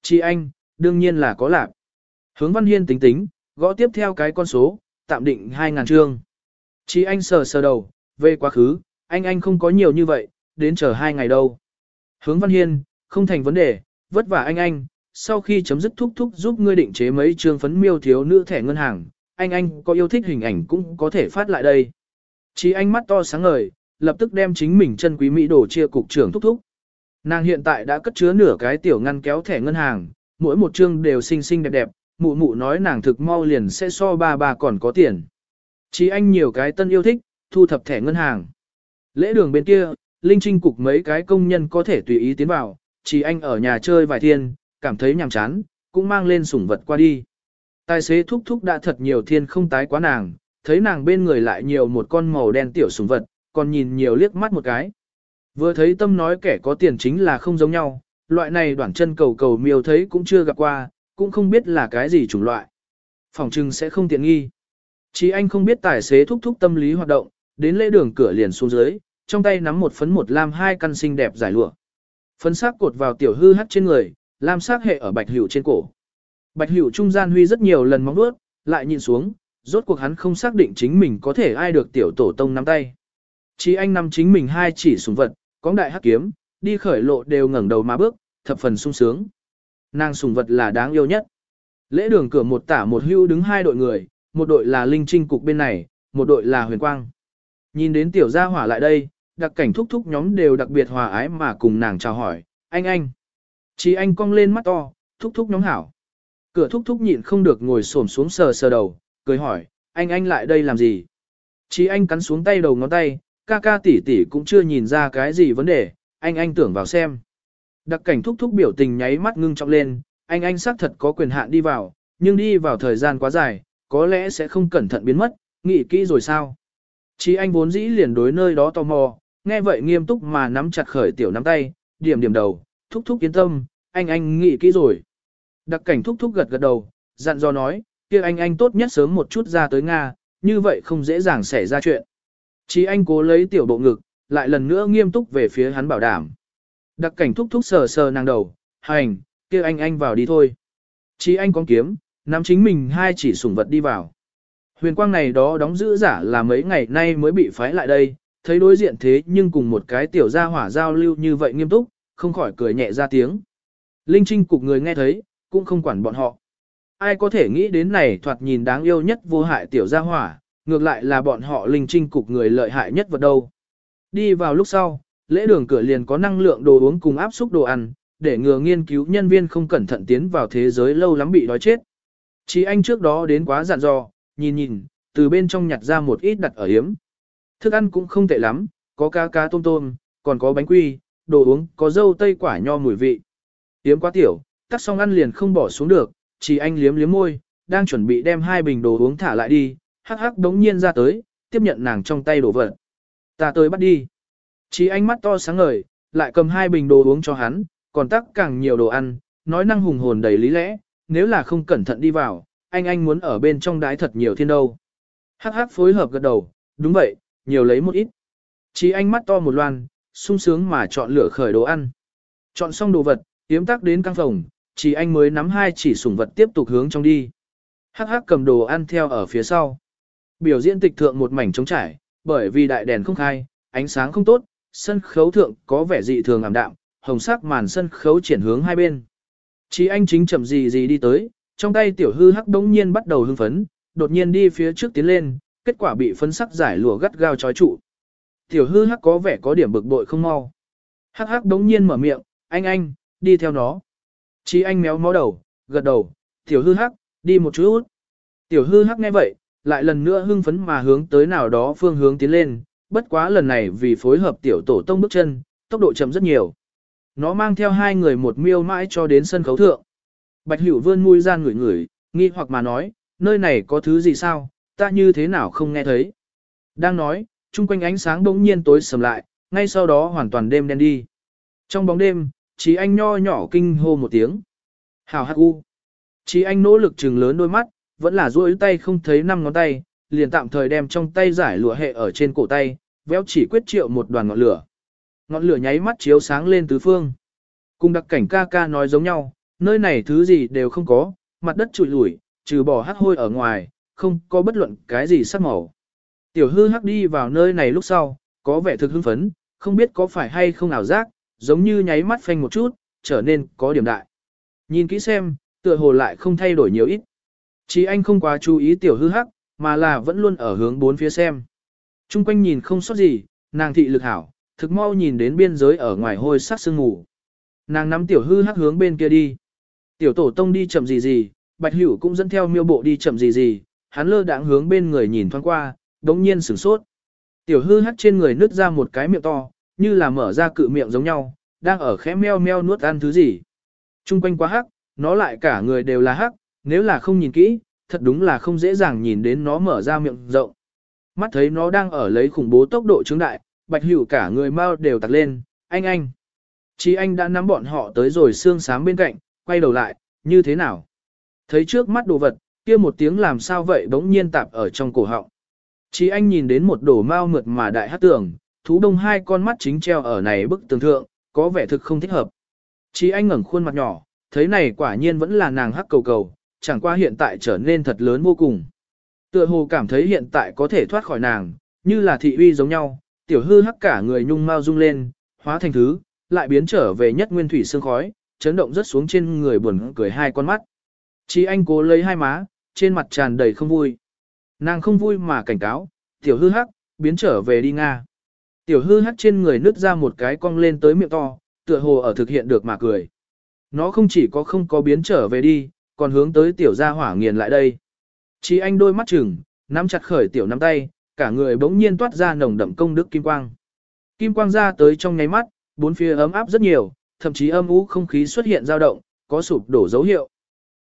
Chi anh, đương nhiên là có lạc. Hướng văn hiên tính tính, gõ tiếp theo cái con số, tạm định 2.000 chương. Chi anh sờ sờ đầu, về quá khứ, anh anh không có nhiều như vậy, đến chờ hai ngày đâu. Hướng văn hiên, không thành vấn đề, vất vả anh anh, sau khi chấm dứt thúc thúc giúp ngươi định chế mấy chương phấn miêu thiếu nữ thẻ ngân hàng, anh anh có yêu thích hình ảnh cũng có thể phát lại đây. Chí anh mắt to sáng ngời, lập tức đem chính mình chân quý mỹ đồ chia cục trưởng thúc thúc. Nàng hiện tại đã cất chứa nửa cái tiểu ngăn kéo thẻ ngân hàng, mỗi một chương đều xinh xinh đẹp đẹp, mụ mụ nói nàng thực mau liền sẽ so ba bà còn có tiền. Chí anh nhiều cái tân yêu thích, thu thập thẻ ngân hàng. Lễ đường bên kia, Linh Trinh cục mấy cái công nhân có thể tùy ý tiến vào, chỉ anh ở nhà chơi vài thiên, cảm thấy nhàm chán, cũng mang lên sủng vật qua đi. Tài xế thúc thúc đã thật nhiều thiên không tái quá nàng, thấy nàng bên người lại nhiều một con màu đen tiểu sủng vật, còn nhìn nhiều liếc mắt một cái. Vừa thấy tâm nói kẻ có tiền chính là không giống nhau, loại này đoạn chân cầu cầu miêu thấy cũng chưa gặp qua, cũng không biết là cái gì chủng loại. Phòng trưng sẽ không tiện nghi. Chỉ anh không biết tài xế thúc thúc tâm lý hoạt động, đến lễ đường cửa liền xuống dưới, trong tay nắm một phấn một lam hai căn xinh đẹp giải lụa. Phấn sắc cột vào tiểu hư hắt trên người, lam sắc hệ ở bạch hữu trên cổ. Bạch hữu trung gian huy rất nhiều lần móng vuốt, lại nhìn xuống, rốt cuộc hắn không xác định chính mình có thể ai được tiểu tổ tông nắm tay. Chỉ anh nắm chính mình hai chỉ súng vật, có đại hắc kiếm, đi khởi lộ đều ngẩng đầu mà bước, thập phần sung sướng. Nàng sùng vật là đáng yêu nhất. Lễ đường cửa một tả một hưu đứng hai đội người, một đội là linh trinh cục bên này, một đội là huyền quang. Nhìn đến tiểu gia hỏa lại đây, đặc cảnh thúc thúc nhóm đều đặc biệt hòa ái mà cùng nàng chào hỏi, anh anh. Chí anh cong lên mắt to, thúc thúc nóng hảo. Cửa thúc thúc nhịn không được ngồi xổm xuống sờ sờ đầu, cười hỏi, anh anh lại đây làm gì? Chí anh cắn xuống tay đầu ngón tay, ca ca tỷ tỷ cũng chưa nhìn ra cái gì vấn đề, anh anh tưởng vào xem. Đặc cảnh thúc thúc biểu tình nháy mắt ngưng trọng lên, anh anh xác thật có quyền hạn đi vào, nhưng đi vào thời gian quá dài, có lẽ sẽ không cẩn thận biến mất, nghĩ kỹ rồi sao? Chí anh vốn dĩ liền đối nơi đó tò mò, nghe vậy nghiêm túc mà nắm chặt khởi tiểu nắm tay, điểm điểm đầu, thúc thúc yên tâm, anh anh nghĩ kỹ rồi. Đặc cảnh thúc thúc gật gật đầu, dặn dò nói, kia anh anh tốt nhất sớm một chút ra tới Nga, như vậy không dễ dàng xảy ra chuyện. Chí anh cố lấy tiểu bộ ngực, lại lần nữa nghiêm túc về phía hắn bảo đảm. Đặc cảnh thúc thúc sờ sờ nàng đầu, hành, kia anh anh vào đi thôi. Chí anh con kiếm, nắm chính mình hai chỉ sủng vật đi vào. Huyền quang này đó đóng giữ giả là mấy ngày nay mới bị phái lại đây, thấy đối diện thế nhưng cùng một cái tiểu gia hỏa giao lưu như vậy nghiêm túc, không khỏi cười nhẹ ra tiếng. Linh Trinh cục người nghe thấy, cũng không quản bọn họ. Ai có thể nghĩ đến này thoạt nhìn đáng yêu nhất vô hại tiểu gia hỏa, ngược lại là bọn họ Linh Trinh cục người lợi hại nhất vật đâu. Đi vào lúc sau, lễ đường cửa liền có năng lượng đồ uống cùng áp xúc đồ ăn, để ngừa nghiên cứu nhân viên không cẩn thận tiến vào thế giới lâu lắm bị đói chết. Chỉ anh trước đó đến quá dặn dò, nhìn nhìn, từ bên trong nhặt ra một ít đặt ở hiếm. Thức ăn cũng không tệ lắm, có cá cá tôm tôm, còn có bánh quy, đồ uống, có dâu tây quả nho mùi vị. Yếm quá tiểu, tắt xong ăn liền không bỏ xuống được, chỉ anh liếm liếm môi, đang chuẩn bị đem hai bình đồ uống thả lại đi, hắc hắc đống nhiên ra tới, tiếp nhận nàng trong tay đồ vật. Ta tới bắt đi. Chỉ anh mắt to sáng ngời, lại cầm hai bình đồ uống cho hắn, còn tắc càng nhiều đồ ăn, nói năng hùng hồn đầy lý lẽ, nếu là không cẩn thận đi vào, anh anh muốn ở bên trong đái thật nhiều thiên đâu. Hắc hắc phối hợp gật đầu, đúng vậy, nhiều lấy một ít. Chỉ anh mắt to một loan, sung sướng mà chọn lựa khởi đồ ăn. Chọn xong đồ vật, yếm tắc đến căng phòng, chỉ anh mới nắm hai chỉ sủng vật tiếp tục hướng trong đi. Hắc hắc cầm đồ ăn theo ở phía sau. Biểu diễn tịch thượng một mảnh trống trải, bởi vì đại đèn không khai, ánh sáng không tốt, sân khấu thượng có vẻ dị thường ảm đạm, hồng sắc màn sân khấu triển hướng hai bên. Chỉ anh chính chậm gì gì đi tới, trong tay tiểu hư hắc đống nhiên bắt đầu hưng phấn, đột nhiên đi phía trước tiến lên, kết quả bị phấn sắc giải lụa gắt gao trói trụ. Tiểu hư hắc có vẻ có điểm bực bội không mau. Hắc hắc đống nhiên mở miệng, anh anh, đi theo nó. Chí anh méo mó đầu, gật đầu, tiểu hư hắc, đi một chút. Tiểu hư hắc nghe vậy, lại lần nữa hưng phấn mà hướng tới nào đó phương hướng tiến lên, bất quá lần này vì phối hợp tiểu tổ tông bước chân, tốc độ chậm rất nhiều. Nó mang theo hai người một miêu mãi cho đến sân khấu thượng. Bạch Hữu vươn mũi gian ngửi ngửi, nghi hoặc mà nói, nơi này có thứ gì sao, ta như thế nào không nghe thấy. Đang nói, chung quanh ánh sáng bỗng nhiên tối sầm lại, ngay sau đó hoàn toàn đêm đen đi. Trong bóng đêm, chí anh nho nhỏ kinh hô một tiếng. Hào hắc u. chí anh nỗ lực trừng lớn đôi mắt, vẫn là duỗi tay không thấy năm ngón tay, liền tạm thời đem trong tay giải lụa hệ ở trên cổ tay, véo chỉ quyết triệu một đoàn ngọn lửa. Ngọn lửa nháy mắt chiếu sáng lên tứ phương. Cùng đặc cảnh ca ca nói giống nhau, nơi này thứ gì đều không có, mặt đất trụi lủi, trừ bỏ hắc hôi ở ngoài, không có bất luận cái gì sắc màu. Tiểu hư hắc đi vào nơi này lúc sau, có vẻ thực hưng phấn, không biết có phải hay không ảo giác, giống như nháy mắt phanh một chút, trở nên có điểm đại. Nhìn kỹ xem, tựa hồ lại không thay đổi nhiều ít. Chỉ anh không quá chú ý tiểu hư hắc, mà là vẫn luôn ở hướng bốn phía xem. Trung quanh nhìn không sót gì, nàng thị lực hảo, thực mau nhìn đến biên giới ở ngoài hôi sắc sương ngủ. Nàng nắm tiểu hư hắc hướng bên kia đi. Tiểu tổ tông đi chậm gì gì, bạch hữu cũng dẫn theo miêu bộ đi chậm gì gì, hắn lơ đãng hướng bên người nhìn thoáng qua, đống nhiên sửng sốt. Tiểu hư hắc trên người nứt ra một cái miệng to, như là mở ra cự miệng giống nhau, đang ở khẽ meo meo nuốt ăn thứ gì. Trung quanh quá hắc, nó lại cả người đều là hắc, nếu là không nhìn kỹ, thật đúng là không dễ dàng nhìn đến nó mở ra miệng rộng. Mắt thấy nó đang ở lấy khủng bố tốc độ trướng đại, bạch hữu cả người mau đều tặc lên, anh anh. Chí anh đã nắm bọn họ tới rồi xương sám bên cạnh, quay đầu lại, như thế nào? Thấy trước mắt đồ vật, kia một tiếng làm sao vậy bỗng nhiên tạp ở trong cổ họng. Chí anh nhìn đến một đổ mau mượt mà đại hát tường, thú đông hai con mắt chính treo ở này bức tường thượng, có vẻ thực không thích hợp. Chí anh ngẩng khuôn mặt nhỏ, thấy này quả nhiên vẫn là nàng hắc cầu cầu, chẳng qua hiện tại trở nên thật lớn vô cùng. Tựa hồ cảm thấy hiện tại có thể thoát khỏi nàng, như là thị uy giống nhau, tiểu hư hắc cả người nhung mau rung lên, hóa thành thứ, lại biến trở về nhất nguyên thủy sương khói, chấn động rất xuống trên người buồn cười hai con mắt. Chí anh cố lấy hai má, trên mặt tràn đầy không vui. Nàng không vui mà cảnh cáo, tiểu hư hắc, biến trở về đi Nga. Tiểu hư hắt trên người nứt ra một cái cong lên tới miệng to, tựa hồ ở thực hiện được mà cười. Nó không chỉ có không có biến trở về đi, còn hướng tới tiểu gia hỏa nghiền lại đây. Chí anh đôi mắt chừng, nắm chặt khởi tiểu nắm tay, cả người bỗng nhiên toát ra nồng đậm công đức kim quang. Kim quang ra tới trong nháy mắt, bốn phía ấm áp rất nhiều, thậm chí âm u không khí xuất hiện dao động, có sụp đổ dấu hiệu.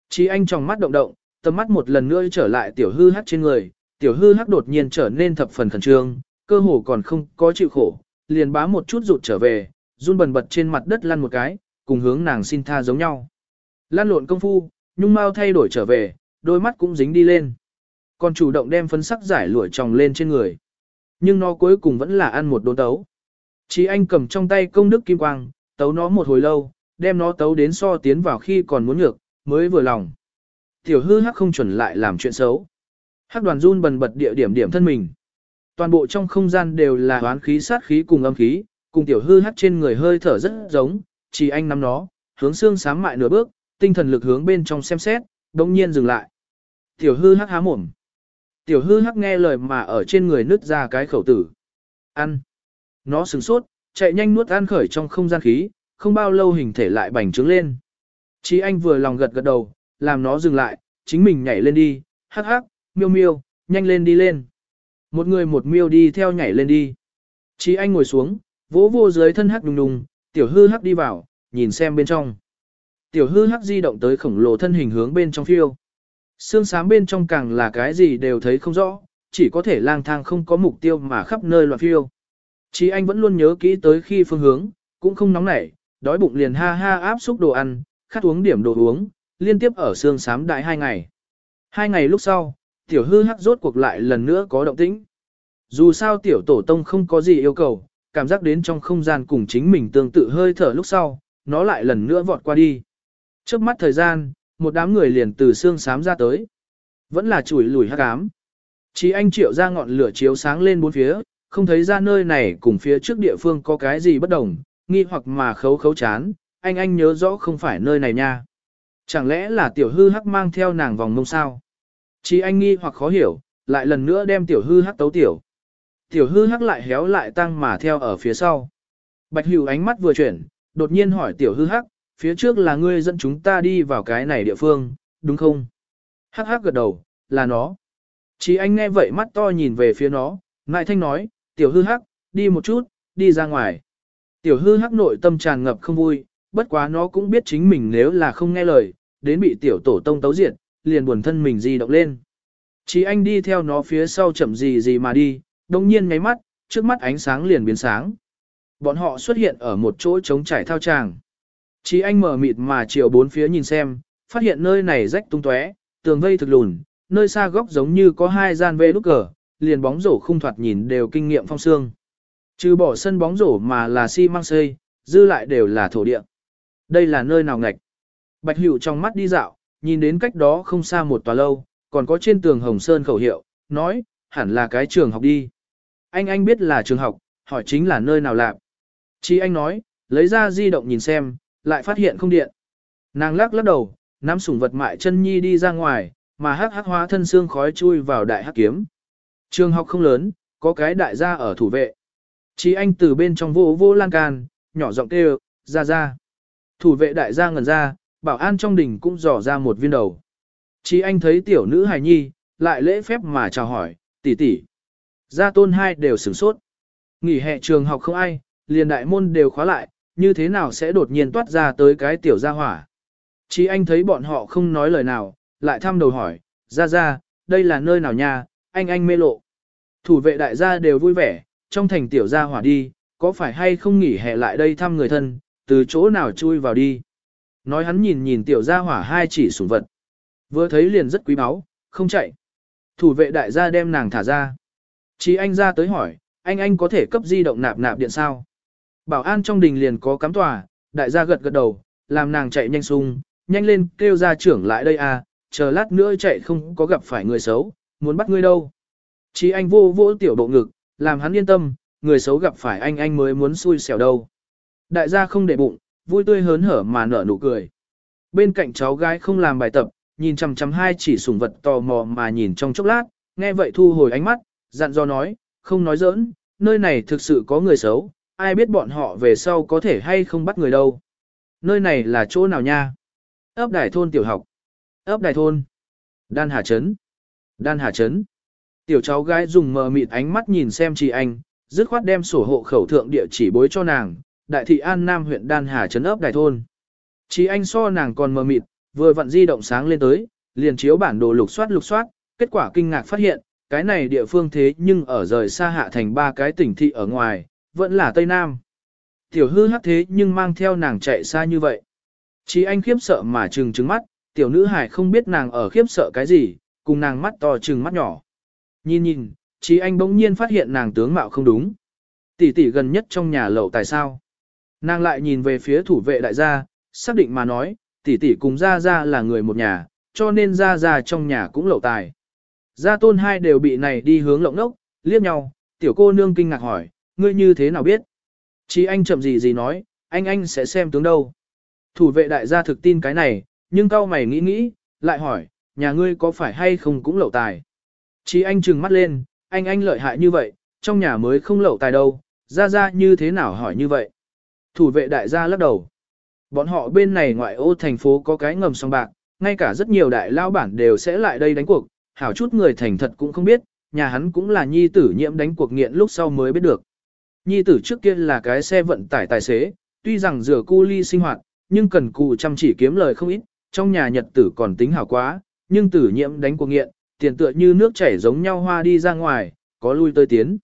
Chí anh trong mắt động động, tầm mắt một lần nữa trở lại tiểu hư hắt trên người, tiểu hư hắc đột nhiên trở nên thập phần khẩn trương, cơ hồ còn không có chịu khổ, liền bá một chút rụt trở về, run bần bật trên mặt đất lăn một cái, cùng hướng nàng xin tha giống nhau. Lan lộn công phu, nhung mau thay đổi trở về, đôi mắt cũng dính đi lên. Còn chủ động đem phấn sắc giải lụa tròng lên trên người. Nhưng nó cuối cùng vẫn là ăn một đốn tấu. Chỉ anh cầm trong tay công đức kim quang, tấu nó một hồi lâu, đem nó tấu đến so tiến vào khi còn muốn nhược, mới vừa lòng. Tiểu hư hắc không chuẩn lại làm chuyện xấu. Hắc đoàn run bần bật địa điểm điểm thân mình. Toàn bộ trong không gian đều là hoán khí sát khí cùng âm khí, cùng tiểu hư hắt trên người hơi thở rất giống, chỉ anh nắm nó, hướng xương sám mại nửa bước, tinh thần lực hướng bên trong xem xét, đồng nhiên dừng lại. Tiểu hư hắc há mồm. Tiểu hư hắc nghe lời mà ở trên người nứt ra cái khẩu tử. Ăn. Nó sừng sốt, chạy nhanh nuốt ăn khởi trong không gian khí, không bao lâu hình thể lại bành trướng lên. Chí anh vừa lòng gật gật đầu, làm nó dừng lại, chính mình nhảy lên đi, hắc hắc, miêu miêu, nhanh lên đi lên. Một người một miêu đi theo nhảy lên đi. Chí anh ngồi xuống, vỗ vô dưới thân hắc đùng đùng, tiểu hư hắc đi vào, nhìn xem bên trong. Tiểu hư hắc di động tới khổng lồ thân hình hướng bên trong phiêu. Sương sám bên trong càng là cái gì đều thấy không rõ, chỉ có thể lang thang không có mục tiêu mà khắp nơi loạn phiêu. Chí anh vẫn luôn nhớ kỹ tới khi phương hướng, cũng không nóng nảy, đói bụng liền ha ha áp xúc đồ ăn, khát uống điểm đồ uống, liên tiếp ở xương sám đại hai ngày. Hai ngày lúc sau, tiểu hư hắc rốt cuộc lại lần nữa có động tĩnh. Dù sao tiểu tổ tông không có gì yêu cầu, cảm giác đến trong không gian cùng chính mình tương tự hơi thở lúc sau, nó lại lần nữa vọt qua đi. Trước mắt thời gian, một đám người liền từ xương sám ra tới. Vẫn là chuỗi lùi hắc ám. Chỉ anh triệu ra ngọn lửa chiếu sáng lên bốn phía, không thấy ra nơi này cùng phía trước địa phương có cái gì bất đồng, nghi hoặc mà khấu khấu chán, anh anh nhớ rõ không phải nơi này nha. Chẳng lẽ là tiểu hư hắc mang theo nàng vòng mông sao? Chỉ anh nghi hoặc khó hiểu, lại lần nữa đem tiểu hư hắc tấu tiểu. Tiểu hư hắc lại héo lại tăng mà theo ở phía sau. Bạch hữu ánh mắt vừa chuyển, đột nhiên hỏi tiểu hư hắc, phía trước là ngươi dẫn chúng ta đi vào cái này địa phương, đúng không? Hắc hắc gật đầu, là nó. Chỉ anh nghe vậy mắt to nhìn về phía nó, ngại thanh nói, tiểu hư hắc, đi một chút, đi ra ngoài. Tiểu hư hắc nội tâm tràn ngập không vui, bất quá nó cũng biết chính mình nếu là không nghe lời, đến bị tiểu tổ tông tấu diệt, liền buồn thân mình di động lên. Chỉ anh đi theo nó phía sau chậm gì gì mà đi, đồng nhiên ngáy mắt, trước mắt ánh sáng liền biến sáng. Bọn họ xuất hiện ở một chỗ trống trải thao tràng. Chỉ anh mở mịt mà chiều bốn phía nhìn xem, phát hiện nơi này rách tung tóe, tường vây thực lùn, nơi xa góc giống như có hai gian vê đúc cờ, liền bóng rổ không thoạt nhìn đều kinh nghiệm phong xương. Trừ bỏ sân bóng rổ mà là xi măng xây, dư lại đều là thổ địa. Đây là nơi nào ngạch. Bạch Hữu trong mắt đi dạo, nhìn đến cách đó không xa một tòa lâu, còn có trên tường Hồng Sơn khẩu hiệu, nói, hẳn là cái trường học đi. Anh anh biết là trường học, hỏi chính là nơi nào lạc. Chí anh nói, lấy ra di động nhìn xem, lại phát hiện không điện. Nàng lắc lắc đầu, nắm sủng vật mại chân nhi đi ra ngoài, mà hắc hắc hóa thân xương khói chui vào đại hắc kiếm. Trường học không lớn, có cái đại gia ở thủ vệ. Chí anh từ bên trong vô vô lan can, nhỏ giọng kêu, ra ra. Thủ vệ đại gia ngẩn ra, bảo an trong đình cũng dò ra một viên đầu. Chí anh thấy tiểu nữ hài nhi, lại lễ phép mà chào hỏi, tỷ tỷ. Gia tôn hai đều sửng sốt. Nghỉ hè trường học không ai, liền đại môn đều khóa lại, như thế nào sẽ đột nhiên toát ra tới cái tiểu gia hỏa. Chí anh thấy bọn họ không nói lời nào, lại thăm đầu hỏi, ra ra, đây là nơi nào nha, anh anh mê lộ. Thủ vệ đại gia đều vui vẻ, trong thành tiểu gia hỏa đi, có phải hay không nghỉ hè lại đây thăm người thân, từ chỗ nào chui vào đi. Nói hắn nhìn nhìn tiểu gia hỏa hai chỉ sủng vật. Vừa thấy liền rất quý báu, không chạy. Thủ vệ đại gia đem nàng thả ra. Chí anh ra tới hỏi, anh anh có thể cấp di động nạp nạp điện sao? Bảo an trong đình liền có cắm tòa, đại gia gật gật đầu, làm nàng chạy nhanh sung, nhanh lên kêu ra trưởng lại đây à, chờ lát nữa chạy không có gặp phải người xấu, muốn bắt ngươi đâu. Chí anh vô vô tiểu độ ngực, làm hắn yên tâm, người xấu gặp phải anh anh mới muốn xui xẻo đâu. Đại gia không để bụng, vui tươi hớn hở mà nở nụ cười. Bên cạnh cháu gái không làm bài tập, nhìn chằm chằm hai chỉ sủng vật tò mò mà nhìn trong chốc lát, nghe vậy thu hồi ánh mắt, dặn dò nói, không nói giỡn, nơi này thực sự có người xấu, ai biết bọn họ về sau có thể hay không bắt người đâu. Nơi này là chỗ nào nha? Ấp đài thôn tiểu học. Ấp đài thôn. Đan Hà Trấn. Đan Hà Trấn. Tiểu cháu gái dùng mờ mịt ánh mắt nhìn xem chị anh, dứt khoát đem sổ hộ khẩu thượng địa chỉ bối cho nàng, đại thị An Nam huyện Đan Hà Trấn ấp đài thôn. Chí anh so nàng còn mờ mịt, vừa vặn di động sáng lên tới, liền chiếu bản đồ lục soát lục soát, kết quả kinh ngạc phát hiện, cái này địa phương thế nhưng ở rời xa hạ thành ba cái tỉnh thị ở ngoài, vẫn là Tây Nam. Tiểu hư hắc thế nhưng mang theo nàng chạy xa như vậy. Chí anh khiếp sợ mà trừng trừng mắt, tiểu nữ hải không biết nàng ở khiếp sợ cái gì, cùng nàng mắt to trừng mắt nhỏ. Nhìn nhìn, chí anh bỗng nhiên phát hiện nàng tướng mạo không đúng. Tỷ tỷ gần nhất trong nhà lậu tại sao? Nàng lại nhìn về phía thủ vệ đại gia, xác định mà nói, tỷ tỷ cùng gia gia là người một nhà, cho nên gia gia trong nhà cũng lậu tài. Gia tôn hai đều bị này đi hướng lộng nốc, liếc nhau, tiểu cô nương kinh ngạc hỏi, ngươi như thế nào biết? Chỉ anh chậm gì gì nói, anh anh sẽ xem tướng đâu. Thủ vệ đại gia thực tin cái này, nhưng cao mày nghĩ nghĩ, lại hỏi, nhà ngươi có phải hay không cũng lậu tài? Chỉ anh trừng mắt lên, anh anh lợi hại như vậy, trong nhà mới không lậu tài đâu, ra ra như thế nào hỏi như vậy? Thủ vệ đại gia lắc đầu. Bọn họ bên này ngoại ô thành phố có cái ngầm song bạc, ngay cả rất nhiều đại lao bản đều sẽ lại đây đánh cuộc, hảo chút người thành thật cũng không biết, nhà hắn cũng là nhi tử nhiễm đánh cuộc nghiện lúc sau mới biết được. Nhi tử trước kia là cái xe vận tải tài xế, tuy rằng rửa cu ly sinh hoạt, nhưng cần cù chăm chỉ kiếm lời không ít, trong nhà nhật tử còn tính hảo quá, nhưng tử nhiễm đánh cuộc nghiện, tiền tựa như nước chảy giống nhau hoa đi ra ngoài, có lui tới tiến.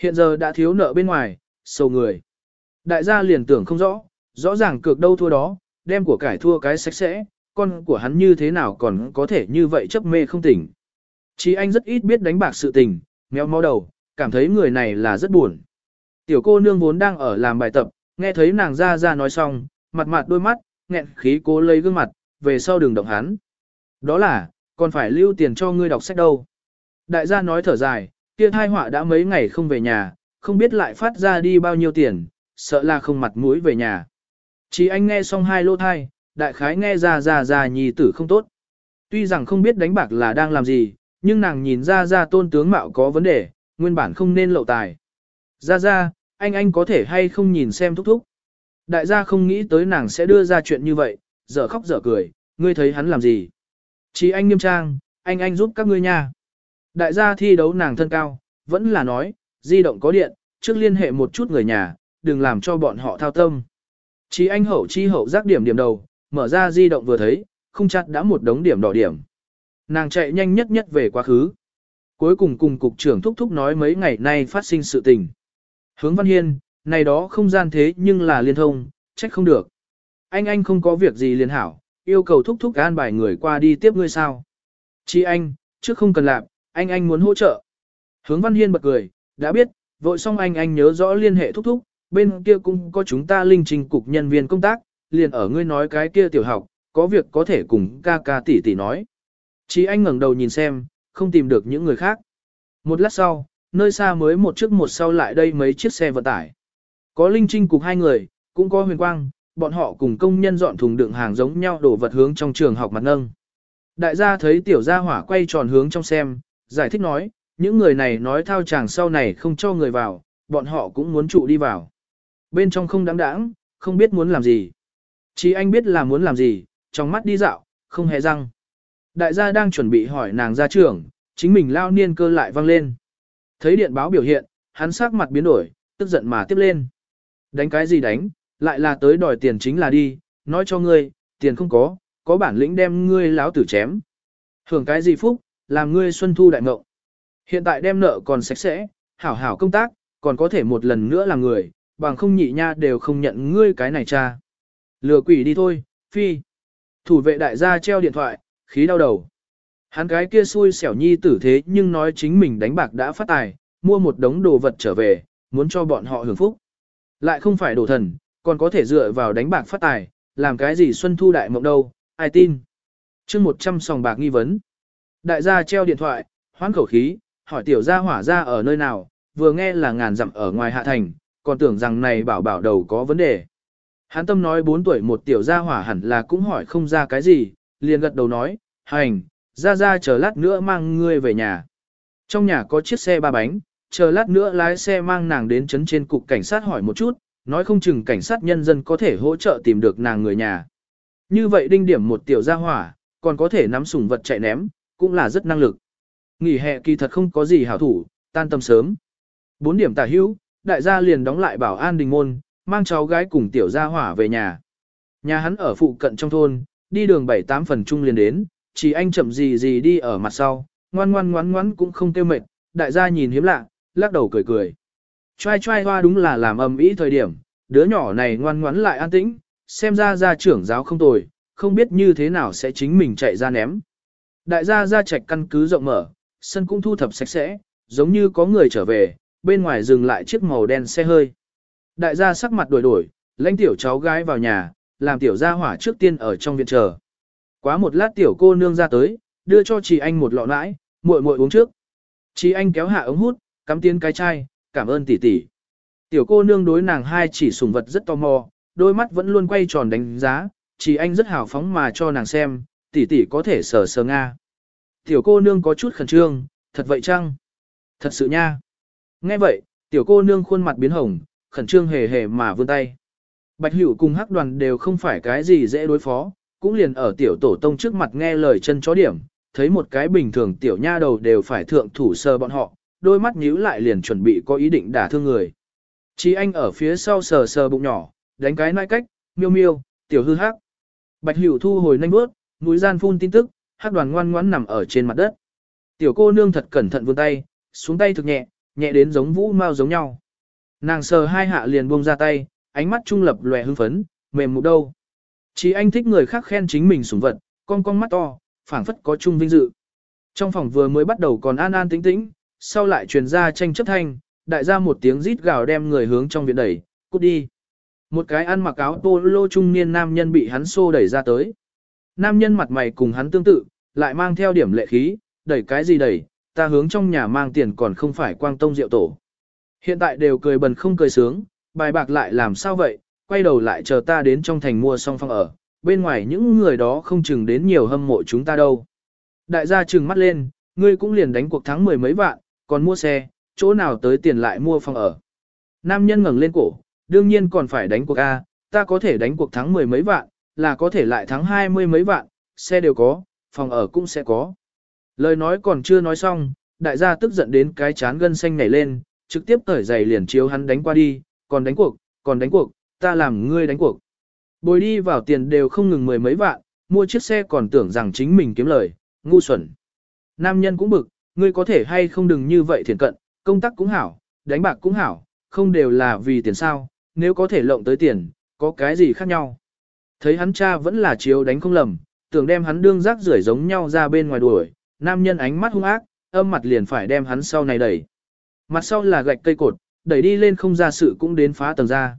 Hiện giờ đã thiếu nợ bên ngoài, sầu người. Đại gia liền tưởng không rõ, rõ ràng cược đâu thua đó, đem của cải thua cái sạch sẽ, con của hắn như thế nào còn có thể như vậy chấp mê không tỉnh. Chí anh rất ít biết đánh bạc sự tình, méo mó đầu, cảm thấy người này là rất buồn. Tiểu cô nương vốn đang ở làm bài tập, nghe thấy nàng ra ra nói xong, mặt mặt đôi mắt, nghẹn khí cố lấy gương mặt, về sau đường động hắn. Đó là, còn phải lưu tiền cho ngươi đọc sách đâu. Đại gia nói thở dài, kia thai họa đã mấy ngày không về nhà, không biết lại phát ra đi bao nhiêu tiền, sợ là không mặt mũi về nhà. Chỉ anh nghe xong hai lô thai, đại khái nghe ra ra ra nhì tử không tốt. Tuy rằng không biết đánh bạc là đang làm gì, nhưng nàng nhìn ra ra tôn tướng mạo có vấn đề, nguyên bản không nên lậu tài. Ra ra, anh anh có thể hay không nhìn xem thúc thúc. Đại gia không nghĩ tới nàng sẽ đưa ra chuyện như vậy, dở khóc dở cười, ngươi thấy hắn làm gì. Chỉ anh nghiêm trang, anh anh giúp các ngươi nha. Đại gia thi đấu nàng thân cao, vẫn là nói, di động có điện, trước liên hệ một chút người nhà, đừng làm cho bọn họ thao tâm. Chí anh hậu chi hậu giác điểm điểm đầu, mở ra di động vừa thấy, không chặt đã một đống điểm đỏ điểm. Nàng chạy nhanh nhất nhất về quá khứ. Cuối cùng cùng cục trưởng thúc thúc nói mấy ngày nay phát sinh sự tình. Hướng Văn Hiên, này đó không gian thế nhưng là liên thông, trách không được. Anh anh không có việc gì liên hảo, yêu cầu thúc thúc an bài người qua đi tiếp ngươi sao. Chi anh, trước không cần làm, anh anh muốn hỗ trợ. Hướng Văn Hiên bật cười, đã biết, vội xong anh anh nhớ rõ liên hệ thúc thúc, bên kia cũng có chúng ta linh trình cục nhân viên công tác, liền ở ngươi nói cái kia tiểu học, có việc có thể cùng ca ca tỷ tỷ nói. Chí anh ngẩng đầu nhìn xem, không tìm được những người khác. Một lát sau, nơi xa mới một trước một sau lại đây mấy chiếc xe vận tải. Có linh trinh cục hai người, cũng có huyền quang, bọn họ cùng công nhân dọn thùng đựng hàng giống nhau đổ vật hướng trong trường học mặt nâng. Đại gia thấy tiểu gia hỏa quay tròn hướng trong xem, giải thích nói, những người này nói thao chàng sau này không cho người vào, bọn họ cũng muốn trụ đi vào. Bên trong không đáng đáng, không biết muốn làm gì. Chỉ anh biết là muốn làm gì, trong mắt đi dạo, không hề răng. Đại gia đang chuẩn bị hỏi nàng gia trưởng, chính mình lao niên cơ lại vang lên. Thấy điện báo biểu hiện, hắn sắc mặt biến đổi, tức giận mà tiếp lên. Đánh cái gì đánh, lại là tới đòi tiền chính là đi, nói cho ngươi, tiền không có, có bản lĩnh đem ngươi láo tử chém. Hưởng cái gì phúc, làm ngươi xuân thu đại ngộng. Hiện tại đem nợ còn sạch sẽ, hảo hảo công tác, còn có thể một lần nữa làm người, bằng không nhị nha đều không nhận ngươi cái này cha. Lừa quỷ đi thôi, phi. Thủ vệ đại gia treo điện thoại, khí đau đầu. Hắn cái kia xui xẻo nhi tử thế nhưng nói chính mình đánh bạc đã phát tài, mua một đống đồ vật trở về, muốn cho bọn họ hưởng phúc. Lại không phải đồ thần, còn có thể dựa vào đánh bạc phát tài, làm cái gì xuân thu đại mộng đâu, ai tin. chương 100 sòng bạc nghi vấn. Đại gia treo điện thoại, hoán khẩu khí, hỏi tiểu gia hỏa ra ở nơi nào, vừa nghe là ngàn dặm ở ngoài hạ thành, còn tưởng rằng này bảo bảo đầu có vấn đề. Hán tâm nói 4 tuổi một tiểu gia hỏa hẳn là cũng hỏi không ra cái gì, liền gật đầu nói, hành, ra ra chờ lát nữa mang ngươi về nhà. Trong nhà có chiếc xe ba bánh, chờ lát nữa lái xe mang nàng đến trấn trên cục cảnh sát hỏi một chút, nói không chừng cảnh sát nhân dân có thể hỗ trợ tìm được nàng người nhà. Như vậy đinh điểm một tiểu gia hỏa, còn có thể nắm sủng vật chạy ném, cũng là rất năng lực. Nghỉ hè kỳ thật không có gì hảo thủ, tan tâm sớm. Bốn điểm tả hữu, đại gia liền đóng lại bảo an đình môn, mang cháu gái cùng tiểu gia hỏa về nhà. Nhà hắn ở phụ cận trong thôn, đi đường bảy tám phần chung liền đến, chỉ anh chậm gì gì đi ở mặt sau, ngoan ngoan ngoan ngoan cũng không tiêu mệt, đại gia nhìn hiếm lạ, lắc đầu cười cười. Choai choai hoa đúng là làm ầm ĩ thời điểm, đứa nhỏ này ngoan ngoãn lại an tĩnh, xem ra gia trưởng giáo không tồi, không biết như thế nào sẽ chính mình chạy ra ném. Đại gia gia trạch căn cứ rộng mở, sân cũng thu thập sạch sẽ, giống như có người trở về, bên ngoài dừng lại chiếc màu đen xe hơi. Đại gia sắc mặt đổi đổi, lãnh tiểu cháu gái vào nhà, làm tiểu gia hỏa trước tiên ở trong viện chờ. Quá một lát tiểu cô nương ra tới, đưa cho chị anh một lọ nãi, muội muội uống trước. Chị anh kéo hạ ống hút, cắm tiến cái chai, cảm ơn tỷ tỷ. Tiểu cô nương đối nàng hai chỉ sùng vật rất tò mò, đôi mắt vẫn luôn quay tròn đánh giá, chị anh rất hào phóng mà cho nàng xem, tỷ tỷ có thể sờ sờ nga. Tiểu cô nương có chút khẩn trương, thật vậy chăng? Thật sự nha. Nghe vậy, tiểu cô nương khuôn mặt biến hồng, khẩn trương hề hề mà vươn tay. Bạch Hữu cùng Hắc Đoàn đều không phải cái gì dễ đối phó, cũng liền ở tiểu tổ tông trước mặt nghe lời chân chó điểm, thấy một cái bình thường tiểu nha đầu đều phải thượng thủ sờ bọn họ, đôi mắt nhíu lại liền chuẩn bị có ý định đả thương người. Chí anh ở phía sau sờ sờ bụng nhỏ, đánh cái nai cách, miêu miêu, tiểu hư hắc. Bạch Hữu thu hồi nhanh bước, mũi gian phun tin tức, Hắc Đoàn ngoan ngoãn nằm ở trên mặt đất. Tiểu cô nương thật cẩn thận vươn tay, xuống tay thực nhẹ, nhẹ đến giống vũ mau giống nhau. Nàng sờ hai hạ liền buông ra tay, ánh mắt trung lập lòe hưng phấn, mềm mụ đâu. Chỉ anh thích người khác khen chính mình sủng vật, con con mắt to, phảng phất có chung vinh dự. Trong phòng vừa mới bắt đầu còn an an tĩnh tĩnh, sau lại truyền ra tranh chấp thanh, đại ra một tiếng rít gào đem người hướng trong viện đẩy, cút đi. Một cái ăn mặc áo polo trung niên nam nhân bị hắn xô đẩy ra tới. Nam nhân mặt mày cùng hắn tương tự, lại mang theo điểm lệ khí, đẩy cái gì đẩy, ta hướng trong nhà mang tiền còn không phải quang tông rượu tổ. Hiện tại đều cười bần không cười sướng, bài bạc lại làm sao vậy, quay đầu lại chờ ta đến trong thành mua xong phòng ở, bên ngoài những người đó không chừng đến nhiều hâm mộ chúng ta đâu. Đại gia trừng mắt lên, ngươi cũng liền đánh cuộc thắng mười mấy vạn, còn mua xe, chỗ nào tới tiền lại mua phòng ở. Nam nhân ngẩng lên cổ, đương nhiên còn phải đánh cuộc A, ta có thể đánh cuộc thắng mười mấy vạn, là có thể lại thắng hai mươi mấy vạn, xe đều có, phòng ở cũng sẽ có. Lời nói còn chưa nói xong, đại gia tức giận đến cái chán gân xanh nảy lên, trực tiếp tởi giày liền chiếu hắn đánh qua đi, còn đánh cuộc, còn đánh cuộc, ta làm ngươi đánh cuộc. Bồi đi vào tiền đều không ngừng mười mấy vạn, mua chiếc xe còn tưởng rằng chính mình kiếm lời, ngu xuẩn. Nam nhân cũng bực, ngươi có thể hay không đừng như vậy thiền cận, công tác cũng hảo, đánh bạc cũng hảo, không đều là vì tiền sao, nếu có thể lộng tới tiền, có cái gì khác nhau. Thấy hắn cha vẫn là chiếu đánh không lầm, tưởng đem hắn đương rác rưởi giống nhau ra bên ngoài đuổi, nam nhân ánh mắt hung ác, âm mặt liền phải đem hắn sau này đẩy. Mặt sau là gạch cây cột, đẩy đi lên không ra sự cũng đến phá tầng ra.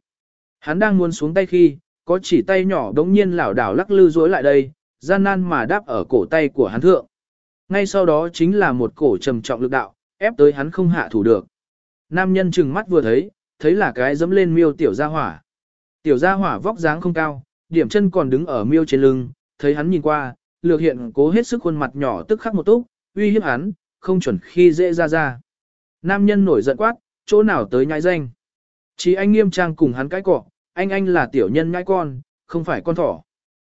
Hắn đang muốn xuống tay khi, có chỉ tay nhỏ đống nhiên lảo đảo lắc lư dối lại đây, gian nan mà đáp ở cổ tay của hắn thượng. Ngay sau đó chính là một cổ trầm trọng lực đạo, ép tới hắn không hạ thủ được. Nam nhân chừng mắt vừa thấy, thấy là cái dẫm lên miêu tiểu gia hỏa. Tiểu gia hỏa vóc dáng không cao, điểm chân còn đứng ở miêu trên lưng, thấy hắn nhìn qua, lược hiện cố hết sức khuôn mặt nhỏ tức khắc một túc, uy hiếp hắn, không chuẩn khi dễ ra ra. Nam nhân nổi giận quát, chỗ nào tới nhãi danh. Chỉ anh nghiêm trang cùng hắn cái cọ, anh anh là tiểu nhân nhãi con, không phải con thỏ.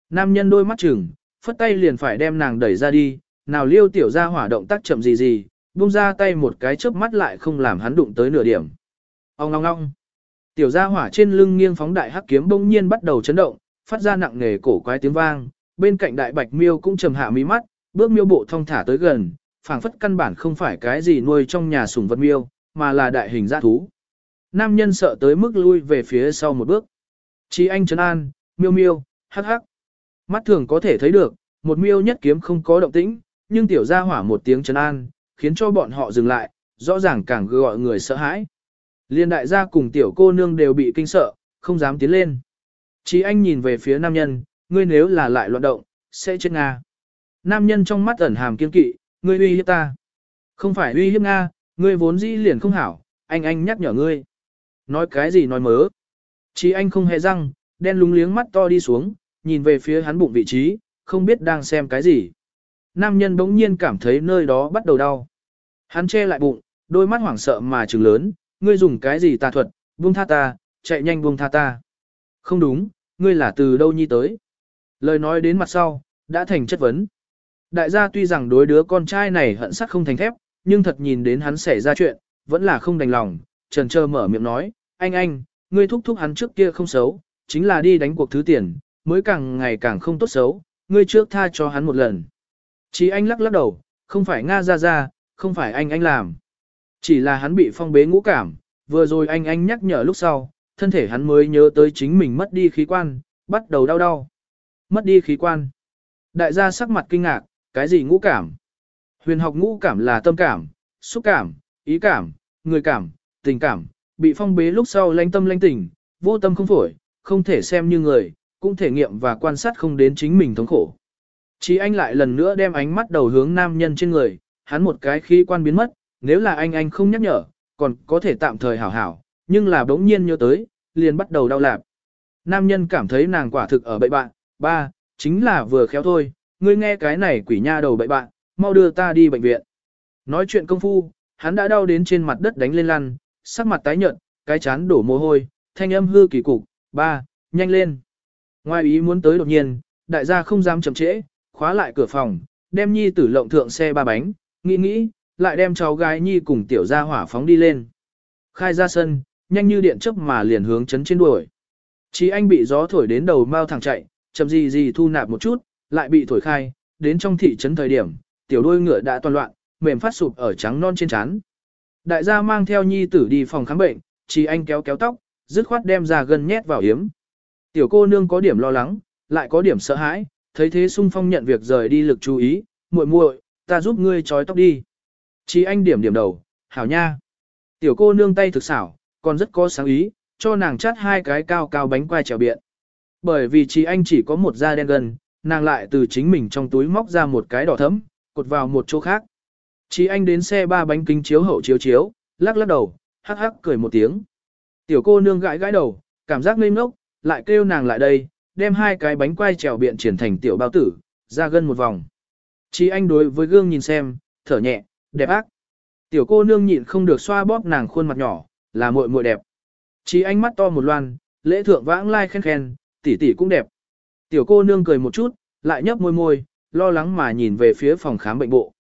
Nam nhân đôi mắt chừng, phất tay liền phải đem nàng đẩy ra đi, nào liêu tiểu ra hỏa động tác chậm gì gì, buông ra tay một cái chớp mắt lại không làm hắn đụng tới nửa điểm. Ông ngong ngong. Tiểu gia hỏa trên lưng nghiêng phóng đại hắc kiếm bỗng nhiên bắt đầu chấn động, phát ra nặng nề cổ quái tiếng vang, bên cạnh đại bạch miêu cũng trầm hạ mí mắt, bước miêu bộ thong thả tới gần, phảng phất căn bản không phải cái gì nuôi trong nhà sủng vật miêu, mà là đại hình dã thú. Nam nhân sợ tới mức lui về phía sau một bước. Chí anh trấn an, miêu miêu, hắc hắc. Mắt thường có thể thấy được, một miêu nhất kiếm không có động tĩnh, nhưng tiểu gia hỏa một tiếng trấn an, khiến cho bọn họ dừng lại, rõ ràng càng gọi người sợ hãi. Liên đại gia cùng tiểu cô nương đều bị kinh sợ, không dám tiến lên. Chí anh nhìn về phía nam nhân, ngươi nếu là lại loạn động, sẽ chết Nga. Nam nhân trong mắt ẩn hàm kiên kỵ, ngươi uy hiếp ta. Không phải uy hiếp Nga, ngươi vốn dĩ liền không hảo, anh anh nhắc nhở ngươi. Nói cái gì nói mớ. Chí anh không hề răng, đen lúng liếng mắt to đi xuống, nhìn về phía hắn bụng vị trí, không biết đang xem cái gì. Nam nhân bỗng nhiên cảm thấy nơi đó bắt đầu đau. Hắn che lại bụng, đôi mắt hoảng sợ mà trừng lớn, ngươi dùng cái gì tà thuật, buông tha ta, chạy nhanh buông tha ta. Không đúng, ngươi là từ đâu nhi tới. Lời nói đến mặt sau, đã thành chất vấn. Đại gia tuy rằng đối đứa con trai này hận sắc không thành thép, nhưng thật nhìn đến hắn xảy ra chuyện, vẫn là không đành lòng, trần trơ mở miệng nói, anh anh, ngươi thúc thúc hắn trước kia không xấu, chính là đi đánh cuộc thứ tiền, mới càng ngày càng không tốt xấu, ngươi trước tha cho hắn một lần. Chỉ anh lắc lắc đầu, không phải Nga ra ra, không phải anh anh làm. Chỉ là hắn bị phong bế ngũ cảm, vừa rồi anh anh nhắc nhở lúc sau, thân thể hắn mới nhớ tới chính mình mất đi khí quan, bắt đầu đau đau. Mất đi khí quan. Đại gia sắc mặt kinh ngạc, cái gì ngũ cảm? Huyền học ngũ cảm là tâm cảm, xúc cảm, ý cảm, người cảm, tình cảm, bị phong bế lúc sau lanh tâm lanh tình, vô tâm không phổi, không thể xem như người, cũng thể nghiệm và quan sát không đến chính mình thống khổ. Chí anh lại lần nữa đem ánh mắt đầu hướng nam nhân trên người, hắn một cái khí quan biến mất, nếu là anh anh không nhắc nhở, còn có thể tạm thời hảo hảo, nhưng là bỗng nhiên nhớ tới, liền bắt đầu đau lạp. Nam nhân cảm thấy nàng quả thực ở bậy bạn, ba, chính là vừa khéo thôi, ngươi nghe cái này quỷ nha đầu bậy bạn, mau đưa ta đi bệnh viện. Nói chuyện công phu, hắn đã đau đến trên mặt đất đánh lên lăn, sắc mặt tái nhợt, cái chán đổ mồ hôi, thanh âm hư kỳ cục, ba, nhanh lên. Ngoài ý muốn tới đột nhiên, đại gia không dám chậm trễ, khóa lại cửa phòng, đem nhi tử lộng thượng xe ba bánh, nghĩ nghĩ, lại đem cháu gái nhi cùng tiểu gia hỏa phóng đi lên. Khai ra sân, nhanh như điện chớp mà liền hướng chấn trên đuổi. Chí anh bị gió thổi đến đầu mau thẳng chạy, chậm gì gì thu nạp một chút, lại bị thổi khai, đến trong thị trấn thời điểm, tiểu đôi ngựa đã toàn loạn, mềm phát sụp ở trắng non trên chán. Đại gia mang theo nhi tử đi phòng khám bệnh, chỉ anh kéo kéo tóc, dứt khoát đem ra gần nhét vào hiếm. Tiểu cô nương có điểm lo lắng, lại có điểm sợ hãi, thấy thế sung phong nhận việc rời đi lực chú ý, muội muội, ta giúp ngươi trói tóc đi. Chỉ anh điểm điểm đầu, hảo nha. Tiểu cô nương tay thực xảo, còn rất có sáng ý, cho nàng chắt hai cái cao cao bánh quai trèo biện. Bởi vì chị anh chỉ có một da đen gần, nàng lại từ chính mình trong túi móc ra một cái đỏ thấm, cột vào một chỗ khác. Chị anh đến xe ba bánh kính chiếu hậu chiếu chiếu, lắc lắc đầu, hắc hắc cười một tiếng. Tiểu cô nương gãi gãi đầu, cảm giác ngây ngốc, lại kêu nàng lại đây, đem hai cái bánh quai trèo biện triển thành tiểu bao tử, ra gân một vòng. Chị anh đối với gương nhìn xem, thở nhẹ, đẹp ác. Tiểu cô nương nhịn không được xoa bóp nàng khuôn mặt nhỏ, là muội muội đẹp. Chị anh mắt to một loan, lễ thượng vãng lai khen khen, tỷ tỷ cũng đẹp. Tiểu cô nương cười một chút, lại nhấp môi môi, lo lắng mà nhìn về phía phòng khám bệnh bộ.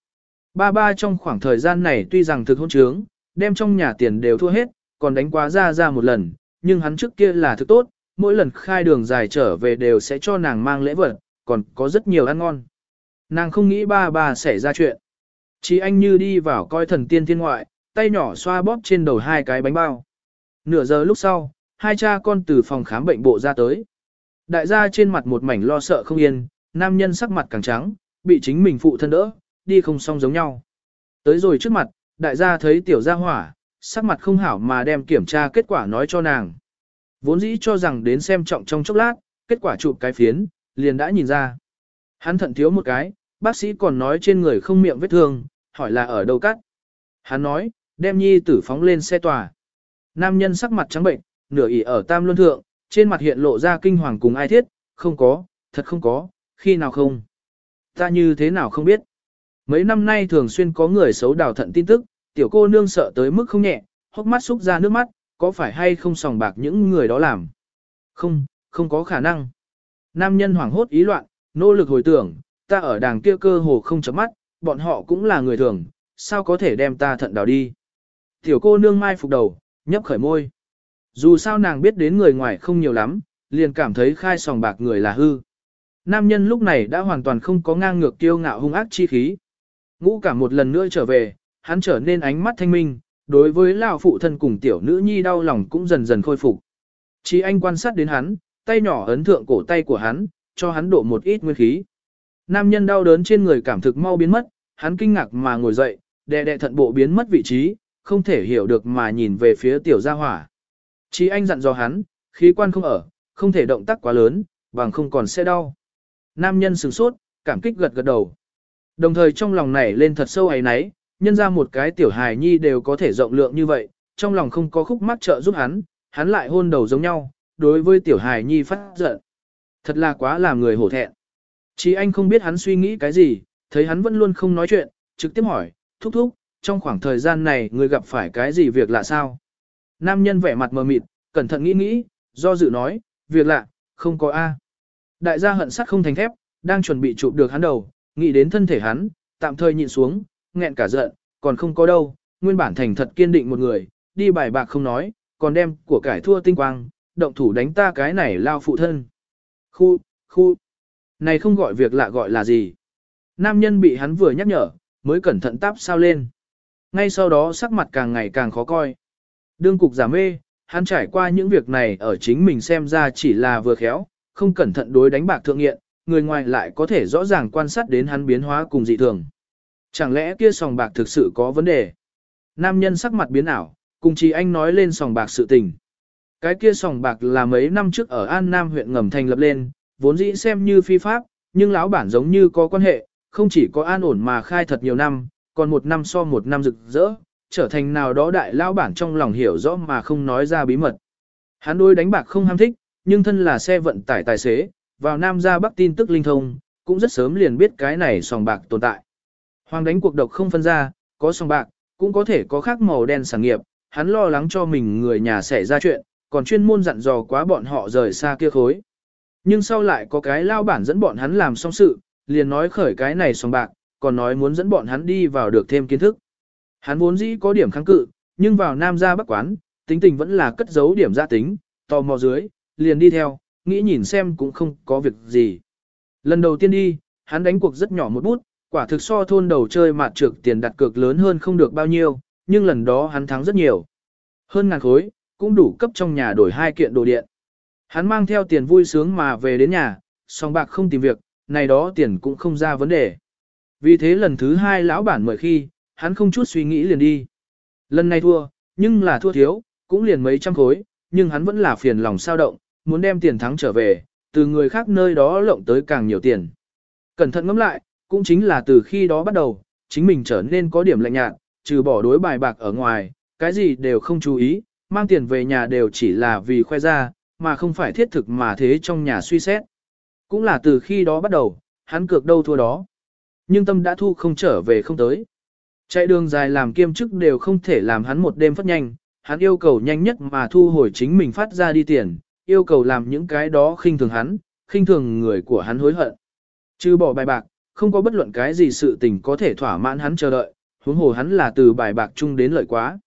Ba ba trong khoảng thời gian này tuy rằng thực hôn trướng, đem trong nhà tiền đều thua hết, còn đánh quá ra ra một lần, nhưng hắn trước kia là thực tốt, mỗi lần khai đường dài trở về đều sẽ cho nàng mang lễ vật, còn có rất nhiều ăn ngon. Nàng không nghĩ ba ba sẽ ra chuyện. Chỉ anh như đi vào coi thần tiên thiên ngoại, tay nhỏ xoa bóp trên đầu hai cái bánh bao. Nửa giờ lúc sau, hai cha con từ phòng khám bệnh bộ ra tới. Đại gia trên mặt một mảnh lo sợ không yên, nam nhân sắc mặt càng trắng, bị chính mình phụ thân đỡ, đi không xong giống nhau. Tới rồi trước mặt, đại gia thấy tiểu gia hỏa, sắc mặt không hảo mà đem kiểm tra kết quả nói cho nàng. Vốn dĩ cho rằng đến xem trọng trong chốc lát, kết quả chụp cái phiến, liền đã nhìn ra. Hắn thận thiếu một cái, bác sĩ còn nói trên người không miệng vết thương, hỏi là ở đâu cắt. Hắn nói, đem nhi tử phóng lên xe tòa. Nam nhân sắc mặt trắng bệnh, nửa ỉ ở tam luân thượng, trên mặt hiện lộ ra kinh hoàng cùng ai thiết, không có, thật không có, khi nào không. Ta như thế nào không biết. Mấy năm nay thường xuyên có người xấu đào thận tin tức, tiểu cô nương sợ tới mức không nhẹ, hốc mắt xúc ra nước mắt, có phải hay không sòng bạc những người đó làm. Không, không có khả năng. Nam nhân hoảng hốt ý loạn, nỗ lực hồi tưởng, ta ở đàng kia cơ hồ không chấm mắt, bọn họ cũng là người thường, sao có thể đem ta thận đào đi. Tiểu cô nương mai phục đầu, nhấp khởi môi. Dù sao nàng biết đến người ngoài không nhiều lắm, liền cảm thấy khai sòng bạc người là hư. Nam nhân lúc này đã hoàn toàn không có ngang ngược kiêu ngạo hung ác chi khí. Ngũ cả một lần nữa trở về, hắn trở nên ánh mắt thanh minh, đối với lão phụ thân cùng tiểu nữ nhi đau lòng cũng dần dần khôi phục. Chí anh quan sát đến hắn, tay nhỏ ấn thượng cổ tay của hắn, cho hắn độ một ít nguyên khí. Nam nhân đau đớn trên người cảm thực mau biến mất, hắn kinh ngạc mà ngồi dậy, đè đè thận bộ biến mất vị trí, không thể hiểu được mà nhìn về phía tiểu gia hỏa. Chí anh dặn dò hắn, khí quan không ở, không thể động tác quá lớn, bằng không còn sẽ đau. Nam nhân sửng sốt, cảm kích gật gật đầu. Đồng thời trong lòng nảy lên thật sâu ấy náy, nhân ra một cái tiểu hài nhi đều có thể rộng lượng như vậy, trong lòng không có khúc mắc trợ giúp hắn, hắn lại hôn đầu giống nhau, đối với tiểu hài nhi phát giận. Thật là quá làm người hổ thẹn. Chí anh không biết hắn suy nghĩ cái gì, thấy hắn vẫn luôn không nói chuyện, trực tiếp hỏi, thúc thúc, trong khoảng thời gian này người gặp phải cái gì việc lạ sao? Nam nhân vẻ mặt mờ mịt, cẩn thận nghĩ nghĩ, do dự nói, việc lạ, không có A. Đại gia hận sắt không thành thép, đang chuẩn bị chụp được hắn đầu, nghĩ đến thân thể hắn, tạm thời nhịn xuống, nghẹn cả giận, còn không có đâu, nguyên bản thành thật kiên định một người, đi bài bạc không nói, còn đem của cải thua tinh quang, động thủ đánh ta cái này lao phụ thân. Khu, khu, này không gọi việc lạ gọi là gì. Nam nhân bị hắn vừa nhắc nhở, mới cẩn thận táp sao lên. Ngay sau đó sắc mặt càng ngày càng khó coi. Đương cục giả mê, hắn trải qua những việc này ở chính mình xem ra chỉ là vừa khéo, không cẩn thận đối đánh bạc thượng nghiện, người ngoài lại có thể rõ ràng quan sát đến hắn biến hóa cùng dị thường. Chẳng lẽ kia sòng bạc thực sự có vấn đề? Nam nhân sắc mặt biến ảo, cùng chị anh nói lên sòng bạc sự tình. Cái kia sòng bạc là mấy năm trước ở An Nam huyện ngầm thành lập lên, vốn dĩ xem như phi pháp, nhưng lão bản giống như có quan hệ, không chỉ có an ổn mà khai thật nhiều năm, còn một năm so một năm rực rỡ, trở thành nào đó đại lao bản trong lòng hiểu rõ mà không nói ra bí mật. Hắn đối đánh bạc không ham thích, nhưng thân là xe vận tải tài xế, vào Nam ra Bắc tin tức linh thông, cũng rất sớm liền biết cái này sòng bạc tồn tại. Hoàng đánh cuộc độc không phân ra, có sòng bạc, cũng có thể có khác màu đen sản nghiệp, hắn lo lắng cho mình người nhà sẽ ra chuyện, còn chuyên môn dặn dò quá bọn họ rời xa kia khối. Nhưng sau lại có cái lao bản dẫn bọn hắn làm xong sự, liền nói khởi cái này sòng bạc, còn nói muốn dẫn bọn hắn đi vào được thêm kiến thức. Hắn vốn dĩ có điểm kháng cự, nhưng vào nam gia bắc quán, tính tình vẫn là cất giấu điểm gia tính, tò mò dưới, liền đi theo, nghĩ nhìn xem cũng không có việc gì. Lần đầu tiên đi, hắn đánh cuộc rất nhỏ một bút, quả thực so thôn đầu chơi mạt trược tiền đặt cược lớn hơn không được bao nhiêu, nhưng lần đó hắn thắng rất nhiều. Hơn ngàn khối, cũng đủ cấp trong nhà đổi hai kiện đồ điện. Hắn mang theo tiền vui sướng mà về đến nhà, song bạc không tìm việc, này đó tiền cũng không ra vấn đề. Vì thế lần thứ hai lão bản mời khi, hắn không chút suy nghĩ liền đi. Lần này thua, nhưng là thua thiếu, cũng liền mấy trăm khối, nhưng hắn vẫn là phiền lòng sao động, muốn đem tiền thắng trở về, từ người khác nơi đó lộng tới càng nhiều tiền. Cẩn thận ngẫm lại, cũng chính là từ khi đó bắt đầu, chính mình trở nên có điểm lạnh nhạt, trừ bỏ đối bài bạc ở ngoài, cái gì đều không chú ý, mang tiền về nhà đều chỉ là vì khoe ra, mà không phải thiết thực mà thế trong nhà suy xét. Cũng là từ khi đó bắt đầu, hắn cược đâu thua đó. Nhưng tâm đã thu không trở về không tới. Chạy đường dài làm kiêm chức đều không thể làm hắn một đêm phát nhanh, hắn yêu cầu nhanh nhất mà thu hồi chính mình phát ra đi tiền, yêu cầu làm những cái đó khinh thường hắn, khinh thường người của hắn hối hận. Chứ bỏ bài bạc, không có bất luận cái gì sự tình có thể thỏa mãn hắn chờ đợi, huống hồ hắn là từ bài bạc chung đến lợi quá.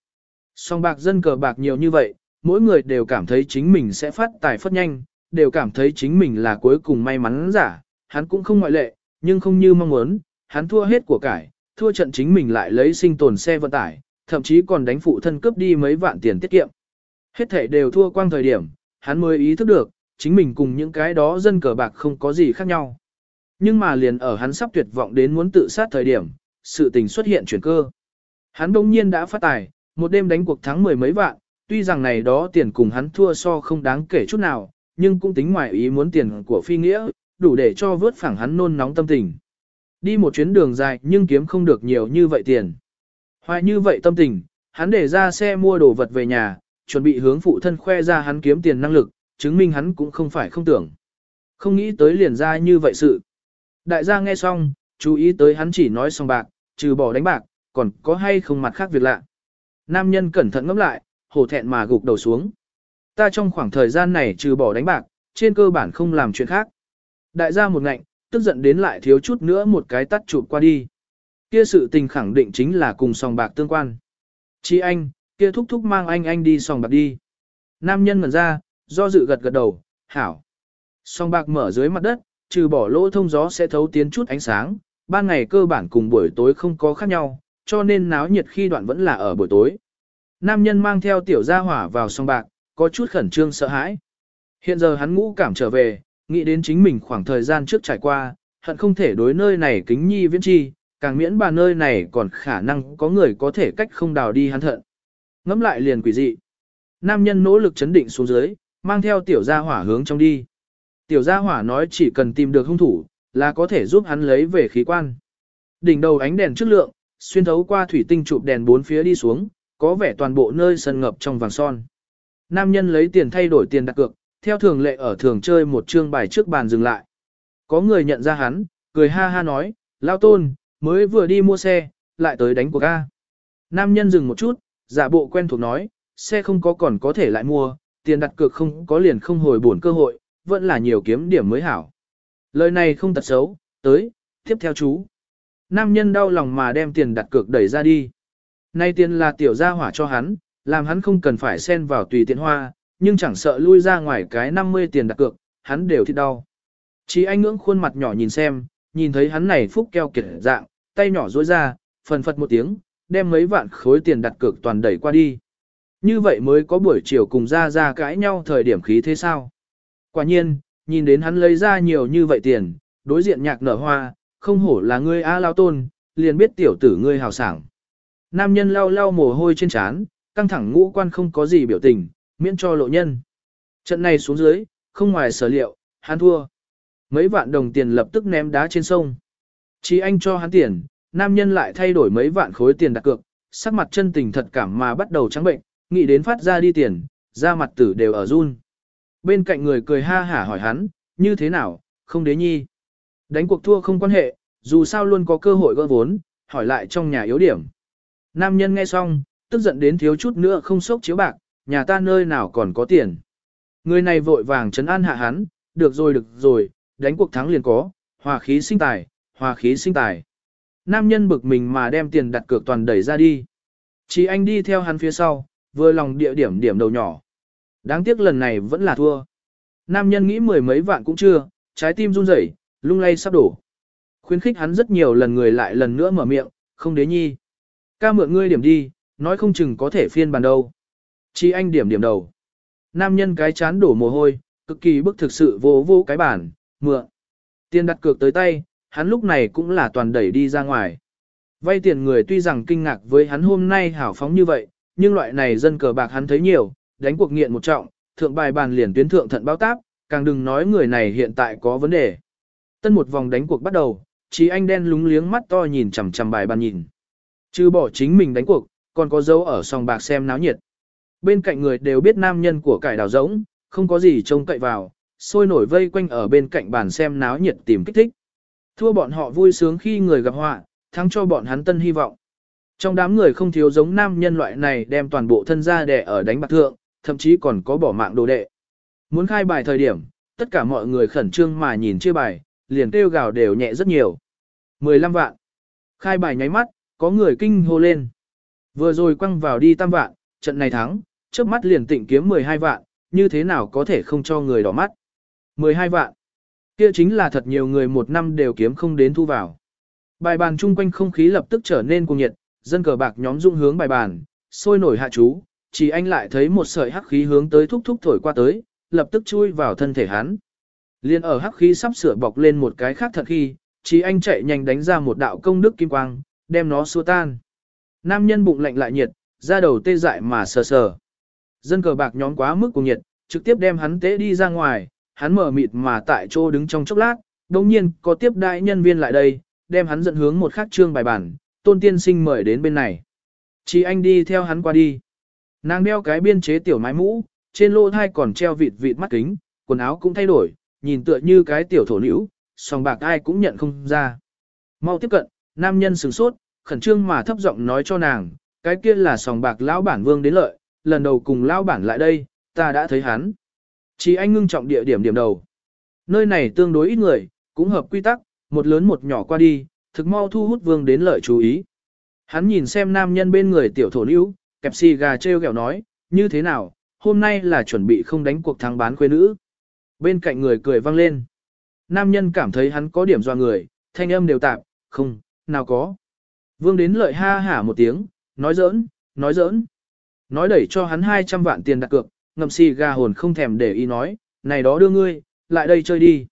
Song bạc dân cờ bạc nhiều như vậy, mỗi người đều cảm thấy chính mình sẽ phát tài phát nhanh, đều cảm thấy chính mình là cuối cùng may mắn giả, hắn cũng không ngoại lệ, nhưng không như mong muốn, hắn thua hết của cải, thua trận chính mình lại lấy sinh tồn xe vận tải, thậm chí còn đánh phụ thân cướp đi mấy vạn tiền tiết kiệm. Hết thể đều thua quang thời điểm, hắn mới ý thức được, chính mình cùng những cái đó dân cờ bạc không có gì khác nhau. Nhưng mà liền ở hắn sắp tuyệt vọng đến muốn tự sát thời điểm, sự tình xuất hiện chuyển cơ. Hắn đông nhiên đã phát tài, một đêm đánh cuộc thắng mười mấy vạn, tuy rằng này đó tiền cùng hắn thua so không đáng kể chút nào, nhưng cũng tính ngoài ý muốn tiền của phi nghĩa, đủ để cho vớt phẳng hắn nôn nóng tâm tình. Đi một chuyến đường dài nhưng kiếm không được nhiều như vậy tiền. Hoài như vậy tâm tình, hắn để ra xe mua đồ vật về nhà, chuẩn bị hướng phụ thân khoe ra hắn kiếm tiền năng lực, chứng minh hắn cũng không phải không tưởng. Không nghĩ tới liền ra như vậy sự. Đại gia nghe xong, chú ý tới hắn chỉ nói xong bạc, trừ bỏ đánh bạc, còn có hay không mặt khác việc lạ. Nam nhân cẩn thận ngẫm lại, hổ thẹn mà gục đầu xuống. Ta trong khoảng thời gian này trừ bỏ đánh bạc, trên cơ bản không làm chuyện khác. Đại gia một ngạnh, tức giận đến lại thiếu chút nữa một cái tắt chụp qua đi. Kia sự tình khẳng định chính là cùng sòng bạc tương quan. Chị anh, kia thúc thúc mang anh anh đi sòng bạc đi. Nam nhân ngẩn ra, do dự gật gật đầu, hảo. Sòng bạc mở dưới mặt đất, trừ bỏ lỗ thông gió sẽ thấu tiến chút ánh sáng, ban ngày cơ bản cùng buổi tối không có khác nhau, cho nên náo nhiệt khi đoạn vẫn là ở buổi tối. Nam nhân mang theo tiểu gia hỏa vào sòng bạc, có chút khẩn trương sợ hãi. Hiện giờ hắn ngũ cảm trở về, nghĩ đến chính mình khoảng thời gian trước trải qua, hận không thể đối nơi này kính nhi viễn chi, càng miễn bà nơi này còn khả năng có người có thể cách không đào đi hắn thận. ngẫm lại liền quỷ dị. Nam nhân nỗ lực chấn định xuống dưới, mang theo tiểu gia hỏa hướng trong đi. Tiểu gia hỏa nói chỉ cần tìm được hung thủ, là có thể giúp hắn lấy về khí quan. Đỉnh đầu ánh đèn chất lượng, xuyên thấu qua thủy tinh chụp đèn bốn phía đi xuống, có vẻ toàn bộ nơi sân ngập trong vàng son. Nam nhân lấy tiền thay đổi tiền đặt cược, theo thường lệ ở thường chơi một chương bài trước bàn dừng lại. Có người nhận ra hắn, cười ha ha nói, Lao Tôn, mới vừa đi mua xe, lại tới đánh cuộc A. Nam nhân dừng một chút, giả bộ quen thuộc nói, xe không có còn có thể lại mua, tiền đặt cược không có liền không hồi bổn cơ hội, vẫn là nhiều kiếm điểm mới hảo. Lời này không tật xấu, tới, tiếp theo chú. Nam nhân đau lòng mà đem tiền đặt cược đẩy ra đi. Nay tiền là tiểu gia hỏa cho hắn, làm hắn không cần phải xen vào tùy tiện hoa, nhưng chẳng sợ lui ra ngoài cái 50 tiền đặt cược, hắn đều thịt đau. Chỉ anh ngưỡng khuôn mặt nhỏ nhìn xem, nhìn thấy hắn này phúc keo kiệt dạng, tay nhỏ duỗi ra, phần phật một tiếng, đem mấy vạn khối tiền đặt cược toàn đẩy qua đi. Như vậy mới có buổi chiều cùng ra ra cãi nhau thời điểm khí thế sao. Quả nhiên, nhìn đến hắn lấy ra nhiều như vậy tiền, đối diện nhạc nở hoa, không hổ là ngươi A Lao Tôn, liền biết tiểu tử ngươi hào sảng. Nam nhân lau lau mồ hôi trên trán, căng thẳng ngũ quan không có gì biểu tình, miễn cho lộ nhân. Trận này xuống dưới, không ngoài sở liệu, hắn thua. Mấy vạn đồng tiền lập tức ném đá trên sông. Chỉ anh cho hắn tiền, nam nhân lại thay đổi mấy vạn khối tiền đặt cược, sắc mặt chân tình thật cảm mà bắt đầu trắng bệnh, nghĩ đến phát ra đi tiền, da mặt tử đều ở run. Bên cạnh người cười ha hả hỏi hắn, như thế nào, không đế nhi. Đánh cuộc thua không quan hệ, dù sao luôn có cơ hội gỡ vốn, hỏi lại trong nhà yếu điểm. Nam nhân nghe xong, tức giận đến thiếu chút nữa không sốc chiếu bạc, nhà ta nơi nào còn có tiền. Người này vội vàng chấn an hạ hắn, được rồi được rồi, đánh cuộc thắng liền có, hòa khí sinh tài, hòa khí sinh tài. Nam nhân bực mình mà đem tiền đặt cược toàn đẩy ra đi. Chỉ anh đi theo hắn phía sau, vừa lòng địa điểm điểm đầu nhỏ. Đáng tiếc lần này vẫn là thua. Nam nhân nghĩ mười mấy vạn cũng chưa, trái tim run rẩy, lung lay sắp đổ. Khuyến khích hắn rất nhiều lần người lại lần nữa mở miệng, không đế nhi. Ca mượn ngươi điểm đi, nói không chừng có thể phiên bàn đâu. Chi anh điểm điểm đầu. Nam nhân cái chán đổ mồ hôi, cực kỳ bức thực sự vô vô cái bản, mượn. Tiền đặt cược tới tay, hắn lúc này cũng là toàn đẩy đi ra ngoài. Vay tiền người tuy rằng kinh ngạc với hắn hôm nay hảo phóng như vậy, nhưng loại này dân cờ bạc hắn thấy nhiều, đánh cuộc nghiện một trọng, thượng bài bàn liền tuyến thượng thận bao táp, càng đừng nói người này hiện tại có vấn đề. Tân một vòng đánh cuộc bắt đầu, chỉ anh đen lúng liếng mắt to nhìn chằm chằm bài bàn nhìn. Chứ bỏ chính mình đánh cuộc, còn có dấu ở sòng bạc xem náo nhiệt. Bên cạnh người đều biết nam nhân của cải đào rỗng, không có gì trông cậy vào, sôi nổi vây quanh ở bên cạnh bàn xem náo nhiệt tìm kích thích. Thua bọn họ vui sướng khi người gặp họa, thắng cho bọn hắn tân hy vọng. Trong đám người không thiếu giống nam nhân loại này đem toàn bộ thân ra đẻ ở đánh bạc thượng, thậm chí còn có bỏ mạng đồ đệ. Muốn khai bài thời điểm, tất cả mọi người khẩn trương mà nhìn chia bài, liền kêu gào đều nhẹ rất nhiều. 15 vạn. Khai bài nháy mắt, có người kinh hô lên. Vừa rồi quăng vào đi tam vạn, trận này thắng, trước mắt liền tịnh kiếm 12 vạn, như thế nào có thể không cho người đỏ mắt. 12 vạn. Kia chính là thật nhiều người một năm đều kiếm không đến thu vào. Bài bàn chung quanh không khí lập tức trở nên cuồng nhiệt, dân cờ bạc nhóm dung hướng bài bàn, sôi nổi hạ chú, chỉ anh lại thấy một sợi hắc khí hướng tới thúc thúc thổi qua tới, lập tức chui vào thân thể hắn. Liên ở hắc khí sắp sửa bọc lên một cái khác thật khi, chỉ anh chạy nhanh đánh ra một đạo công đức kim quang, đem nó xua tan. Nam nhân bụng lạnh lại nhiệt, ra đầu tê dại mà sờ sờ. Dân cờ bạc nhóm quá mức cùng nhiệt, trực tiếp đem hắn tế đi ra ngoài, hắn mở mịt mà tại chỗ đứng trong chốc lát, đồng nhiên có tiếp đại nhân viên lại đây, đem hắn dẫn hướng một khắc trương bài bản, tôn tiên sinh mời đến bên này. Chỉ anh đi theo hắn qua đi. Nàng đeo cái biên chế tiểu mái mũ, trên lô thai còn treo vịt vịt mắt kính, quần áo cũng thay đổi, nhìn tựa như cái tiểu thổ nữ, song bạc ai cũng nhận không ra. Mau tiếp cận, nam nhân sửng sốt, khẩn trương mà thấp giọng nói cho nàng, cái kia là sòng bạc lão bản vương đến lợi, lần đầu cùng lao bản lại đây, ta đã thấy hắn. Chỉ anh ngưng trọng địa điểm điểm đầu. Nơi này tương đối ít người, cũng hợp quy tắc, một lớn một nhỏ qua đi, thực mau thu hút vương đến lợi chú ý. Hắn nhìn xem nam nhân bên người tiểu thổ nữ, kẹp xì gà treo kẹo nói, như thế nào, hôm nay là chuẩn bị không đánh cuộc thắng bán quê nữ. Bên cạnh người cười vang lên. Nam nhân cảm thấy hắn có điểm doa người, thanh âm đều tạm, không, nào có. Vương đến lợi ha hả một tiếng, nói giỡn, nói giỡn. Nói đẩy cho hắn 200 vạn tiền đặt cược, ngậm xì gà hồn không thèm để ý nói, này đó đưa ngươi, lại đây chơi đi.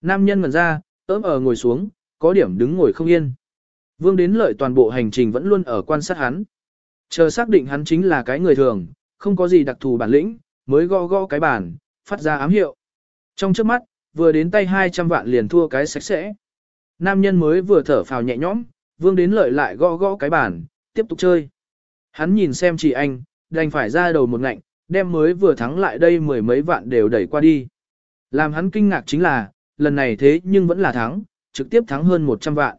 Nam nhân ngẩn ra, ớm ở ngồi xuống, có điểm đứng ngồi không yên. Vương đến lợi toàn bộ hành trình vẫn luôn ở quan sát hắn. Chờ xác định hắn chính là cái người thường, không có gì đặc thù bản lĩnh, mới gõ gõ cái bản, phát ra ám hiệu. Trong trước mắt, vừa đến tay 200 vạn liền thua cái sạch sẽ. Nam nhân mới vừa thở phào nhẹ nhõm, vương đến lợi lại gõ gõ cái bản, tiếp tục chơi. Hắn nhìn xem chị anh, đành phải ra đầu một ngạnh, đem mới vừa thắng lại đây mười mấy vạn đều đẩy qua đi. Làm hắn kinh ngạc chính là, lần này thế nhưng vẫn là thắng, trực tiếp thắng hơn 100 vạn.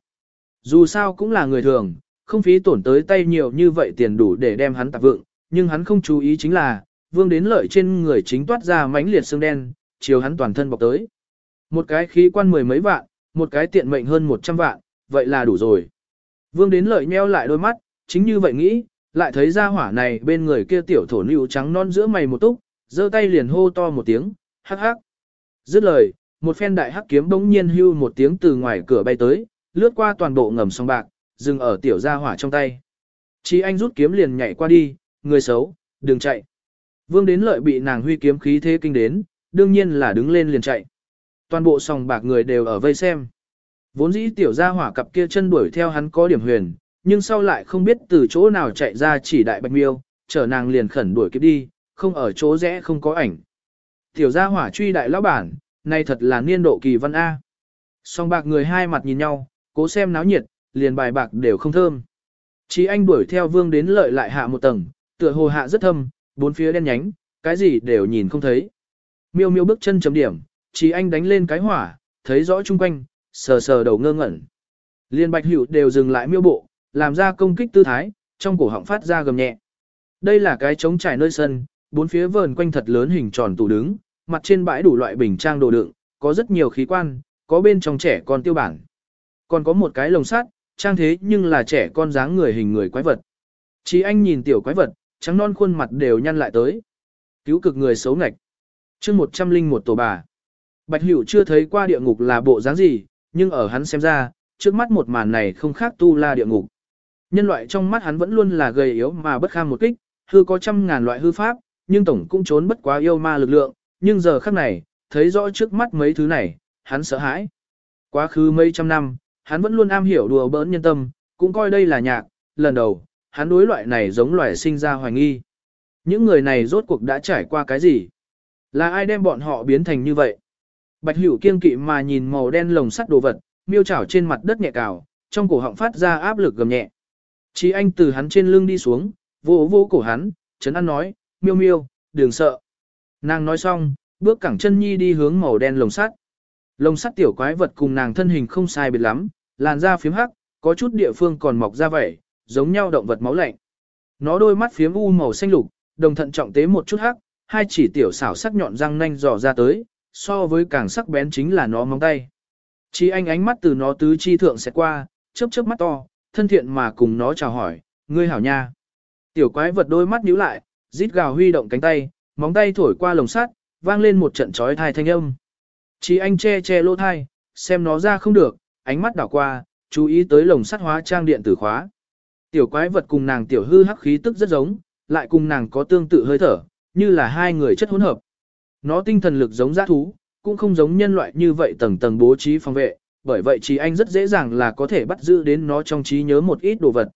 Dù sao cũng là người thường, không phí tổn tới tay nhiều như vậy tiền đủ để đem hắn tạp vượng, nhưng hắn không chú ý chính là, vương đến lợi trên người chính toát ra mánh liệt xương đen, chiều hắn toàn thân bọc tới. Một cái khí quan mười mấy vạn, một cái tiện mệnh hơn 100 vạn, vậy là đủ rồi. Vương đến lợi nheo lại đôi mắt, chính như vậy nghĩ, lại thấy ra hỏa này bên người kia tiểu thổ nữu trắng non giữa mày một túc, giơ tay liền hô to một tiếng, hắc hắc. Dứt lời, một phen đại hắc kiếm bỗng nhiên hưu một tiếng từ ngoài cửa bay tới, lướt qua toàn bộ ngầm sông bạc, dừng ở tiểu gia hỏa trong tay. Chí anh rút kiếm liền nhảy qua đi, người xấu, đừng chạy. Vương đến lợi bị nàng huy kiếm khí thế kinh đến, đương nhiên là đứng lên liền chạy. Toàn bộ sòng bạc người đều ở vây xem. Vốn dĩ tiểu gia hỏa cặp kia chân đuổi theo hắn có điểm huyền, nhưng sau lại không biết từ chỗ nào chạy ra chỉ đại bạch miêu, chở nàng liền khẩn đuổi kịp đi, không ở chỗ rẽ không có ảnh. Tiểu gia hỏa truy đại lão bản, nay thật là niên độ kỳ văn A. Song bạc người hai mặt nhìn nhau, cố xem náo nhiệt, liền bài bạc đều không thơm. Chí anh đuổi theo vương đến lợi lại hạ một tầng, tựa hồ hạ rất thâm, bốn phía đen nhánh, cái gì đều nhìn không thấy. Miêu miêu bước chân chấm điểm, chí anh đánh lên cái hỏa, thấy rõ chung quanh, sờ sờ đầu ngơ ngẩn. Liên bạch hữu đều dừng lại miêu bộ, làm ra công kích tư thái, trong cổ họng phát ra gầm nhẹ. Đây là cái trống trải nơi sân, bốn phía vờn quanh thật lớn hình tròn tủ đứng, mặt trên bãi đủ loại bình trang đồ đựng, có rất nhiều khí quan, có bên trong trẻ con tiêu bản. Còn có một cái lồng sắt, trang thế nhưng là trẻ con dáng người hình người quái vật. Chỉ anh nhìn tiểu quái vật, trắng non khuôn mặt đều nhăn lại tới. Cứu cực người xấu ngạch. chương 101 tổ bà. Bạch Hữu chưa thấy qua địa ngục là bộ dáng gì, nhưng ở hắn xem ra, trước mắt một màn này không khác tu la địa ngục. Nhân loại trong mắt hắn vẫn luôn là gầy yếu mà bất kham một kích, hư có trăm ngàn loại hư pháp, nhưng tổng cũng trốn bất quá yêu ma lực lượng, nhưng giờ khắc này, thấy rõ trước mắt mấy thứ này, hắn sợ hãi. Quá khứ mấy trăm năm, hắn vẫn luôn am hiểu đùa bỡn nhân tâm, cũng coi đây là nhạc, lần đầu, hắn đối loại này giống loài sinh ra hoài nghi. Những người này rốt cuộc đã trải qua cái gì? Là ai đem bọn họ biến thành như vậy? Bạch Hữu kiên kỵ mà nhìn màu đen lồng sắt đồ vật, miêu chảo trên mặt đất nhẹ cào, trong cổ họng phát ra áp lực gầm nhẹ. Chí anh từ hắn trên lưng đi xuống, vỗ vỗ cổ hắn, chấn an nói, miêu miêu, đừng sợ. Nàng nói xong, bước cẳng chân nhi đi hướng màu đen lồng sắt. Lồng sắt tiểu quái vật cùng nàng thân hình không sai biệt lắm, làn da phiếm hắc, có chút địa phương còn mọc ra vậy, giống nhau động vật máu lạnh. Nó đôi mắt phiếm u màu xanh lục, đồng thận trọng tế một chút hắc, hai chỉ tiểu xảo sắc nhọn răng nanh dò ra tới, so với càng sắc bén chính là nó móng tay. Chỉ anh ánh mắt từ nó tứ chi thượng sẽ qua, chớp chớp mắt to, thân thiện mà cùng nó chào hỏi, ngươi hảo nha. Tiểu quái vật đôi mắt nhíu lại, rít gào huy động cánh tay, móng tay thổi qua lồng sắt, vang lên một trận chói thai thanh âm. Chỉ anh che che lỗ thai, xem nó ra không được, ánh mắt đảo qua, chú ý tới lồng sắt hóa trang điện tử khóa. Tiểu quái vật cùng nàng tiểu hư hắc khí tức rất giống, lại cùng nàng có tương tự hơi thở, như là hai người chất hỗn hợp. Nó tinh thần lực giống giã thú, cũng không giống nhân loại như vậy tầng tầng bố trí phòng vệ, bởi vậy chỉ anh rất dễ dàng là có thể bắt giữ đến nó trong trí nhớ một ít đồ vật.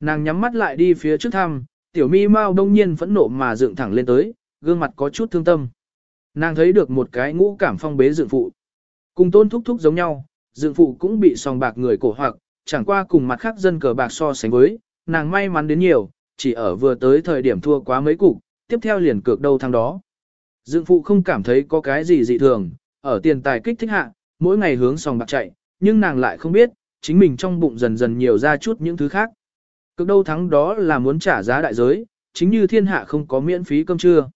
Nàng nhắm mắt lại đi phía trước thăm, tiểu mi mau đông nhiên phẫn nộ mà dựng thẳng lên tới, gương mặt có chút thương tâm. Nàng thấy được một cái ngũ cảm phong bế dựng phụ. Cùng tôn thúc thúc giống nhau, dựng phụ cũng bị sòng bạc người cổ hoặc, chẳng qua cùng mặt khác dân cờ bạc so sánh với, nàng may mắn đến nhiều, chỉ ở vừa tới thời điểm thua quá mấy cục, tiếp theo liền cược đâu thằng đó. Dựng phụ không cảm thấy có cái gì dị thường, ở tiền tài kích thích hạ, mỗi ngày hướng sòng bạc chạy, nhưng nàng lại không biết, chính mình trong bụng dần dần nhiều ra chút những thứ khác. Cực đâu thắng đó là muốn trả giá đại giới, chính như thiên hạ không có miễn phí cơm trưa.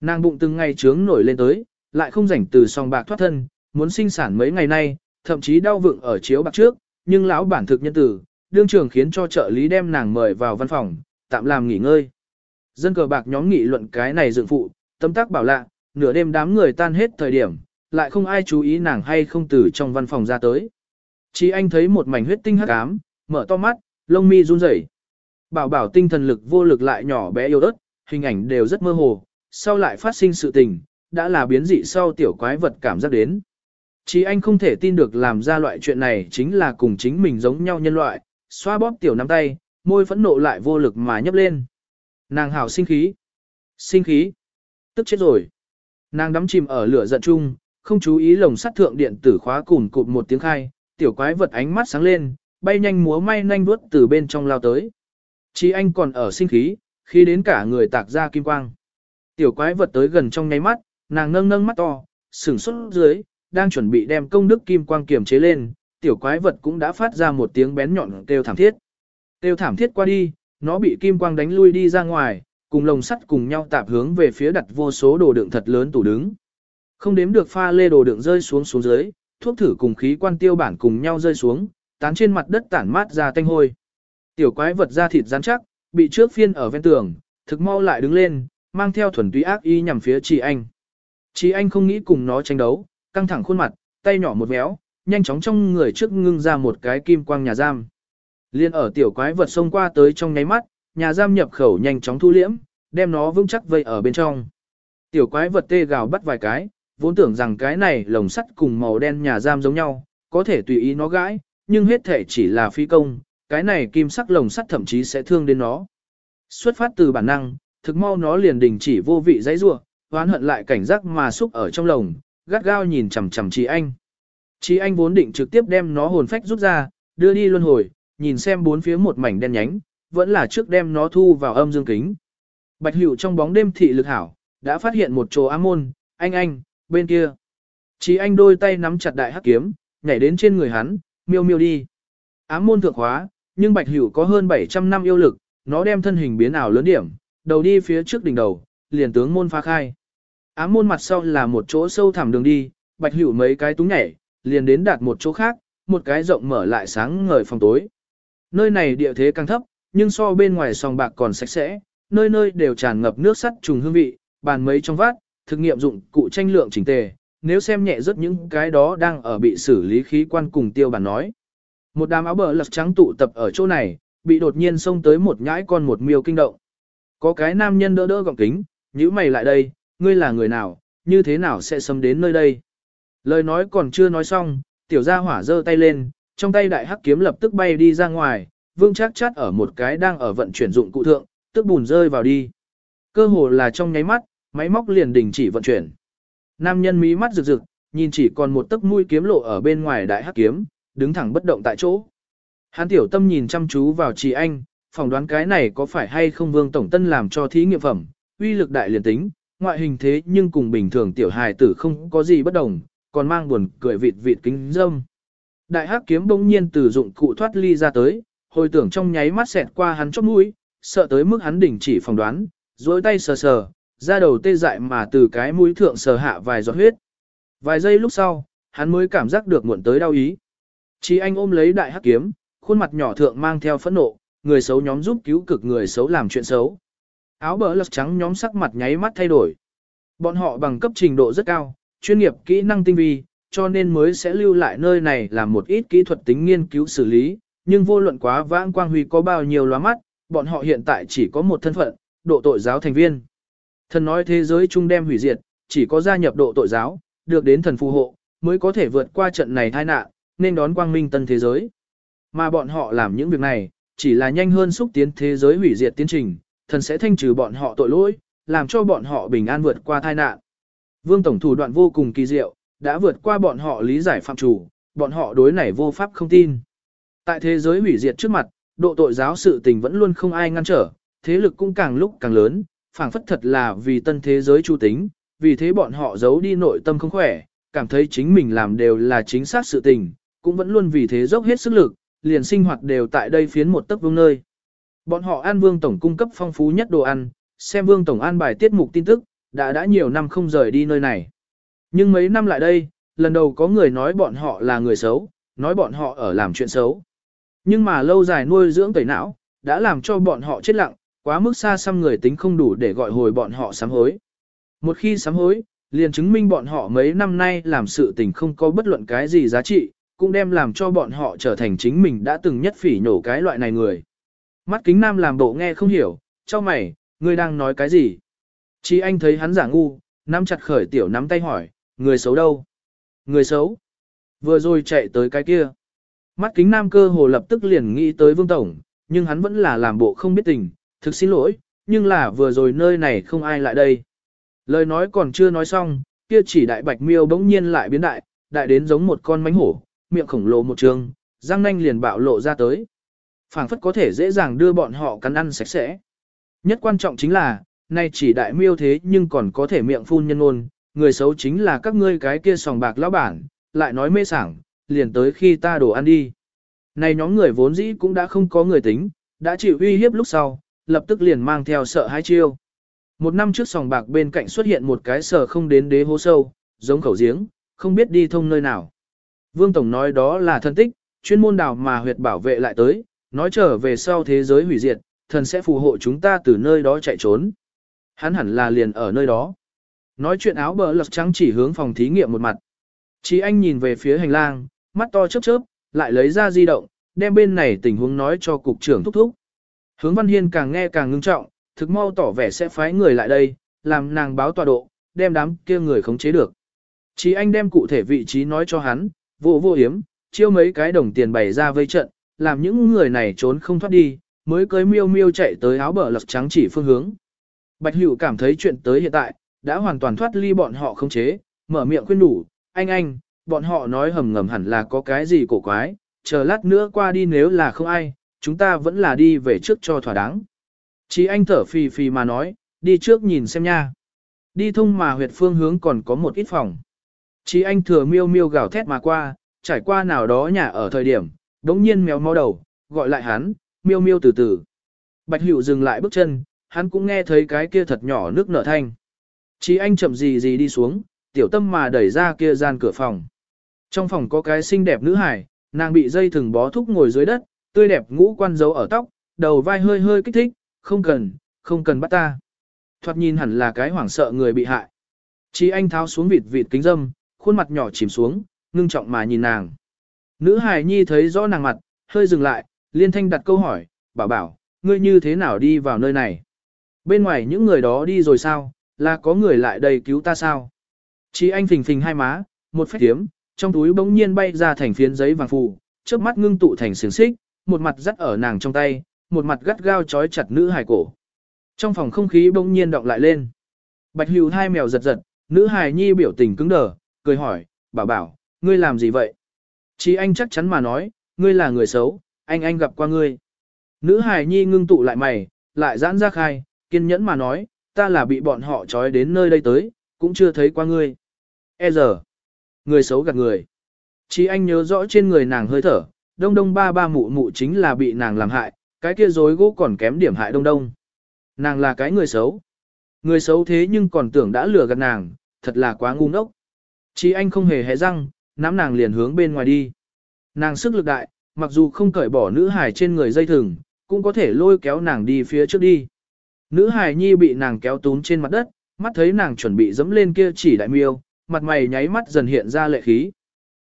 Nàng bụng từng ngày trướng nổi lên tới, lại không rảnh từ sòng bạc thoát thân, muốn sinh sản mấy ngày nay, thậm chí đau vựng ở chiếu bạc trước, nhưng lão bản thực nhân tử, đương trường khiến cho trợ lý đem nàng mời vào văn phòng, tạm làm nghỉ ngơi. Dân cờ bạc nhóm nghị luận cái này dựng phụ, tâm tác bảo lạ, nửa đêm đám người tan hết thời điểm, lại không ai chú ý nàng hay không từ trong văn phòng ra tới. Chỉ anh thấy một mảnh huyết tinh hắc ám, mở to mắt, lông mi run rẩy. Bảo bảo tinh thần lực vô lực lại nhỏ bé yếu ớt, hình ảnh đều rất mơ hồ, sau lại phát sinh sự tình, đã là biến dị sau tiểu quái vật cảm giác đến. Chỉ anh không thể tin được làm ra loại chuyện này chính là cùng chính mình giống nhau nhân loại, xoa bóp tiểu nắm tay, môi phẫn nộ lại vô lực mà nhấp lên. Nàng hảo sinh khí. Sinh khí. Tức chết rồi. Nàng đắm chìm ở lửa giận chung, không chú ý lồng sắt thượng điện tử khóa cùn cụt một tiếng khai, tiểu quái vật ánh mắt sáng lên, bay nhanh múa may nhanh đuốt từ bên trong lao tới. Chí anh còn ở sinh khí, khi đến cả người tạc ra kim quang. Tiểu quái vật tới gần trong nháy mắt, nàng nâng nâng mắt to, sửng sốt dưới, đang chuẩn bị đem công đức kim quang kiềm chế lên, tiểu quái vật cũng đã phát ra một tiếng bén nhọn kêu thảm thiết. Kêu thảm thiết qua đi, nó bị kim quang đánh lui đi ra ngoài, cùng lồng sắt cùng nhau tạp hướng về phía đặt vô số đồ đựng thật lớn tủ đứng. Không đếm được pha lê đồ đựng rơi xuống xuống dưới, thuốc thử cùng khí quan tiêu bản cùng nhau rơi xuống, tán trên mặt đất tản mát ra tanh hôi. Tiểu quái vật da thịt rắn chắc, bị trước phiên ở ven tường, thực mau lại đứng lên, mang theo thuần túy ác ý nhằm phía chị anh. Chị anh không nghĩ cùng nó tranh đấu, căng thẳng khuôn mặt, tay nhỏ một véo, nhanh chóng trong người trước ngưng ra một cái kim quang nhà giam. Liên ở tiểu quái vật xông qua tới trong nháy mắt, nhà giam nhập khẩu nhanh chóng thu liễm, đem nó vững chắc vây ở bên trong. Tiểu quái vật tê gào bắt vài cái, vốn tưởng rằng cái này lồng sắt cùng màu đen nhà giam giống nhau, có thể tùy ý nó gãi, nhưng hết thể chỉ là phi công, cái này kim sắc lồng sắt thậm chí sẽ thương đến nó. Xuất phát từ bản năng, thực mau nó liền đình chỉ vô vị dãy rua, oán hận lại cảnh giác mà xúc ở trong lồng, gắt gao nhìn chằm chằm chị anh. Chị anh vốn định trực tiếp đem nó hồn phách rút ra, đưa đi luân hồi, nhìn xem bốn phía một mảnh đen nhánh, vẫn là trước đem nó thu vào âm dương kính. Bạch Hữu trong bóng đêm thị lực hảo, đã phát hiện một chỗ ám môn, anh anh, bên kia. chí anh đôi tay nắm chặt đại hắc kiếm, nhảy đến trên người hắn, miêu miêu đi. Ám môn thượng hóa, nhưng Bạch Hữu có hơn 700 năm yêu lực, nó đem thân hình biến ảo lớn điểm, đầu đi phía trước đỉnh đầu, liền tướng môn phá khai. Ám môn mặt sau là một chỗ sâu thẳm đường đi, Bạch Hữu mấy cái túng nhảy, liền đến đạt một chỗ khác, một cái rộng mở lại sáng ngời phòng tối. Nơi này địa thế càng thấp, nhưng so bên ngoài sòng bạc còn sạch sẽ, nơi nơi đều tràn ngập nước sắt trùng hương vị, bàn mấy trong vát, thực nghiệm dụng cụ tranh lượng chỉnh tề, nếu xem nhẹ rất những cái đó đang ở bị xử lý khí quan cùng tiêu bản nói. Một đám áo bờ lật trắng tụ tập ở chỗ này, bị đột nhiên xông tới một nhãi con một miêu kinh động. Có cái nam nhân đỡ đỡ gọng kính, nhữ mày lại đây, ngươi là người nào, như thế nào sẽ xâm đến nơi đây. Lời nói còn chưa nói xong, tiểu gia hỏa giơ tay lên, trong tay đại hắc kiếm lập tức bay đi ra ngoài, vương chắc chát ở một cái đang ở vận chuyển dụng cụ thượng, tức bùn rơi vào đi. Cơ hồ là trong nháy mắt, máy móc liền đình chỉ vận chuyển. Nam nhân mí mắt rực rực, nhìn chỉ còn một tấc mũi kiếm lộ ở bên ngoài đại hắc kiếm, đứng thẳng bất động tại chỗ. Hán tiểu tâm nhìn chăm chú vào chị anh, phỏng đoán cái này có phải hay không vương tổng tân làm cho thí nghiệm phẩm, uy lực đại liền tính, ngoại hình thế nhưng cùng bình thường tiểu hài tử không có gì bất đồng, còn mang buồn cười vịt vịt kính dâm. Đại hắc kiếm bỗng nhiên từ dụng cụ thoát ly ra tới, hồi tưởng trong nháy mắt xẹt qua hắn chóp mũi, sợ tới mức hắn đỉnh chỉ phỏng đoán, dối tay sờ sờ, ra đầu tê dại mà từ cái mũi thượng sờ hạ vài giọt huyết. Vài giây lúc sau, hắn mới cảm giác được muộn tới đau ý. Chí anh ôm lấy đại hắc kiếm, khuôn mặt nhỏ thượng mang theo phẫn nộ, người xấu nhóm giúp cứu cực người xấu làm chuyện xấu. Áo bờ lật trắng nhóm sắc mặt nháy mắt thay đổi. Bọn họ bằng cấp trình độ rất cao, chuyên nghiệp kỹ năng tinh vi, cho nên mới sẽ lưu lại nơi này làm một ít kỹ thuật tính nghiên cứu xử lý, nhưng vô luận quá vãng quang huy có bao nhiêu lóa mắt, bọn họ hiện tại chỉ có một thân phận, độ tội giáo thành viên. Thần nói thế giới chung đem hủy diệt, chỉ có gia nhập độ tội giáo, được đến thần phù hộ, mới có thể vượt qua trận này tai nạn, nên đón quang minh tân thế giới. Mà bọn họ làm những việc này, chỉ là nhanh hơn xúc tiến thế giới hủy diệt tiến trình, thần sẽ thanh trừ bọn họ tội lỗi, làm cho bọn họ bình an vượt qua tai nạn. Vương Tổng thủ đoạn vô cùng kỳ diệu, đã vượt qua bọn họ lý giải phạm chủ, bọn họ đối này vô pháp không tin. Tại thế giới hủy diệt trước mặt, độ tội giáo sự tình vẫn luôn không ai ngăn trở, thế lực cũng càng lúc càng lớn, phảng phất thật là vì tân thế giới chu tính, vì thế bọn họ giấu đi nội tâm không khỏe, cảm thấy chính mình làm đều là chính xác sự tình, cũng vẫn luôn vì thế dốc hết sức lực, liền sinh hoạt đều tại đây phiến một tấc vương nơi. Bọn họ an vương tổng cung cấp phong phú nhất đồ ăn, xem vương tổng an bài tiết mục tin tức, đã đã nhiều năm không rời đi nơi này. Nhưng mấy năm lại đây, lần đầu có người nói bọn họ là người xấu, nói bọn họ ở làm chuyện xấu. Nhưng mà lâu dài nuôi dưỡng tẩy não, đã làm cho bọn họ chết lặng, quá mức xa xăm người tính không đủ để gọi hồi bọn họ sám hối. Một khi sám hối, liền chứng minh bọn họ mấy năm nay làm sự tình không có bất luận cái gì giá trị, cũng đem làm cho bọn họ trở thành chính mình đã từng nhất phỉ nhổ cái loại này người. Mắt kính nam làm bộ nghe không hiểu, cho mày, ngươi đang nói cái gì? Chỉ anh thấy hắn giả ngu, nắm chặt khởi tiểu nắm tay hỏi, người xấu đâu? Người xấu? Vừa rồi chạy tới cái kia. Mắt kính nam cơ hồ lập tức liền nghĩ tới vương tổng, nhưng hắn vẫn là làm bộ không biết tình, thực xin lỗi, nhưng là vừa rồi nơi này không ai lại đây. Lời nói còn chưa nói xong, kia chỉ đại bạch miêu bỗng nhiên lại biến đại, đại đến giống một con mánh hổ, miệng khổng lồ một trường, răng nanh liền bạo lộ ra tới. phảng phất có thể dễ dàng đưa bọn họ cắn ăn sạch sẽ. Nhất quan trọng chính là, nay chỉ đại miêu thế nhưng còn có thể miệng phun nhân ôn, người xấu chính là các ngươi cái kia sòng bạc lão bản, lại nói mê sảng, liền tới khi ta đổ ăn đi. Này nhóm người vốn dĩ cũng đã không có người tính, đã chịu uy hiếp lúc sau, lập tức liền mang theo sợ hai chiêu. Một năm trước sòng bạc bên cạnh xuất hiện một cái sở không đến đế hố sâu, giống khẩu giếng, không biết đi thông nơi nào. Vương Tổng nói đó là thân tích, chuyên môn đào mà huyệt bảo vệ lại tới, nói trở về sau thế giới hủy diệt, thần sẽ phù hộ chúng ta từ nơi đó chạy trốn. Hắn hẳn là liền ở nơi đó. Nói chuyện áo bờ lật trắng chỉ hướng phòng thí nghiệm một mặt. Chí anh nhìn về phía hành lang, mắt to chớp chớp, lại lấy ra di động, đem bên này tình huống nói cho cục trưởng thúc thúc. Hướng Văn Hiên càng nghe càng ngưng trọng, thực mau tỏ vẻ sẽ phái người lại đây, làm nàng báo tọa độ, đem đám kia người khống chế được. Chí anh đem cụ thể vị trí nói cho hắn, vô vô hiếm, chiêu mấy cái đồng tiền bày ra vây trận, làm những người này trốn không thoát đi, mới cưới miêu miêu chạy tới áo bờ lật trắng chỉ phương hướng. Bạch Hữu cảm thấy chuyện tới hiện tại, đã hoàn toàn thoát ly bọn họ khống chế, mở miệng khuyên đủ, anh anh, bọn họ nói hầm ngầm hẳn là có cái gì cổ quái, chờ lát nữa qua đi nếu là không ai, chúng ta vẫn là đi về trước cho thỏa đáng. Chí anh thở phì phì mà nói, đi trước nhìn xem nha. Đi thông mà huyệt phương hướng còn có một ít phòng. Chí anh thừa miêu miêu gào thét mà qua, trải qua nào đó nhà ở thời điểm, đống nhiên mèo mau đầu, gọi lại hắn, miêu miêu từ từ. Bạch Hữu dừng lại bước chân, hắn cũng nghe thấy cái kia thật nhỏ nước nở thanh. Chí anh chậm gì gì đi xuống, tiểu tâm mà đẩy ra kia gian cửa phòng. Trong phòng có cái xinh đẹp nữ hải, nàng bị dây thừng bó thúc ngồi dưới đất, tươi đẹp ngũ quan dấu ở tóc, đầu vai hơi hơi kích thích, không cần, không cần bắt ta. Thoạt nhìn hẳn là cái hoảng sợ người bị hại. Chí anh tháo xuống vịt vịt kính dâm, khuôn mặt nhỏ chìm xuống, ngưng trọng mà nhìn nàng. Nữ hài nhi thấy rõ nàng mặt, hơi dừng lại, liên thanh đặt câu hỏi, bảo bảo, ngươi như thế nào đi vào nơi này? Bên ngoài những người đó đi rồi sao, là có người lại đây cứu ta sao? Chí anh phình phình hai má, một phép tiếm, trong túi bỗng nhiên bay ra thành phiến giấy vàng phù, trước mắt ngưng tụ thành xiềng xích, một mặt dắt ở nàng trong tay, một mặt gắt gao trói chặt nữ hài cổ. Trong phòng không khí bỗng nhiên động lại lên. Bạch hữu hai mèo giật giật, nữ hài nhi biểu tình cứng đờ, cười hỏi, bảo bảo, ngươi làm gì vậy? Chí anh chắc chắn mà nói, ngươi là người xấu, anh anh gặp qua ngươi. Nữ hài nhi ngưng tụ lại mày, lại giãn ra khai, kiên nhẫn mà nói, ta là bị bọn họ trói đến nơi đây tới, cũng chưa thấy qua ngươi. E giờ, người xấu gạt người. Chí anh nhớ rõ trên người nàng hơi thở, đông đông ba ba mụ mụ chính là bị nàng làm hại, cái kia dối gỗ còn kém điểm hại đông đông. Nàng là cái người xấu. Người xấu thế nhưng còn tưởng đã lừa gạt nàng, thật là quá ngu ngốc. Chí anh không hề hé răng, nắm nàng liền hướng bên ngoài đi. Nàng sức lực đại, mặc dù không cởi bỏ nữ hài trên người dây thừng, cũng có thể lôi kéo nàng đi phía trước đi. Nữ hài nhi bị nàng kéo tún trên mặt đất, mắt thấy nàng chuẩn bị dẫm lên kia chỉ đại miêu, mặt mày nháy mắt dần hiện ra lệ khí.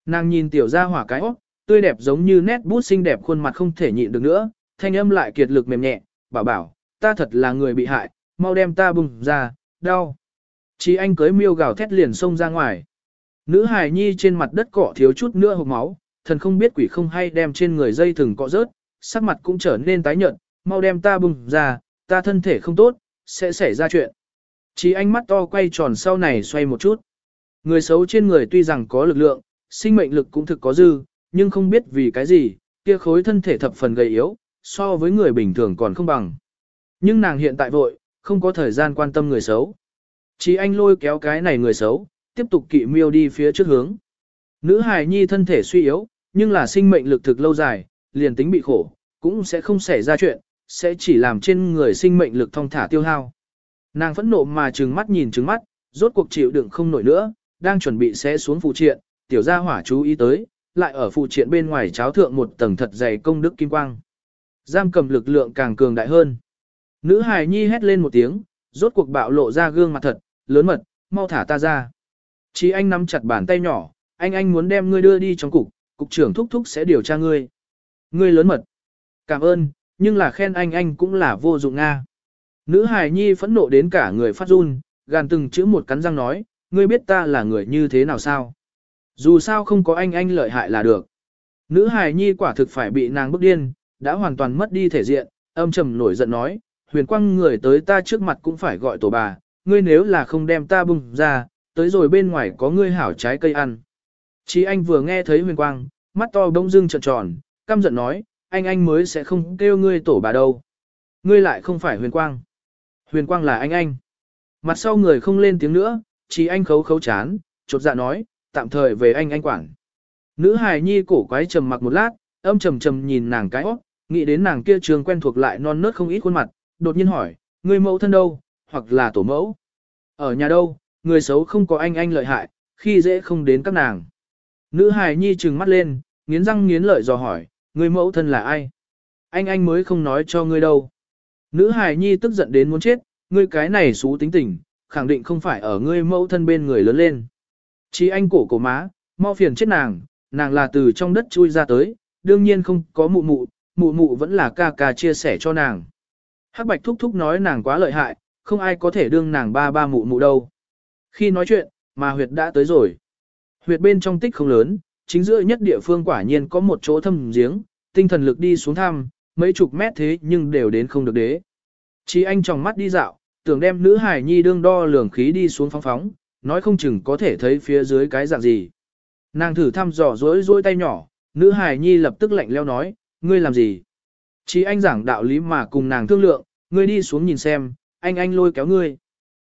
Nàng nhìn tiểu ra hỏa cái óc, tươi đẹp giống như nét bút xinh đẹp khuôn mặt không thể nhịn được nữa, thanh âm lại kiệt lực mềm nhẹ, bảo bảo, ta thật là người bị hại, mau đem ta bùng ra, đau. Chí anh cưới miêu gào thét liền xông ra ngoài. Nữ hài nhi trên mặt đất cọ thiếu chút nữa hộp máu, thần không biết quỷ không hay đem trên người dây thừng cọ rớt, sắc mặt cũng trở nên tái nhợt, mau đem ta bùng ra, ta thân thể không tốt, sẽ xảy ra chuyện. Chí anh mắt to quay tròn sau này xoay một chút. Người xấu trên người tuy rằng có lực lượng, sinh mệnh lực cũng thực có dư, nhưng không biết vì cái gì, kia khối thân thể thập phần gầy yếu, so với người bình thường còn không bằng. Nhưng nàng hiện tại vội, không có thời gian quan tâm người xấu. chỉ anh lôi kéo cái này người xấu, tiếp tục kỵ miêu đi phía trước hướng. Nữ hài nhi thân thể suy yếu, nhưng là sinh mệnh lực thực lâu dài, liền tính bị khổ, cũng sẽ không xảy ra chuyện, sẽ chỉ làm trên người sinh mệnh lực thong thả tiêu hao. Nàng phẫn nộ mà trừng mắt nhìn trừng mắt, rốt cuộc chịu đựng không nổi nữa, đang chuẩn bị sẽ xuống phụ triện, tiểu gia hỏa chú ý tới, lại ở phụ triện bên ngoài cháo thượng một tầng thật dày công đức kim quang. Giam cầm lực lượng càng cường đại hơn. Nữ hài nhi hét lên một tiếng, rốt cuộc bạo lộ ra gương mặt thật, lớn mật, mau thả ta ra. Chí anh nắm chặt bàn tay nhỏ, anh anh muốn đem ngươi đưa đi trong cục, cục trưởng thúc thúc sẽ điều tra ngươi. Ngươi lớn mật. Cảm ơn, nhưng là khen anh anh cũng là vô dụng Nga. Nữ hài nhi phẫn nộ đến cả người phát run, gàn từng chữ một cắn răng nói, ngươi biết ta là người như thế nào sao? Dù sao không có anh anh lợi hại là được. Nữ hài nhi quả thực phải bị nàng bức điên, đã hoàn toàn mất đi thể diện, âm trầm nổi giận nói, huyền quang người tới ta trước mặt cũng phải gọi tổ bà, ngươi nếu là không đem ta bung ra, tới rồi bên ngoài có ngươi hảo trái cây ăn. Chí anh vừa nghe thấy huyền quang, mắt to bỗng dưng trợn tròn, căm giận nói, anh anh mới sẽ không kêu ngươi tổ bà đâu. Ngươi lại không phải huyền quang. Huyền quang là anh anh. Mặt sau người không lên tiếng nữa, Chí anh khấu khấu chán, chột dạ nói, tạm thời về anh anh quản. Nữ hài nhi cổ quái trầm mặc một lát, âm trầm trầm nhìn nàng cái óc, nghĩ đến nàng kia trường quen thuộc lại non nớt không ít khuôn mặt, đột nhiên hỏi, người mẫu thân đâu, hoặc là tổ mẫu. Ở nhà đâu, người xấu không có anh anh lợi hại, khi dễ không đến các nàng. Nữ hài nhi trừng mắt lên, nghiến răng nghiến lợi dò hỏi, người mẫu thân là ai? Anh anh mới không nói cho ngươi đâu. Nữ hài nhi tức giận đến muốn chết, ngươi cái này xú tính tình, khẳng định không phải ở ngươi mẫu thân bên người lớn lên. Chí anh cổ cổ má, mau phiền chết nàng, nàng là từ trong đất chui ra tới, đương nhiên không có mụ mụ, mụ mụ vẫn là ca ca chia sẻ cho nàng. Hắc bạch thúc thúc nói nàng quá lợi hại, không ai có thể đương nàng ba ba mụ mụ đâu. Khi nói chuyện, mà huyệt đã tới rồi. Huyệt bên trong tích không lớn, chính giữa nhất địa phương quả nhiên có một chỗ thâm giếng, tinh thần lực đi xuống thăm, mấy chục mét thế nhưng đều đến không được đế. Chí anh trong mắt đi dạo, tưởng đem nữ hải nhi đương đo lường khí đi xuống phóng phóng, nói không chừng có thể thấy phía dưới cái dạng gì. Nàng thử thăm dò rối rối tay nhỏ, nữ hài nhi lập tức lạnh leo nói, ngươi làm gì? Chỉ anh giảng đạo lý mà cùng nàng thương lượng, ngươi đi xuống nhìn xem, anh anh lôi kéo ngươi.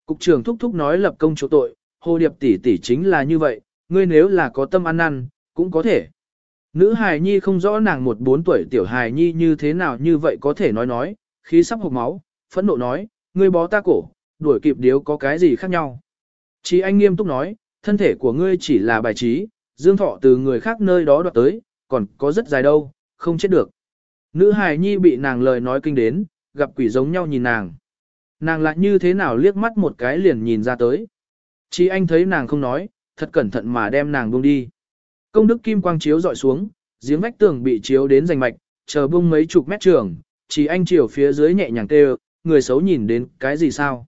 Cục trưởng thúc thúc nói lập công chỗ tội, hồ điệp tỷ tỷ chính là như vậy, ngươi nếu là có tâm ăn năn, cũng có thể. Nữ hài nhi không rõ nàng một bốn tuổi tiểu hài nhi như thế nào như vậy có thể nói nói, khí sắp hộc máu, phẫn nộ nói, ngươi bó ta cổ, đuổi kịp điếu có cái gì khác nhau. Chí anh nghiêm túc nói, thân thể của ngươi chỉ là bài trí, dương thọ từ người khác nơi đó đoạt tới, còn có rất dài đâu, không chết được. Nữ hài nhi bị nàng lời nói kinh đến, gặp quỷ giống nhau nhìn nàng. Nàng lại như thế nào liếc mắt một cái liền nhìn ra tới. Chí anh thấy nàng không nói, thật cẩn thận mà đem nàng buông đi. Công đức kim quang chiếu dọi xuống, giếng vách tường bị chiếu đến rành mạch, chờ bung mấy chục mét trường, chỉ anh chiều phía dưới nhẹ nhàng kêu, người xấu nhìn đến cái gì sao?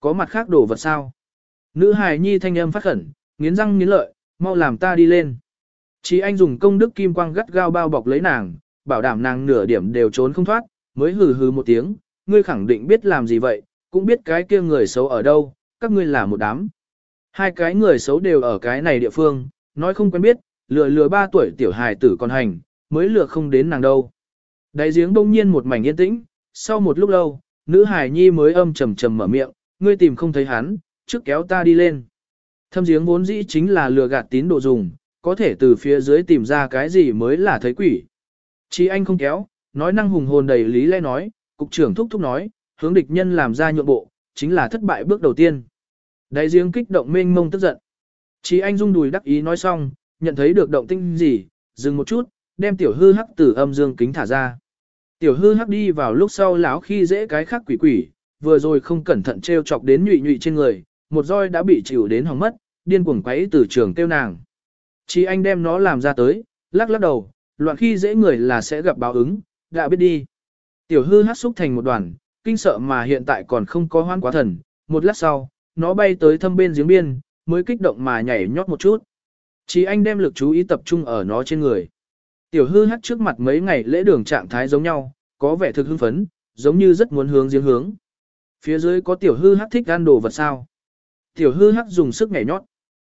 Có mặt khác đổ vật sao? Nữ hài nhi thanh âm phát khẩn, nghiến răng nghiến lợi, mau làm ta đi lên. Chỉ anh dùng công đức kim quang gắt gao bao bọc lấy nàng, bảo đảm nàng nửa điểm đều trốn không thoát, mới hừ hừ một tiếng, ngươi khẳng định biết làm gì vậy, cũng biết cái kia người xấu ở đâu, các ngươi là một đám. Hai cái người xấu đều ở cái này địa phương, nói không quen biết, lừa lừa ba tuổi tiểu hài tử còn hành, mới lừa không đến nàng đâu. Đáy giếng bỗng nhiên một mảnh yên tĩnh, sau một lúc lâu, nữ hài nhi mới âm trầm trầm mở miệng, ngươi tìm không thấy hắn, trước kéo ta đi lên. Thâm giếng vốn dĩ chính là lừa gạt tín đồ dùng, có thể từ phía dưới tìm ra cái gì mới là thấy quỷ. Chỉ anh không kéo, nói năng hùng hồn đầy lý lẽ nói, cục trưởng thúc thúc nói, hướng địch nhân làm ra nhượng bộ, chính là thất bại bước đầu tiên. Đại giếng kích động mênh mông tức giận. Chỉ anh rung đùi đắc ý nói xong, nhận thấy được động tinh gì, dừng một chút, đem tiểu hư hắc từ âm dương kính thả ra. Tiểu hư hắc đi vào lúc sau lão khi dễ cái khác quỷ quỷ, vừa rồi không cẩn thận treo chọc đến nhụy nhụy trên người, một roi đã bị chịu đến hỏng mất, điên cuồng quấy từ trường tiêu nàng. Chỉ anh đem nó làm ra tới, lắc lắc đầu, loạn khi dễ người là sẽ gặp báo ứng, đã biết đi. Tiểu hư hát xúc thành một đoàn, kinh sợ mà hiện tại còn không có hoan quá thần, một lát sau, nó bay tới thâm bên giếng biên, mới kích động mà nhảy nhót một chút. Chỉ anh đem lực chú ý tập trung ở nó trên người. Tiểu hư hát trước mặt mấy ngày lễ đường trạng thái giống nhau, có vẻ thực hưng phấn, giống như rất muốn hướng giếng hướng. Phía dưới có tiểu hư hát thích ăn đồ vật sao. Tiểu hư hắc dùng sức nhảy nhót.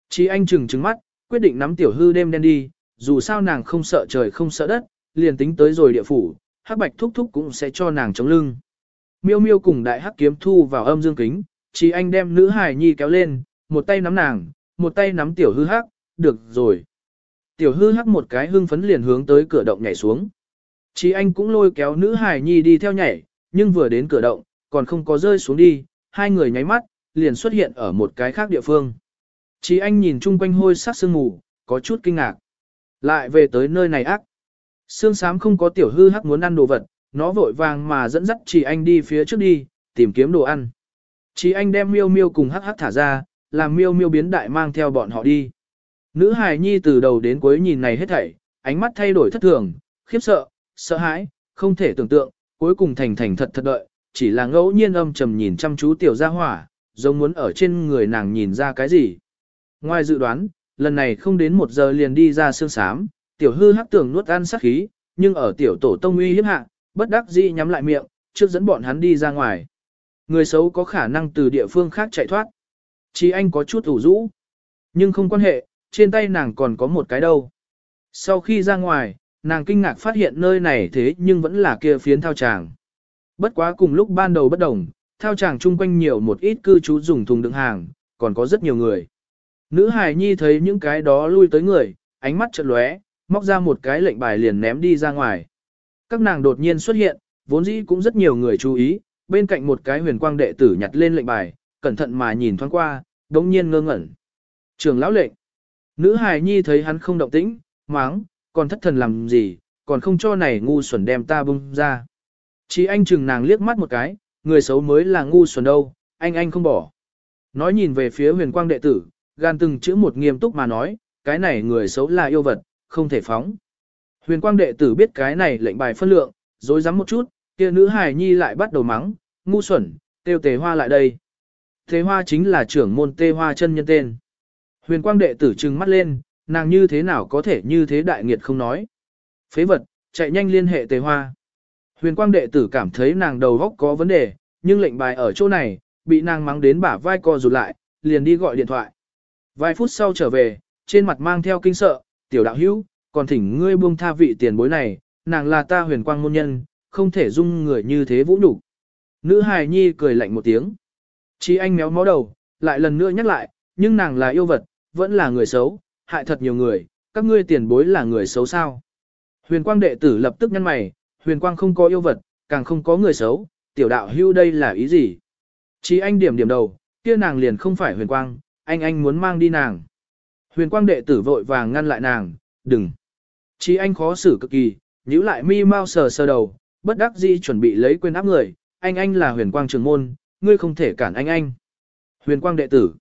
Chỉ anh chừng trừng mắt, quyết định nắm tiểu hư đêm đen đi, dù sao nàng không sợ trời không sợ đất, liền tính tới rồi địa phủ, hắc bạch thúc thúc cũng sẽ cho nàng chống lưng. Miêu miêu cùng đại hắc kiếm thu vào âm dương kính, chỉ anh đem nữ hài nhi kéo lên, một tay nắm nàng, một tay nắm tiểu hư hắc, được rồi. Tiểu hư hắc một cái hưng phấn liền hướng tới cửa động nhảy xuống. Chỉ anh cũng lôi kéo nữ hài nhi đi theo nhảy, nhưng vừa đến cửa động, còn không có rơi xuống đi, hai người nháy mắt, liền xuất hiện ở một cái khác địa phương. Chỉ anh nhìn chung quanh hôi sắc sương mù, có chút kinh ngạc. Lại về tới nơi này ác. Sương sám không có tiểu hư hắc muốn ăn đồ vật, nó vội vàng mà dẫn dắt chỉ anh đi phía trước đi, tìm kiếm đồ ăn. Chỉ anh đem miêu miêu cùng hắc hắc thả ra, làm miêu miêu biến đại mang theo bọn họ đi. Nữ hài nhi từ đầu đến cuối nhìn này hết thảy, ánh mắt thay đổi thất thường, khiếp sợ, sợ hãi, không thể tưởng tượng, cuối cùng thành thành thật thật đợi, chỉ là ngẫu nhiên âm trầm nhìn chăm chú tiểu gia hỏa, giống muốn ở trên người nàng nhìn ra cái gì. Ngoài dự đoán, lần này không đến một giờ liền đi ra sương sám, tiểu hư hắc tưởng nuốt ăn sát khí, nhưng ở tiểu tổ tông uy hiếp hạ, bất đắc dĩ nhắm lại miệng, trước dẫn bọn hắn đi ra ngoài. Người xấu có khả năng từ địa phương khác chạy thoát. Chỉ anh có chút ủ rũ, nhưng không quan hệ, trên tay nàng còn có một cái đâu. Sau khi ra ngoài, nàng kinh ngạc phát hiện nơi này thế nhưng vẫn là kia phiến thao tràng. Bất quá cùng lúc ban đầu bất đồng, thao chàng chung quanh nhiều một ít cư trú dùng thùng đựng hàng, còn có rất nhiều người. Nữ hài nhi thấy những cái đó lui tới người, ánh mắt chợt lóe, móc ra một cái lệnh bài liền ném đi ra ngoài. Các nàng đột nhiên xuất hiện, vốn dĩ cũng rất nhiều người chú ý, bên cạnh một cái huyền quang đệ tử nhặt lên lệnh bài, cẩn thận mà nhìn thoáng qua, đống nhiên ngơ ngẩn. Trường lão lệnh. Nữ hài nhi thấy hắn không động tĩnh, máng, còn thất thần làm gì, còn không cho này ngu xuẩn đem ta bung ra. Chỉ anh chừng nàng liếc mắt một cái, người xấu mới là ngu xuẩn đâu, anh anh không bỏ. Nói nhìn về phía huyền quang đệ tử, gan từng chữ một nghiêm túc mà nói, cái này người xấu là yêu vật, không thể phóng. Huyền quang đệ tử biết cái này lệnh bài phân lượng, dối rắm một chút, kia nữ hài nhi lại bắt đầu mắng, ngu xuẩn, tiêu tề hoa lại đây. Tề hoa chính là trưởng môn tê hoa chân nhân tên. Huyền quang đệ tử trừng mắt lên, nàng như thế nào có thể như thế đại nghiệt không nói. Phế vật, chạy nhanh liên hệ tề hoa. Huyền quang đệ tử cảm thấy nàng đầu góc có vấn đề, nhưng lệnh bài ở chỗ này, bị nàng mắng đến bả vai co rụt lại, liền đi gọi điện thoại. Vài phút sau trở về, trên mặt mang theo kinh sợ, tiểu đạo hữu, còn thỉnh ngươi buông tha vị tiền bối này, nàng là ta huyền quang môn nhân, không thể dung người như thế vũ nhục. Nữ hài nhi cười lạnh một tiếng. Chi anh méo mó đầu, lại lần nữa nhắc lại, nhưng nàng là yêu vật, vẫn là người xấu, hại thật nhiều người, các ngươi tiền bối là người xấu sao. Huyền quang đệ tử lập tức nhăn mày, huyền quang không có yêu vật, càng không có người xấu, tiểu đạo hưu đây là ý gì? Chi anh điểm điểm đầu, kia nàng liền không phải huyền quang, anh anh muốn mang đi nàng. Huyền quang đệ tử vội vàng ngăn lại nàng, đừng. Chi anh khó xử cực kỳ, nhíu lại mi mau sờ sờ đầu, bất đắc dĩ chuẩn bị lấy quên áp người, anh anh là huyền quang trường môn, ngươi không thể cản anh anh. Huyền quang đệ tử.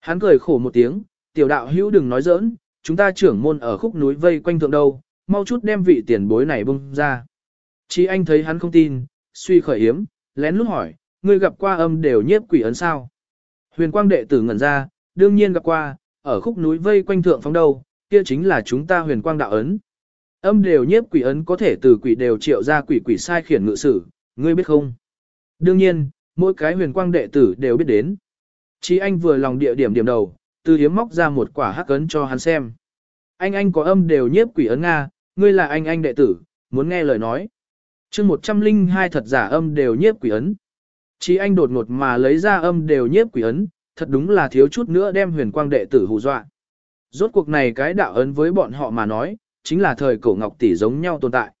Hắn cười khổ một tiếng, tiểu đạo hữu đừng nói giỡn, chúng ta trưởng môn ở khúc núi vây quanh thượng đâu, mau chút đem vị tiền bối này bung ra. Chí anh thấy hắn không tin, suy khởi hiếm, lén lút hỏi, ngươi gặp qua âm đều nhiếp quỷ ấn sao? Huyền quang đệ tử ngẩn ra, đương nhiên gặp qua, ở khúc núi vây quanh thượng phóng đầu, kia chính là chúng ta huyền quang đạo ấn. Âm đều nhiếp quỷ ấn có thể từ quỷ đều triệu ra quỷ quỷ sai khiển ngự sử, ngươi biết không? Đương nhiên, mỗi cái huyền quang đệ tử đều biết đến. Chí anh vừa lòng địa điểm điểm đầu, từ hiếm móc ra một quả hắc ấn cho hắn xem. Anh anh có âm đều nhiếp quỷ ấn Nga, ngươi là anh anh đệ tử, muốn nghe lời nói chương 102 thật giả âm đều nhiếp quỷ ấn. Chí anh đột ngột mà lấy ra âm đều nhiếp quỷ ấn, thật đúng là thiếu chút nữa đem huyền quang đệ tử hù dọa. Rốt cuộc này cái đạo ấn với bọn họ mà nói, chính là thời cổ ngọc tỷ giống nhau tồn tại.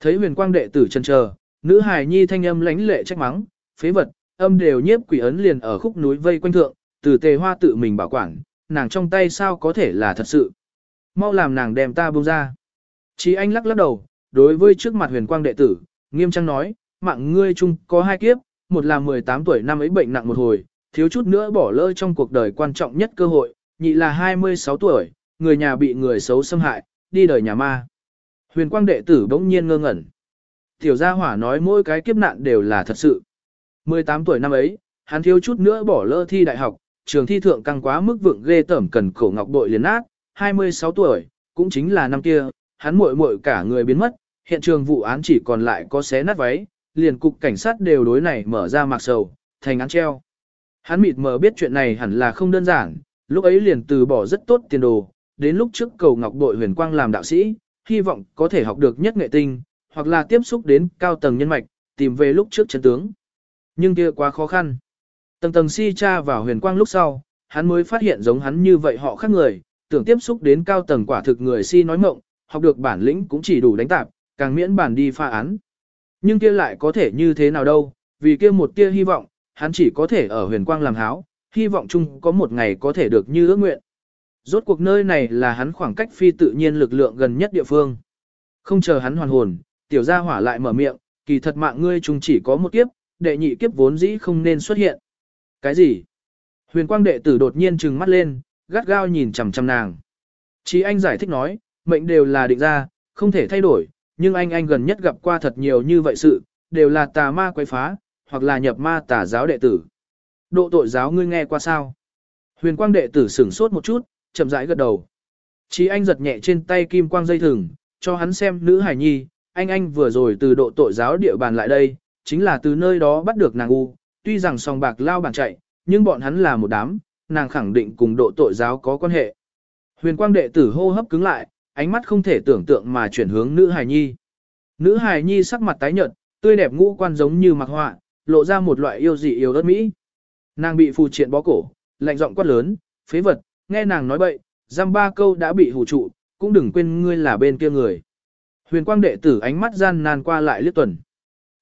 Thấy huyền quang đệ tử chân chờ, nữ hài nhi thanh âm lãnh lệ trách mắng, phế vật, âm đều nhiếp quỷ ấn liền ở khúc núi vây quanh thượng, từ tề hoa tự mình bảo quản, nàng trong tay sao có thể là thật sự. Mau làm nàng đem ta buông ra. Chí anh lắc lắc đầu, đối với trước mặt huyền quang đệ tử, nghiêm trang nói, mạng ngươi chung có hai kiếp, một là 18 tuổi năm ấy bệnh nặng một hồi, thiếu chút nữa bỏ lỡ trong cuộc đời quan trọng nhất cơ hội, nhị là 26 tuổi, người nhà bị người xấu xâm hại, đi đời nhà ma. Huyền quang đệ tử bỗng nhiên ngơ ngẩn. Tiểu gia hỏa nói mỗi cái kiếp nạn đều là thật sự. 18 tuổi năm ấy, hắn thiếu chút nữa bỏ lỡ thi đại học, trường thi thượng căng quá mức vượng ghê tởm cần cổ ngọc bội liền nát, 26 tuổi, cũng chính là năm kia, hắn muội muội cả người biến mất, hiện trường vụ án chỉ còn lại có xé nát váy, liền cục cảnh sát đều đối này mở ra mạc sầu, thành án treo. Hắn mịt mờ biết chuyện này hẳn là không đơn giản, lúc ấy liền từ bỏ rất tốt tiền đồ, đến lúc trước cầu ngọc đội huyền quang làm đạo sĩ, hy vọng có thể học được nhất nghệ tinh, hoặc là tiếp xúc đến cao tầng nhân mạch, tìm về lúc trước chân tướng. Nhưng kia quá khó khăn. Tầng tầng si cha vào huyền quang lúc sau, hắn mới phát hiện giống hắn như vậy họ khác người, tưởng tiếp xúc đến cao tầng quả thực người si nói mộng, học được bản lĩnh cũng chỉ đủ đánh tạp, càng miễn bản đi pha án. Nhưng kia lại có thể như thế nào đâu, vì kia một tia hy vọng, hắn chỉ có thể ở huyền quang làm háo, hy vọng chung có một ngày có thể được như ước nguyện. Rốt cuộc nơi này là hắn khoảng cách phi tự nhiên lực lượng gần nhất địa phương. Không chờ hắn hoàn hồn, tiểu gia hỏa lại mở miệng, kỳ thật mạng ngươi chung chỉ có một kiếp, đệ nhị kiếp vốn dĩ không nên xuất hiện. Cái gì? Huyền quang đệ tử đột nhiên trừng mắt lên, gắt gao nhìn chằm chằm nàng. Chí anh giải thích nói, mệnh đều là định ra, không thể thay đổi, nhưng anh anh gần nhất gặp qua thật nhiều như vậy sự, đều là tà ma quấy phá, hoặc là nhập ma tà giáo đệ tử. Độ tội giáo ngươi nghe qua sao? Huyền quang đệ tử sửng sốt một chút, chậm rãi gật đầu. Chí anh giật nhẹ trên tay kim quang dây thừng, cho hắn xem nữ hải nhi, anh anh vừa rồi từ độ tội giáo địa bàn lại đây, chính là từ nơi đó bắt được nàng u, tuy rằng song bạc lao bàn chạy, nhưng bọn hắn là một đám, nàng khẳng định cùng độ tội giáo có quan hệ. Huyền quang đệ tử hô hấp cứng lại, ánh mắt không thể tưởng tượng mà chuyển hướng nữ hài nhi. Nữ hài nhi sắc mặt tái nhợt, tươi đẹp ngũ quan giống như mặc họa, lộ ra một loại yêu dị yêu đất mỹ. Nàng bị phù triện bó cổ, lạnh giọng quát lớn, phế vật, nghe nàng nói bậy, giam ba câu đã bị hù trụ, cũng đừng quên ngươi là bên kia người. Huyền quang đệ tử ánh mắt gian nan qua lại liếc tuần.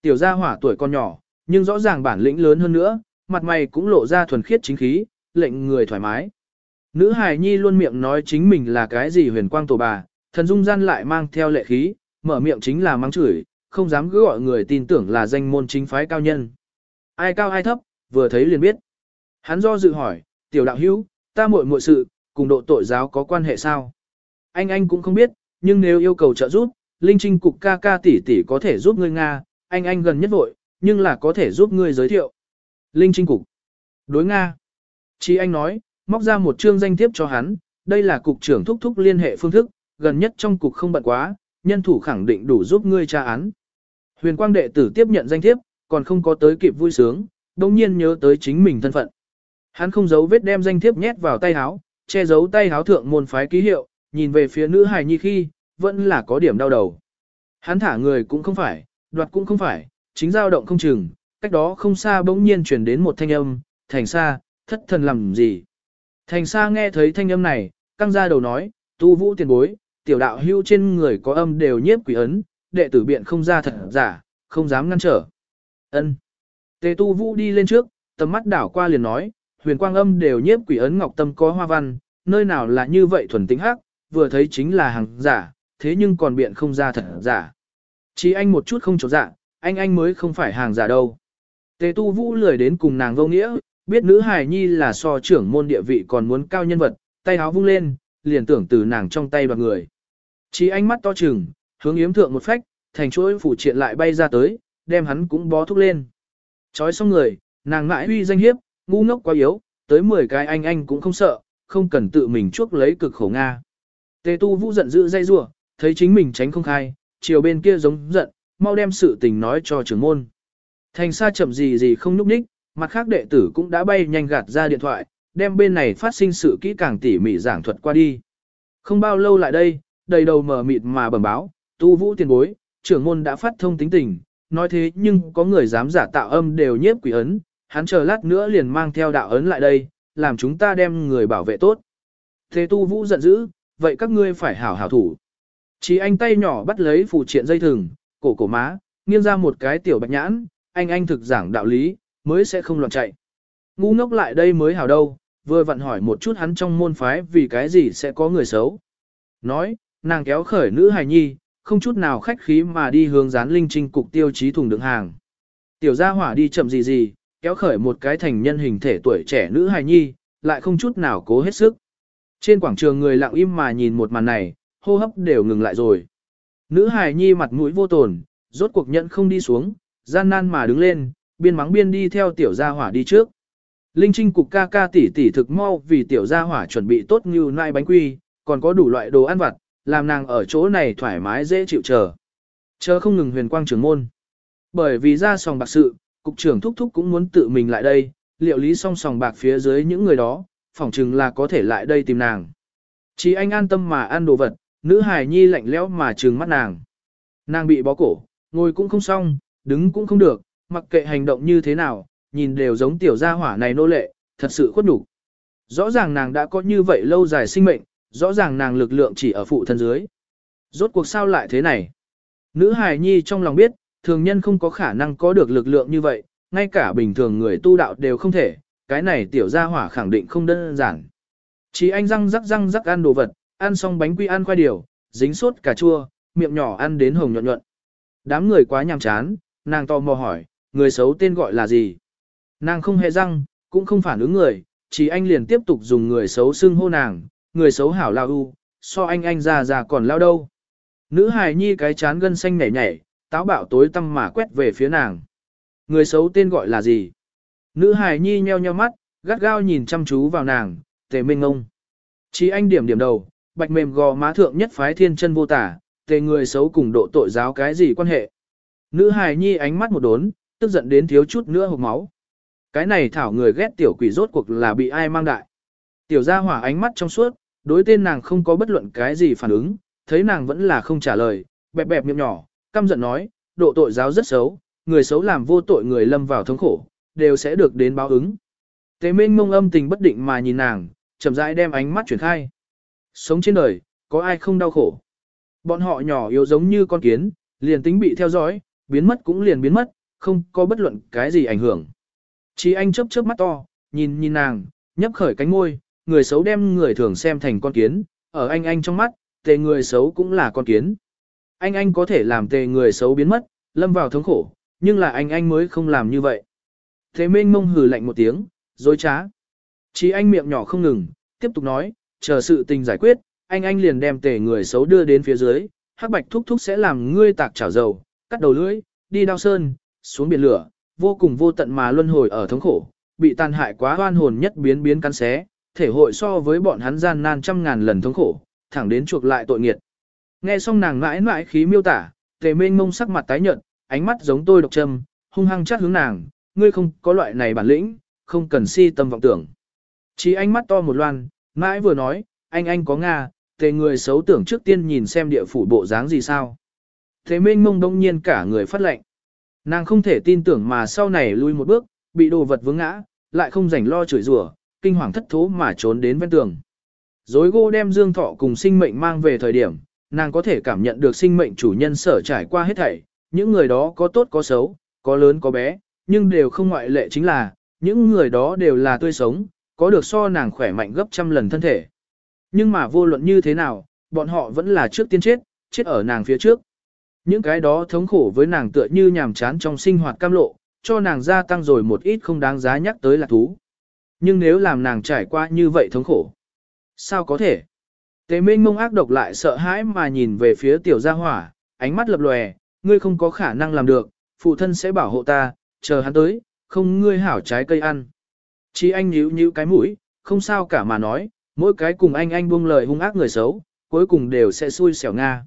Tiểu gia hỏa tuổi con nhỏ, nhưng rõ ràng bản lĩnh lớn hơn nữa, mặt mày cũng lộ ra thuần khiết chính khí, lệnh người thoải mái. Nữ hài nhi luôn miệng nói chính mình là cái gì huyền quang tổ bà, thần dung gian lại mang theo lệ khí, mở miệng chính là mắng chửi, không dám cứ gọi người tin tưởng là danh môn chính phái cao nhân. Ai cao ai thấp, vừa thấy liền biết. Hắn do dự hỏi, tiểu đạo hữu, ta muội muội sự, cùng độ tội giáo có quan hệ sao? Anh anh cũng không biết, nhưng nếu yêu cầu trợ giúp, Linh Trinh cục ca ca tỷ tỷ có thể giúp ngươi Nga, anh anh gần nhất vội, nhưng là có thể giúp ngươi giới thiệu. Linh Trinh cục. Đối Nga. Chi anh nói, móc ra một chương danh thiếp cho hắn, đây là cục trưởng thúc thúc liên hệ phương thức, gần nhất trong cục không bận quá, nhân thủ khẳng định đủ giúp ngươi tra án. Huyền quang đệ tử tiếp nhận danh thiếp, còn không có tới kịp vui sướng, đồng nhiên nhớ tới chính mình thân phận. Hắn không giấu vết đem danh thiếp nhét vào tay háo, che giấu tay háo thượng môn phái ký hiệu, nhìn về phía nữ hài nhi khi, vẫn là có điểm đau đầu. Hắn thả người cũng không phải, đoạt cũng không phải, chính dao động không chừng, cách đó không xa bỗng nhiên truyền đến một thanh âm, thành xa, thất thần làm gì. Thành xa nghe thấy thanh âm này, căng ra đầu nói, tu vũ tiền bối, tiểu đạo hưu trên người có âm đều nhiếp quỷ ấn, đệ tử biện không ra thật giả, không dám ngăn trở. ân Tề tu vũ đi lên trước, tầm mắt đảo qua liền nói, huyền quang âm đều nhiếp quỷ ấn ngọc tâm có hoa văn, nơi nào là như vậy thuần tính hắc, vừa thấy chính là hàng giả, thế nhưng còn biện không ra thật giả. Chỉ anh một chút không trột dạ, anh anh mới không phải hàng giả đâu. Tề tu vũ lười đến cùng nàng vô nghĩa, biết nữ hài nhi là so trưởng môn địa vị còn muốn cao nhân vật, tay háo vung lên, liền tưởng từ nàng trong tay đoạt người. Chỉ ánh mắt to trừng, hướng yếm thượng một phách, thành chuỗi phủ triện lại bay ra tới, đem hắn cũng bó thúc lên. Chói xong người, nàng mãi uy danh hiếp, ngu ngốc quá yếu, tới 10 cái anh anh cũng không sợ, không cần tự mình chuốc lấy cực khổ Nga. Tề tu vũ giận dữ dây rủa thấy chính mình tránh không khai, chiều bên kia giống giận, mau đem sự tình nói cho trưởng môn. Thành xa chậm gì gì không núp ních, mặt khác đệ tử cũng đã bay nhanh gạt ra điện thoại, đem bên này phát sinh sự kỹ càng tỉ mỉ giảng thuật qua đi. Không bao lâu lại đây, đầy đầu mở mịt mà bẩm báo, tu vũ tiền bối, trưởng môn đã phát thông tính tình, nói thế nhưng có người dám giả tạo âm đều nhiếp quỷ ấn, hắn chờ lát nữa liền mang theo đạo ấn lại đây, làm chúng ta đem người bảo vệ tốt. Thế tu vũ giận dữ, vậy các ngươi phải hảo hảo thủ. Chỉ anh tay nhỏ bắt lấy phù triện dây thừng, cổ cổ má, nghiêng ra một cái tiểu bạch nhãn, anh anh thực giảng đạo lý, mới sẽ không loạn chạy. Ngu ngốc lại đây mới hảo đâu, vừa vặn hỏi một chút hắn trong môn phái vì cái gì sẽ có người xấu. Nói, nàng kéo khởi nữ hài nhi, không chút nào khách khí mà đi hướng dán linh trinh cục tiêu chí thùng đựng hàng. Tiểu gia hỏa đi chậm gì gì, kéo khởi một cái thành nhân hình thể tuổi trẻ nữ hài nhi, lại không chút nào cố hết sức. Trên quảng trường người lặng im mà nhìn một màn này, hô hấp đều ngừng lại rồi. Nữ hài nhi mặt mũi vô tồn, rốt cuộc nhận không đi xuống, gian nan mà đứng lên, biên mắng biên đi theo tiểu gia hỏa đi trước. Linh Trinh cục ca ca tỷ tỷ thực mau vì tiểu gia hỏa chuẩn bị tốt như nai bánh quy, còn có đủ loại đồ ăn vặt, làm nàng ở chỗ này thoải mái dễ chịu chờ. Chờ không ngừng huyền quang trưởng môn. Bởi vì ra sòng bạc sự, cục trưởng thúc thúc cũng muốn tự mình lại đây, liệu lý song sòng bạc phía dưới những người đó, phỏng chừng là có thể lại đây tìm nàng. Chỉ anh an tâm mà ăn đồ vật, nữ hài nhi lạnh lẽo mà trừng mắt nàng. Nàng bị bó cổ, ngồi cũng không xong, đứng cũng không được, mặc kệ hành động như thế nào, nhìn đều giống tiểu gia hỏa này nô lệ, thật sự khuất nhục. Rõ ràng nàng đã có như vậy lâu dài sinh mệnh, rõ ràng nàng lực lượng chỉ ở phụ thân dưới. Rốt cuộc sao lại thế này? Nữ hài nhi trong lòng biết, thường nhân không có khả năng có được lực lượng như vậy, ngay cả bình thường người tu đạo đều không thể, cái này tiểu gia hỏa khẳng định không đơn giản. Chỉ anh răng rắc răng rắc ăn đồ vật, ăn xong bánh quy ăn khoai điều, dính sốt cà chua, miệng nhỏ ăn đến hồng nhuận nhuận. Đám người quá nhàm chán, nàng to mò hỏi, người xấu tên gọi là gì? Nàng không hề răng, cũng không phản ứng người, chỉ anh liền tiếp tục dùng người xấu xưng hô nàng, người xấu hảo lao u, so anh anh già già còn lao đâu. Nữ hài nhi cái chán gân xanh nhảy nhảy, táo bạo tối tăm mà quét về phía nàng. Người xấu tên gọi là gì? Nữ hài nhi nheo nheo mắt, gắt gao nhìn chăm chú vào nàng, tề minh ngông. Chỉ anh điểm điểm đầu, bạch mềm gò má thượng nhất phái thiên chân vô tả, tề người xấu cùng độ tội giáo cái gì quan hệ. Nữ hài nhi ánh mắt một đốn, tức giận đến thiếu chút nữa hộc máu. Cái này thảo người ghét tiểu quỷ rốt cuộc là bị ai mang đại. Tiểu gia hỏa ánh mắt trong suốt, đối tên nàng không có bất luận cái gì phản ứng, thấy nàng vẫn là không trả lời, bẹp bẹp miệng nhỏ, căm giận nói, độ tội giáo rất xấu, người xấu làm vô tội người lâm vào thống khổ, đều sẽ được đến báo ứng. Tế minh mông âm tình bất định mà nhìn nàng, chậm rãi đem ánh mắt chuyển khai. Sống trên đời, có ai không đau khổ. Bọn họ nhỏ yếu giống như con kiến, liền tính bị theo dõi, biến mất cũng liền biến mất, không có bất luận cái gì ảnh hưởng. Chỉ anh chớp chớp mắt to, nhìn nhìn nàng, nhấp khởi cánh môi, người xấu đem người thường xem thành con kiến, ở anh anh trong mắt, tề người xấu cũng là con kiến. Anh anh có thể làm tề người xấu biến mất, lâm vào thống khổ, nhưng là anh anh mới không làm như vậy. Thế minh mông hừ lạnh một tiếng, dối trá. Chỉ anh miệng nhỏ không ngừng, tiếp tục nói, chờ sự tình giải quyết, anh anh liền đem tề người xấu đưa đến phía dưới, hắc bạch thúc thúc sẽ làm ngươi tạc chảo dầu, cắt đầu lưỡi, đi đao sơn, xuống biển lửa, vô cùng vô tận mà luân hồi ở thống khổ, bị tàn hại quá oan hồn nhất biến biến cắn xé, thể hội so với bọn hắn gian nan trăm ngàn lần thống khổ, thẳng đến chuộc lại tội nghiệt. Nghe xong nàng mãi mãi khí miêu tả, tề mênh mông sắc mặt tái nhợt, ánh mắt giống tôi độc châm, hung hăng chát hướng nàng, ngươi không có loại này bản lĩnh, không cần si tâm vọng tưởng. Chỉ ánh mắt to một loan, mãi vừa nói, anh anh có Nga, tề người xấu tưởng trước tiên nhìn xem địa phủ bộ dáng gì sao. Thế mênh mông đông nhiên cả người phát lệnh. Nàng không thể tin tưởng mà sau này lui một bước, bị đồ vật vướng ngã, lại không rảnh lo chửi rủa, kinh hoàng thất thố mà trốn đến ven tường. Dối gô đem Dương Thọ cùng sinh mệnh mang về thời điểm, nàng có thể cảm nhận được sinh mệnh chủ nhân sở trải qua hết thảy, những người đó có tốt có xấu, có lớn có bé, nhưng đều không ngoại lệ chính là, những người đó đều là tươi sống, có được so nàng khỏe mạnh gấp trăm lần thân thể. Nhưng mà vô luận như thế nào, bọn họ vẫn là trước tiên chết, chết ở nàng phía trước. Những cái đó thống khổ với nàng tựa như nhàm chán trong sinh hoạt cam lộ, cho nàng gia tăng rồi một ít không đáng giá nhắc tới là thú. Nhưng nếu làm nàng trải qua như vậy thống khổ, sao có thể? Tế minh mông ác độc lại sợ hãi mà nhìn về phía tiểu gia hỏa, ánh mắt lập lòe, ngươi không có khả năng làm được, phụ thân sẽ bảo hộ ta, chờ hắn tới, không ngươi hảo trái cây ăn. Chỉ anh nhíu nhíu cái mũi, không sao cả mà nói, mỗi cái cùng anh anh buông lời hung ác người xấu, cuối cùng đều sẽ xui xẻo Nga.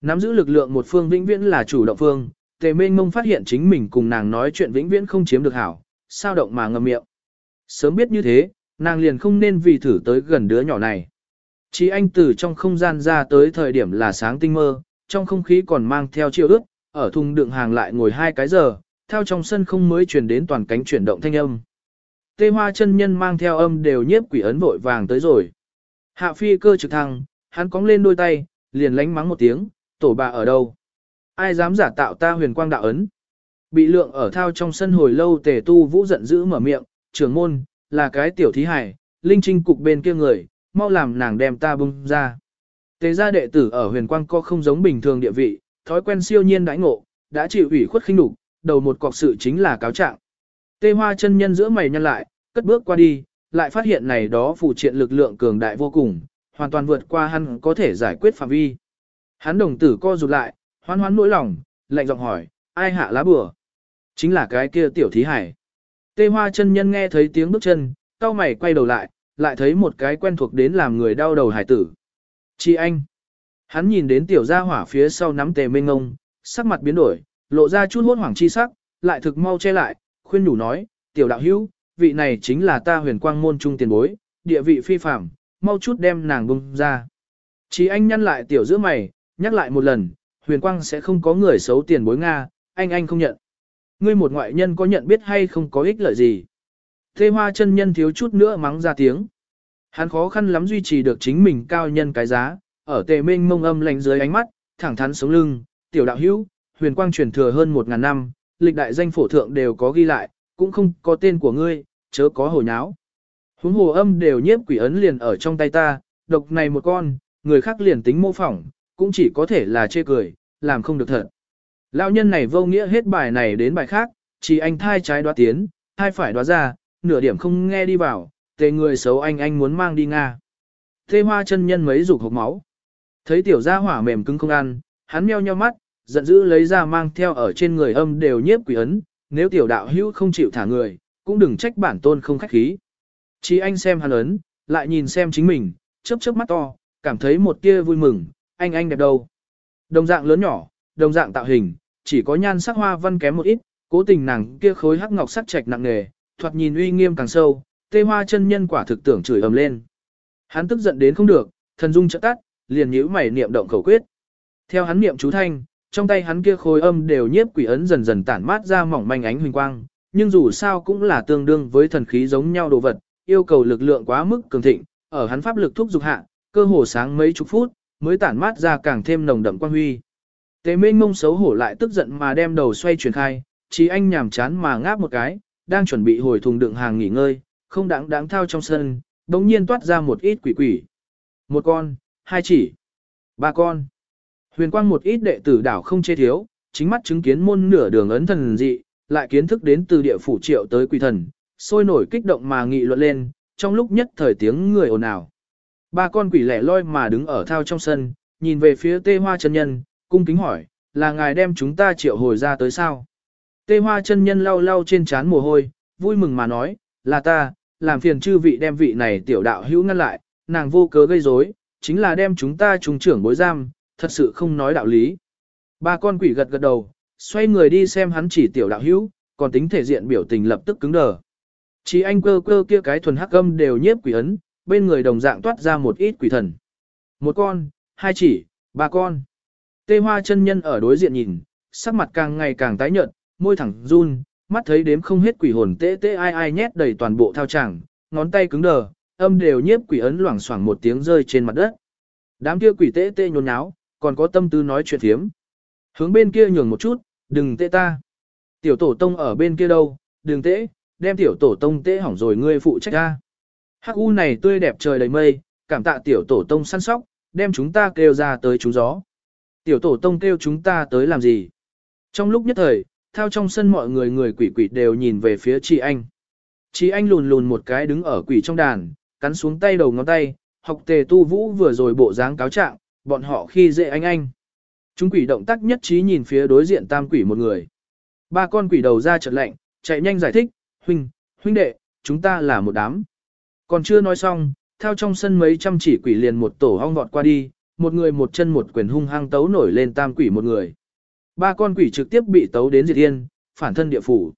Nắm giữ lực lượng một phương vĩnh viễn là chủ động phương, tề mênh mông phát hiện chính mình cùng nàng nói chuyện vĩnh viễn không chiếm được hảo, sao động mà ngậm miệng. Sớm biết như thế, nàng liền không nên vì thử tới gần đứa nhỏ này. Chỉ anh từ trong không gian ra tới thời điểm là sáng tinh mơ, trong không khí còn mang theo chiêu ước, ở thùng đựng hàng lại ngồi hai cái giờ, theo trong sân không mới truyền đến toàn cánh chuyển động thanh âm. Tê hoa chân nhân mang theo âm đều nhiếp quỷ ấn vội vàng tới rồi. Hạ phi cơ trực thăng, hắn cóng lên đôi tay, liền lánh mắng một tiếng, tổ bà ở đâu? Ai dám giả tạo ta huyền quang đạo ấn? Bị lượng ở thao trong sân hồi lâu tề tu vũ giận dữ mở miệng, trưởng môn, là cái tiểu thí hải, linh trinh cục bên kia người, mau làm nàng đem ta bung ra. Tề gia đệ tử ở huyền quang co không giống bình thường địa vị, thói quen siêu nhiên đãi ngộ, đã chịu ủy khuất khinh đục, đầu một cọc sự chính là cáo trạng. Tê hoa chân nhân giữa mày nhăn lại, cất bước qua đi, lại phát hiện này đó phụ triện lực lượng cường đại vô cùng, hoàn toàn vượt qua hắn có thể giải quyết phạm vi. Hắn đồng tử co rụt lại, hoan hoán nỗi lòng, lạnh giọng hỏi, ai hạ lá bừa? Chính là cái kia tiểu thí hải. Tê hoa chân nhân nghe thấy tiếng bước chân, cao mày quay đầu lại, lại thấy một cái quen thuộc đến làm người đau đầu hải tử. Chị anh. Hắn nhìn đến tiểu gia hỏa phía sau nắm tề mênh ngông, sắc mặt biến đổi, lộ ra chút hốt hoảng chi sắc, lại thực mau che lại, khuyên nhủ nói, tiểu đạo hữu, vị này chính là ta huyền quang môn trung tiền bối, địa vị phi phạm, mau chút đem nàng bung ra. Chỉ anh nhăn lại tiểu giữa mày, nhắc lại một lần, huyền quang sẽ không có người xấu tiền bối Nga, anh anh không nhận. Ngươi một ngoại nhân có nhận biết hay không có ích lợi gì. Thê hoa chân nhân thiếu chút nữa mắng ra tiếng. Hắn khó khăn lắm duy trì được chính mình cao nhân cái giá, ở tề minh mông âm lạnh dưới ánh mắt, thẳng thắn sống lưng, tiểu đạo hữu, huyền quang truyền thừa hơn một ngàn năm, lịch đại danh phổ thượng đều có ghi lại, cũng không có tên của ngươi, chớ có hồ nháo. Huống hồ âm đều nhiếp quỷ ấn liền ở trong tay ta, độc này một con, người khác liền tính mô phỏng, cũng chỉ có thể là chê cười, làm không được thật. Lão nhân này vô nghĩa hết bài này đến bài khác, chỉ anh thai trái đoá tiến, thai phải đoá ra, nửa điểm không nghe đi vào, tề người xấu anh anh muốn mang đi Nga. Thê hoa chân nhân mấy rục hộp máu. Thấy tiểu gia hỏa mềm cứng không ăn, hắn meo nheo mắt, giận dữ lấy ra mang theo ở trên người âm đều nhiếp quỷ ấn, nếu tiểu đạo hữu không chịu thả người, cũng đừng trách bản tôn không khách khí. Chỉ anh xem hắn ấn, lại nhìn xem chính mình, chớp chớp mắt to, cảm thấy một tia vui mừng, anh anh đẹp đâu. Đồng dạng lớn nhỏ, đồng dạng tạo hình, chỉ có nhan sắc hoa văn kém một ít, cố tình nàng kia khối hắc ngọc sắc trạch nặng nề, thoạt nhìn uy nghiêm càng sâu, tê hoa chân nhân quả thực tưởng chửi ầm lên. Hắn tức giận đến không được, thần dung chợt tắt, liền nhíu mày niệm động khẩu quyết. Theo hắn niệm chú thanh, trong tay hắn kia khối âm đều nhiếp quỷ ấn dần dần tản mát ra mỏng manh ánh huỳnh quang, nhưng dù sao cũng là tương đương với thần khí giống nhau đồ vật, yêu cầu lực lượng quá mức cường thịnh, ở hắn pháp lực thúc dục hạ, cơ hồ sáng mấy chục phút, mới tản mát ra càng thêm nồng đậm quang huy. Tế Minh Mông xấu hổ lại tức giận mà đem đầu xoay chuyển khai, chỉ anh nhảm chán mà ngáp một cái, đang chuẩn bị hồi thùng đựng hàng nghỉ ngơi, không đáng đáng thao trong sân, đống nhiên toát ra một ít quỷ quỷ. Một con, hai chỉ, ba con. Huyền quang một ít đệ tử đảo không chê thiếu, chính mắt chứng kiến môn nửa đường ấn thần dị, lại kiến thức đến từ địa phủ triệu tới quỷ thần, sôi nổi kích động mà nghị luận lên, trong lúc nhất thời tiếng người ồn ào. Ba con quỷ lẻ loi mà đứng ở thao trong sân, nhìn về phía tê hoa chân nhân, cung kính hỏi, là ngài đem chúng ta triệu hồi ra tới sao? Tê hoa chân nhân lau lau trên trán mồ hôi, vui mừng mà nói, là ta, làm phiền chư vị đem vị này tiểu đạo hữu ngăn lại, nàng vô cớ gây rối, chính là đem chúng ta trùng trưởng bối giam, thật sự không nói đạo lý. Ba con quỷ gật gật đầu, xoay người đi xem hắn chỉ tiểu đạo hữu, còn tính thể diện biểu tình lập tức cứng đờ. Chỉ anh cơ cơ kia cái thuần hắc âm đều nhiếp quỷ ấn, bên người đồng dạng toát ra một ít quỷ thần. Một con, hai chỉ, ba con. Tê hoa chân nhân ở đối diện nhìn, sắc mặt càng ngày càng tái nhợt, môi thẳng run, mắt thấy đếm không hết quỷ hồn tê tê ai ai nhét đầy toàn bộ thao tràng, ngón tay cứng đờ, âm đều nhiếp quỷ ấn loảng xoảng một tiếng rơi trên mặt đất. Đám kia quỷ tê tê nhốn nháo, còn có tâm tư nói chuyện thiếm. Hướng bên kia nhường một chút, đừng tê ta. Tiểu tổ tông ở bên kia đâu, đừng tê, đem tiểu tổ tông tê hỏng rồi ngươi phụ trách ta. Hắc u này tươi đẹp trời đầy mây, cảm tạ tiểu tổ tông săn sóc, đem chúng ta kêu ra tới chú gió. Tiểu tổ tông kêu chúng ta tới làm gì? Trong lúc nhất thời, theo trong sân mọi người người quỷ quỷ đều nhìn về phía chị anh. Chị anh lùn lùn một cái đứng ở quỷ trong đàn, cắn xuống tay đầu ngón tay, học tề tu vũ vừa rồi bộ dáng cáo trạng, bọn họ khi dễ anh anh. Chúng quỷ động tác nhất trí nhìn phía đối diện tam quỷ một người. Ba con quỷ đầu ra chợt lạnh, chạy nhanh giải thích, huynh, huynh đệ, chúng ta là một đám. Còn chưa nói xong, theo trong sân mấy trăm chỉ quỷ liền một tổ hong vọt qua đi, một người một chân một quyền hung hăng tấu nổi lên tam quỷ một người. Ba con quỷ trực tiếp bị tấu đến diệt yên, phản thân địa phủ.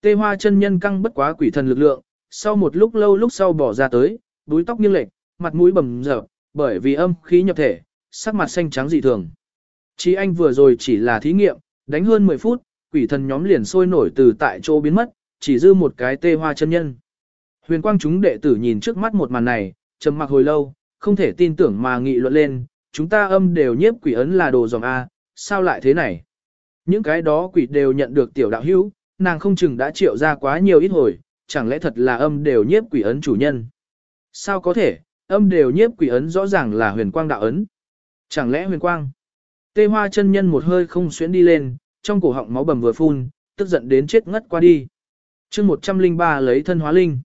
Tê hoa chân nhân căng bất quá quỷ thần lực lượng, sau một lúc lâu lúc sau bỏ ra tới, đuôi tóc nghiêng lệch, mặt mũi bầm dập, bởi vì âm khí nhập thể, sắc mặt xanh trắng dị thường. Chí anh vừa rồi chỉ là thí nghiệm, đánh hơn 10 phút, quỷ thần nhóm liền sôi nổi từ tại chỗ biến mất, chỉ dư một cái tê hoa chân nhân. Huyền quang chúng đệ tử nhìn trước mắt một màn này, trầm mặc hồi lâu, không thể tin tưởng mà nghị luận lên, chúng ta âm đều nhiếp quỷ ấn là đồ dòng A, sao lại thế này? Những cái đó quỷ đều nhận được tiểu đạo hữu, nàng không chừng đã triệu ra quá nhiều ít hồi, chẳng lẽ thật là âm đều nhiếp quỷ ấn chủ nhân? Sao có thể, âm đều nhiếp quỷ ấn rõ ràng là huyền quang đạo ấn? Chẳng lẽ huyền quang? Tê hoa chân nhân một hơi không xuyến đi lên, trong cổ họng máu bầm vừa phun, tức giận đến chết ngất qua đi. chương 103 lấy thân hóa linh.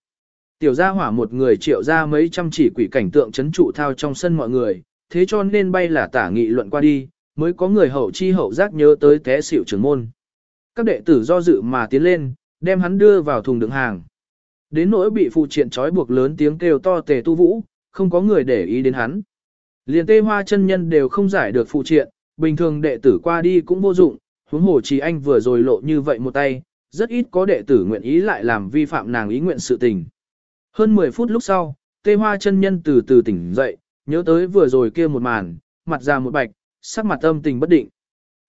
Tiểu gia hỏa một người triệu ra mấy trăm chỉ quỷ cảnh tượng chấn trụ thao trong sân mọi người, thế cho nên bay là tả nghị luận qua đi, mới có người hậu chi hậu giác nhớ tới té xỉu trưởng môn. Các đệ tử do dự mà tiến lên, đem hắn đưa vào thùng đựng hàng. Đến nỗi bị phụ triện trói buộc lớn tiếng kêu to tề tu vũ, không có người để ý đến hắn. Liền tê hoa chân nhân đều không giải được phụ triện, bình thường đệ tử qua đi cũng vô dụng, huống hồ chỉ anh vừa rồi lộ như vậy một tay, rất ít có đệ tử nguyện ý lại làm vi phạm nàng ý nguyện sự tình. Hơn 10 phút lúc sau, tê hoa chân nhân từ từ tỉnh dậy, nhớ tới vừa rồi kia một màn, mặt ra một bạch, sắc mặt âm tình bất định.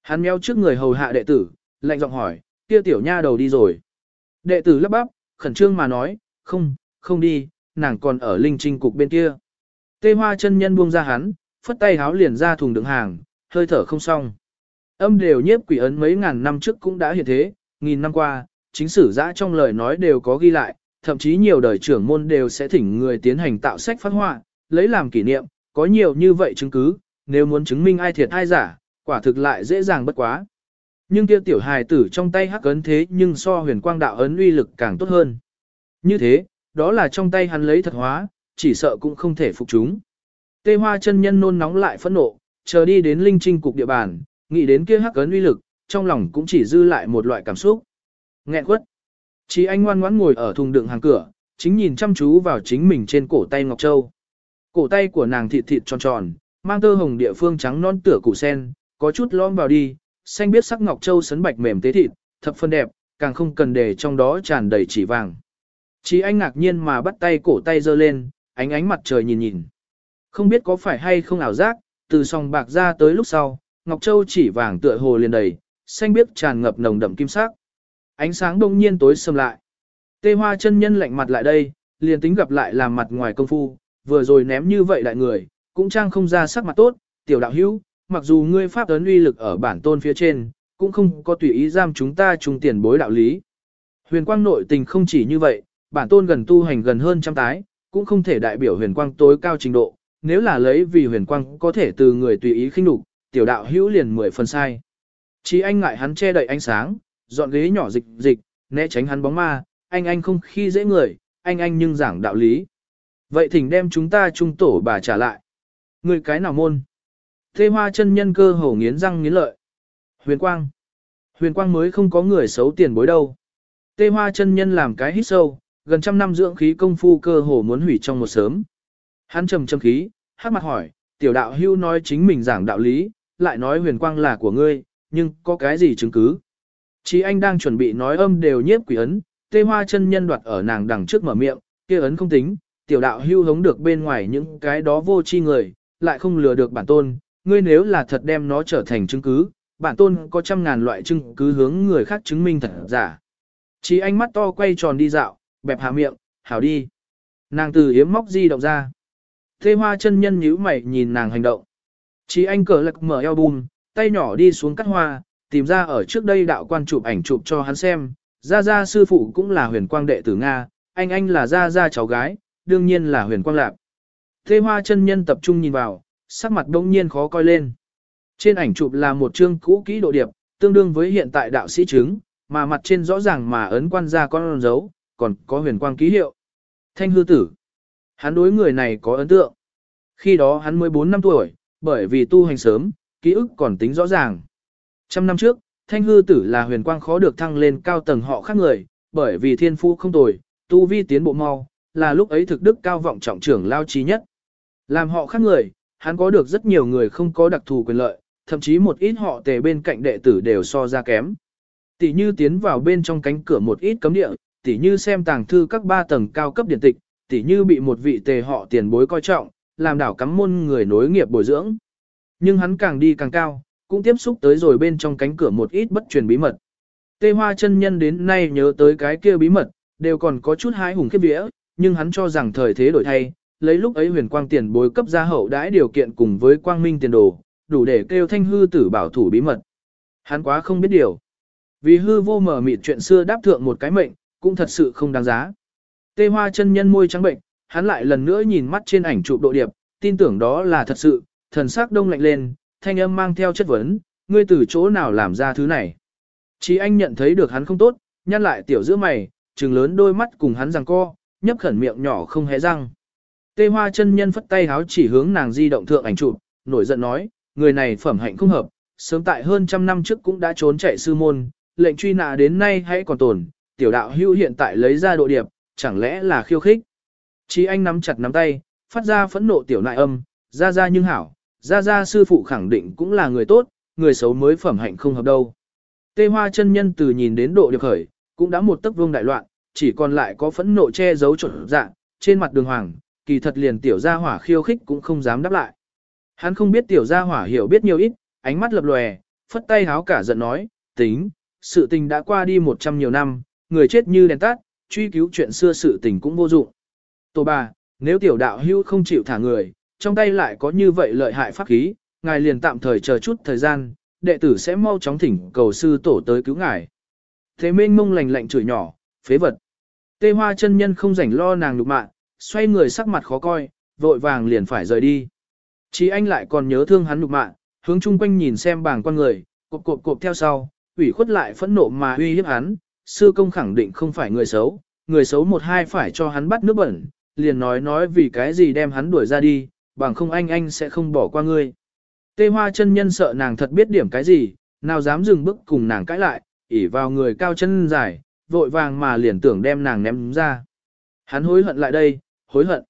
Hắn meo trước người hầu hạ đệ tử, lạnh giọng hỏi, kia tiểu nha đầu đi rồi. Đệ tử lắp bắp, khẩn trương mà nói, không, không đi, nàng còn ở linh trinh cục bên kia. Tê hoa chân nhân buông ra hắn, phất tay háo liền ra thùng đựng hàng, hơi thở không xong. Âm đều nhiếp quỷ ấn mấy ngàn năm trước cũng đã hiện thế, nghìn năm qua, chính sử giã trong lời nói đều có ghi lại, thậm chí nhiều đời trưởng môn đều sẽ thỉnh người tiến hành tạo sách phát họa, lấy làm kỷ niệm, có nhiều như vậy chứng cứ, nếu muốn chứng minh ai thiệt ai giả, quả thực lại dễ dàng bất quá. Nhưng kia tiểu hài tử trong tay hắc ấn thế nhưng so huyền quang đạo ấn uy lực càng tốt hơn. Như thế, đó là trong tay hắn lấy thật hóa, chỉ sợ cũng không thể phục chúng. Tê hoa chân nhân nôn nóng lại phẫn nộ, chờ đi đến linh trinh cục địa bàn, nghĩ đến kia hắc ấn uy lực, trong lòng cũng chỉ dư lại một loại cảm xúc. Nghẹn quất. Chỉ anh ngoan ngoãn ngồi ở thùng đựng hàng cửa, chính nhìn chăm chú vào chính mình trên cổ tay Ngọc Châu. Cổ tay của nàng thịt thịt tròn tròn, mang tơ hồng địa phương trắng non tựa củ sen, có chút lõm vào đi, xanh biết sắc Ngọc Châu sấn bạch mềm tế thịt, thập phân đẹp, càng không cần để trong đó tràn đầy chỉ vàng. Chỉ anh ngạc nhiên mà bắt tay cổ tay giơ lên, ánh ánh mặt trời nhìn nhìn. Không biết có phải hay không ảo giác, từ song bạc ra tới lúc sau, Ngọc Châu chỉ vàng tựa hồ liền đầy, xanh biếc tràn ngập nồng đậm kim sắc. Ánh sáng đông nhiên tối sầm lại. Tê hoa chân nhân lạnh mặt lại đây, liền tính gặp lại làm mặt ngoài công phu, vừa rồi ném như vậy đại người, cũng trang không ra sắc mặt tốt, tiểu đạo hữu, mặc dù ngươi pháp ấn uy lực ở bản tôn phía trên, cũng không có tùy ý giam chúng ta trùng tiền bối đạo lý. Huyền quang nội tình không chỉ như vậy, bản tôn gần tu hành gần hơn trăm tái, cũng không thể đại biểu huyền quang tối cao trình độ, nếu là lấy vì huyền quang có thể từ người tùy ý khinh đục, tiểu đạo hữu liền mười phần sai. Chỉ anh ngại hắn che đậy ánh sáng, dọn ghế nhỏ dịch dịch, né tránh hắn bóng ma, anh anh không khi dễ người, anh anh nhưng giảng đạo lý. Vậy thỉnh đem chúng ta trung tổ bà trả lại. Người cái nào môn? Thê hoa chân nhân cơ hổ nghiến răng nghiến lợi. Huyền quang. Huyền quang mới không có người xấu tiền bối đâu. Tê hoa chân nhân làm cái hít sâu, gần trăm năm dưỡng khí công phu cơ hồ muốn hủy trong một sớm. Hắn trầm trầm khí, hát mặt hỏi, tiểu đạo hưu nói chính mình giảng đạo lý, lại nói huyền quang là của ngươi, nhưng có cái gì chứng cứ? Chí anh đang chuẩn bị nói âm đều nhiếp quỷ ấn, tê hoa chân nhân đoạt ở nàng đằng trước mở miệng, kia ấn không tính, tiểu đạo hưu hống được bên ngoài những cái đó vô chi người, lại không lừa được bản tôn, ngươi nếu là thật đem nó trở thành chứng cứ, bản tôn có trăm ngàn loại chứng cứ hướng người khác chứng minh thật giả. Chí anh mắt to quay tròn đi dạo, bẹp hạ miệng, hảo đi. Nàng từ yếm móc di động ra. Tê hoa chân nhân nhíu mày nhìn nàng hành động. Chí anh cờ lạc mở album, tay nhỏ đi xuống cắt hoa, tìm ra ở trước đây đạo quan chụp ảnh chụp cho hắn xem, Gia Gia sư phụ cũng là huyền quang đệ tử Nga, anh anh là Gia Gia cháu gái, đương nhiên là huyền quang lạc. Thê hoa chân nhân tập trung nhìn vào, sắc mặt đông nhiên khó coi lên. Trên ảnh chụp là một chương cũ kỹ độ điệp, tương đương với hiện tại đạo sĩ chứng, mà mặt trên rõ ràng mà ấn quan ra con dấu, còn có huyền quang ký hiệu. Thanh hư tử. Hắn đối người này có ấn tượng. Khi đó hắn mới 4 năm tuổi, bởi vì tu hành sớm, ký ức còn tính rõ ràng. Trăm năm trước, thanh hư tử là huyền quang khó được thăng lên cao tầng họ khác người, bởi vì thiên phu không tồi, tu vi tiến bộ mau, là lúc ấy thực đức cao vọng trọng trưởng lao trí nhất. Làm họ khác người, hắn có được rất nhiều người không có đặc thù quyền lợi, thậm chí một ít họ tề bên cạnh đệ tử đều so ra kém. Tỷ như tiến vào bên trong cánh cửa một ít cấm địa, tỷ như xem tàng thư các ba tầng cao cấp điển tịch, tỷ như bị một vị tề họ tiền bối coi trọng, làm đảo cắm môn người nối nghiệp bồi dưỡng. Nhưng hắn càng đi càng cao, cũng tiếp xúc tới rồi bên trong cánh cửa một ít bất truyền bí mật. Tê Hoa chân nhân đến nay nhớ tới cái kia bí mật, đều còn có chút hái hùng khiếp vía, nhưng hắn cho rằng thời thế đổi thay, lấy lúc ấy huyền quang tiền bối cấp gia hậu đãi điều kiện cùng với quang minh tiền đồ, đủ để kêu thanh hư tử bảo thủ bí mật. Hắn quá không biết điều. Vì hư vô mở mịt chuyện xưa đáp thượng một cái mệnh, cũng thật sự không đáng giá. Tê hoa chân nhân môi trắng bệnh, hắn lại lần nữa nhìn mắt trên ảnh chụp độ điệp, tin tưởng đó là thật sự, thần sắc đông lạnh lên, thanh âm mang theo chất vấn, ngươi từ chỗ nào làm ra thứ này. Chí anh nhận thấy được hắn không tốt, nhăn lại tiểu giữa mày, trừng lớn đôi mắt cùng hắn rằng co, nhấp khẩn miệng nhỏ không hé răng. Tê hoa chân nhân phất tay háo chỉ hướng nàng di động thượng ảnh chụp, nổi giận nói, người này phẩm hạnh không hợp, sớm tại hơn trăm năm trước cũng đã trốn chạy sư môn, lệnh truy nã đến nay hãy còn tồn, tiểu đạo hưu hiện tại lấy ra độ điệp, chẳng lẽ là khiêu khích. Chí anh nắm chặt nắm tay, phát ra phẫn nộ tiểu nại âm, ra ra nhưng hảo, ra ra sư phụ khẳng định cũng là người tốt, người xấu mới phẩm hạnh không hợp đâu. Tê hoa chân nhân từ nhìn đến độ điệp khởi, cũng đã một tấc vương đại loạn, chỉ còn lại có phẫn nộ che giấu trộn dạng, trên mặt đường hoàng, kỳ thật liền tiểu gia hỏa khiêu khích cũng không dám đáp lại. Hắn không biết tiểu gia hỏa hiểu biết nhiều ít, ánh mắt lập lòe, phất tay háo cả giận nói, tính, sự tình đã qua đi một trăm nhiều năm, người chết như đèn tắt, truy cứu chuyện xưa sự tình cũng vô dụng. Tổ bà, nếu tiểu đạo hưu không chịu thả người, trong tay lại có như vậy lợi hại pháp khí, ngài liền tạm thời chờ chút thời gian, đệ tử sẽ mau chóng thỉnh cầu sư tổ tới cứu ngài. Thế minh mông lành lạnh chửi nhỏ, phế vật. Tê hoa chân nhân không rảnh lo nàng lục mạng, xoay người sắc mặt khó coi, vội vàng liền phải rời đi. Chí anh lại còn nhớ thương hắn lục mạng, hướng chung quanh nhìn xem bảng quan người, cộp cộp cộp theo sau, ủy khuất lại phẫn nộ mà uy hiếp hắn, sư công khẳng định không phải người xấu, người xấu một hai phải cho hắn bắt nước bẩn, liền nói nói vì cái gì đem hắn đuổi ra đi, bằng không anh anh sẽ không bỏ qua ngươi. Tê hoa chân nhân sợ nàng thật biết điểm cái gì, nào dám dừng bước cùng nàng cãi lại, ỉ vào người cao chân dài, vội vàng mà liền tưởng đem nàng ném ra. Hắn hối hận lại đây, hối hận.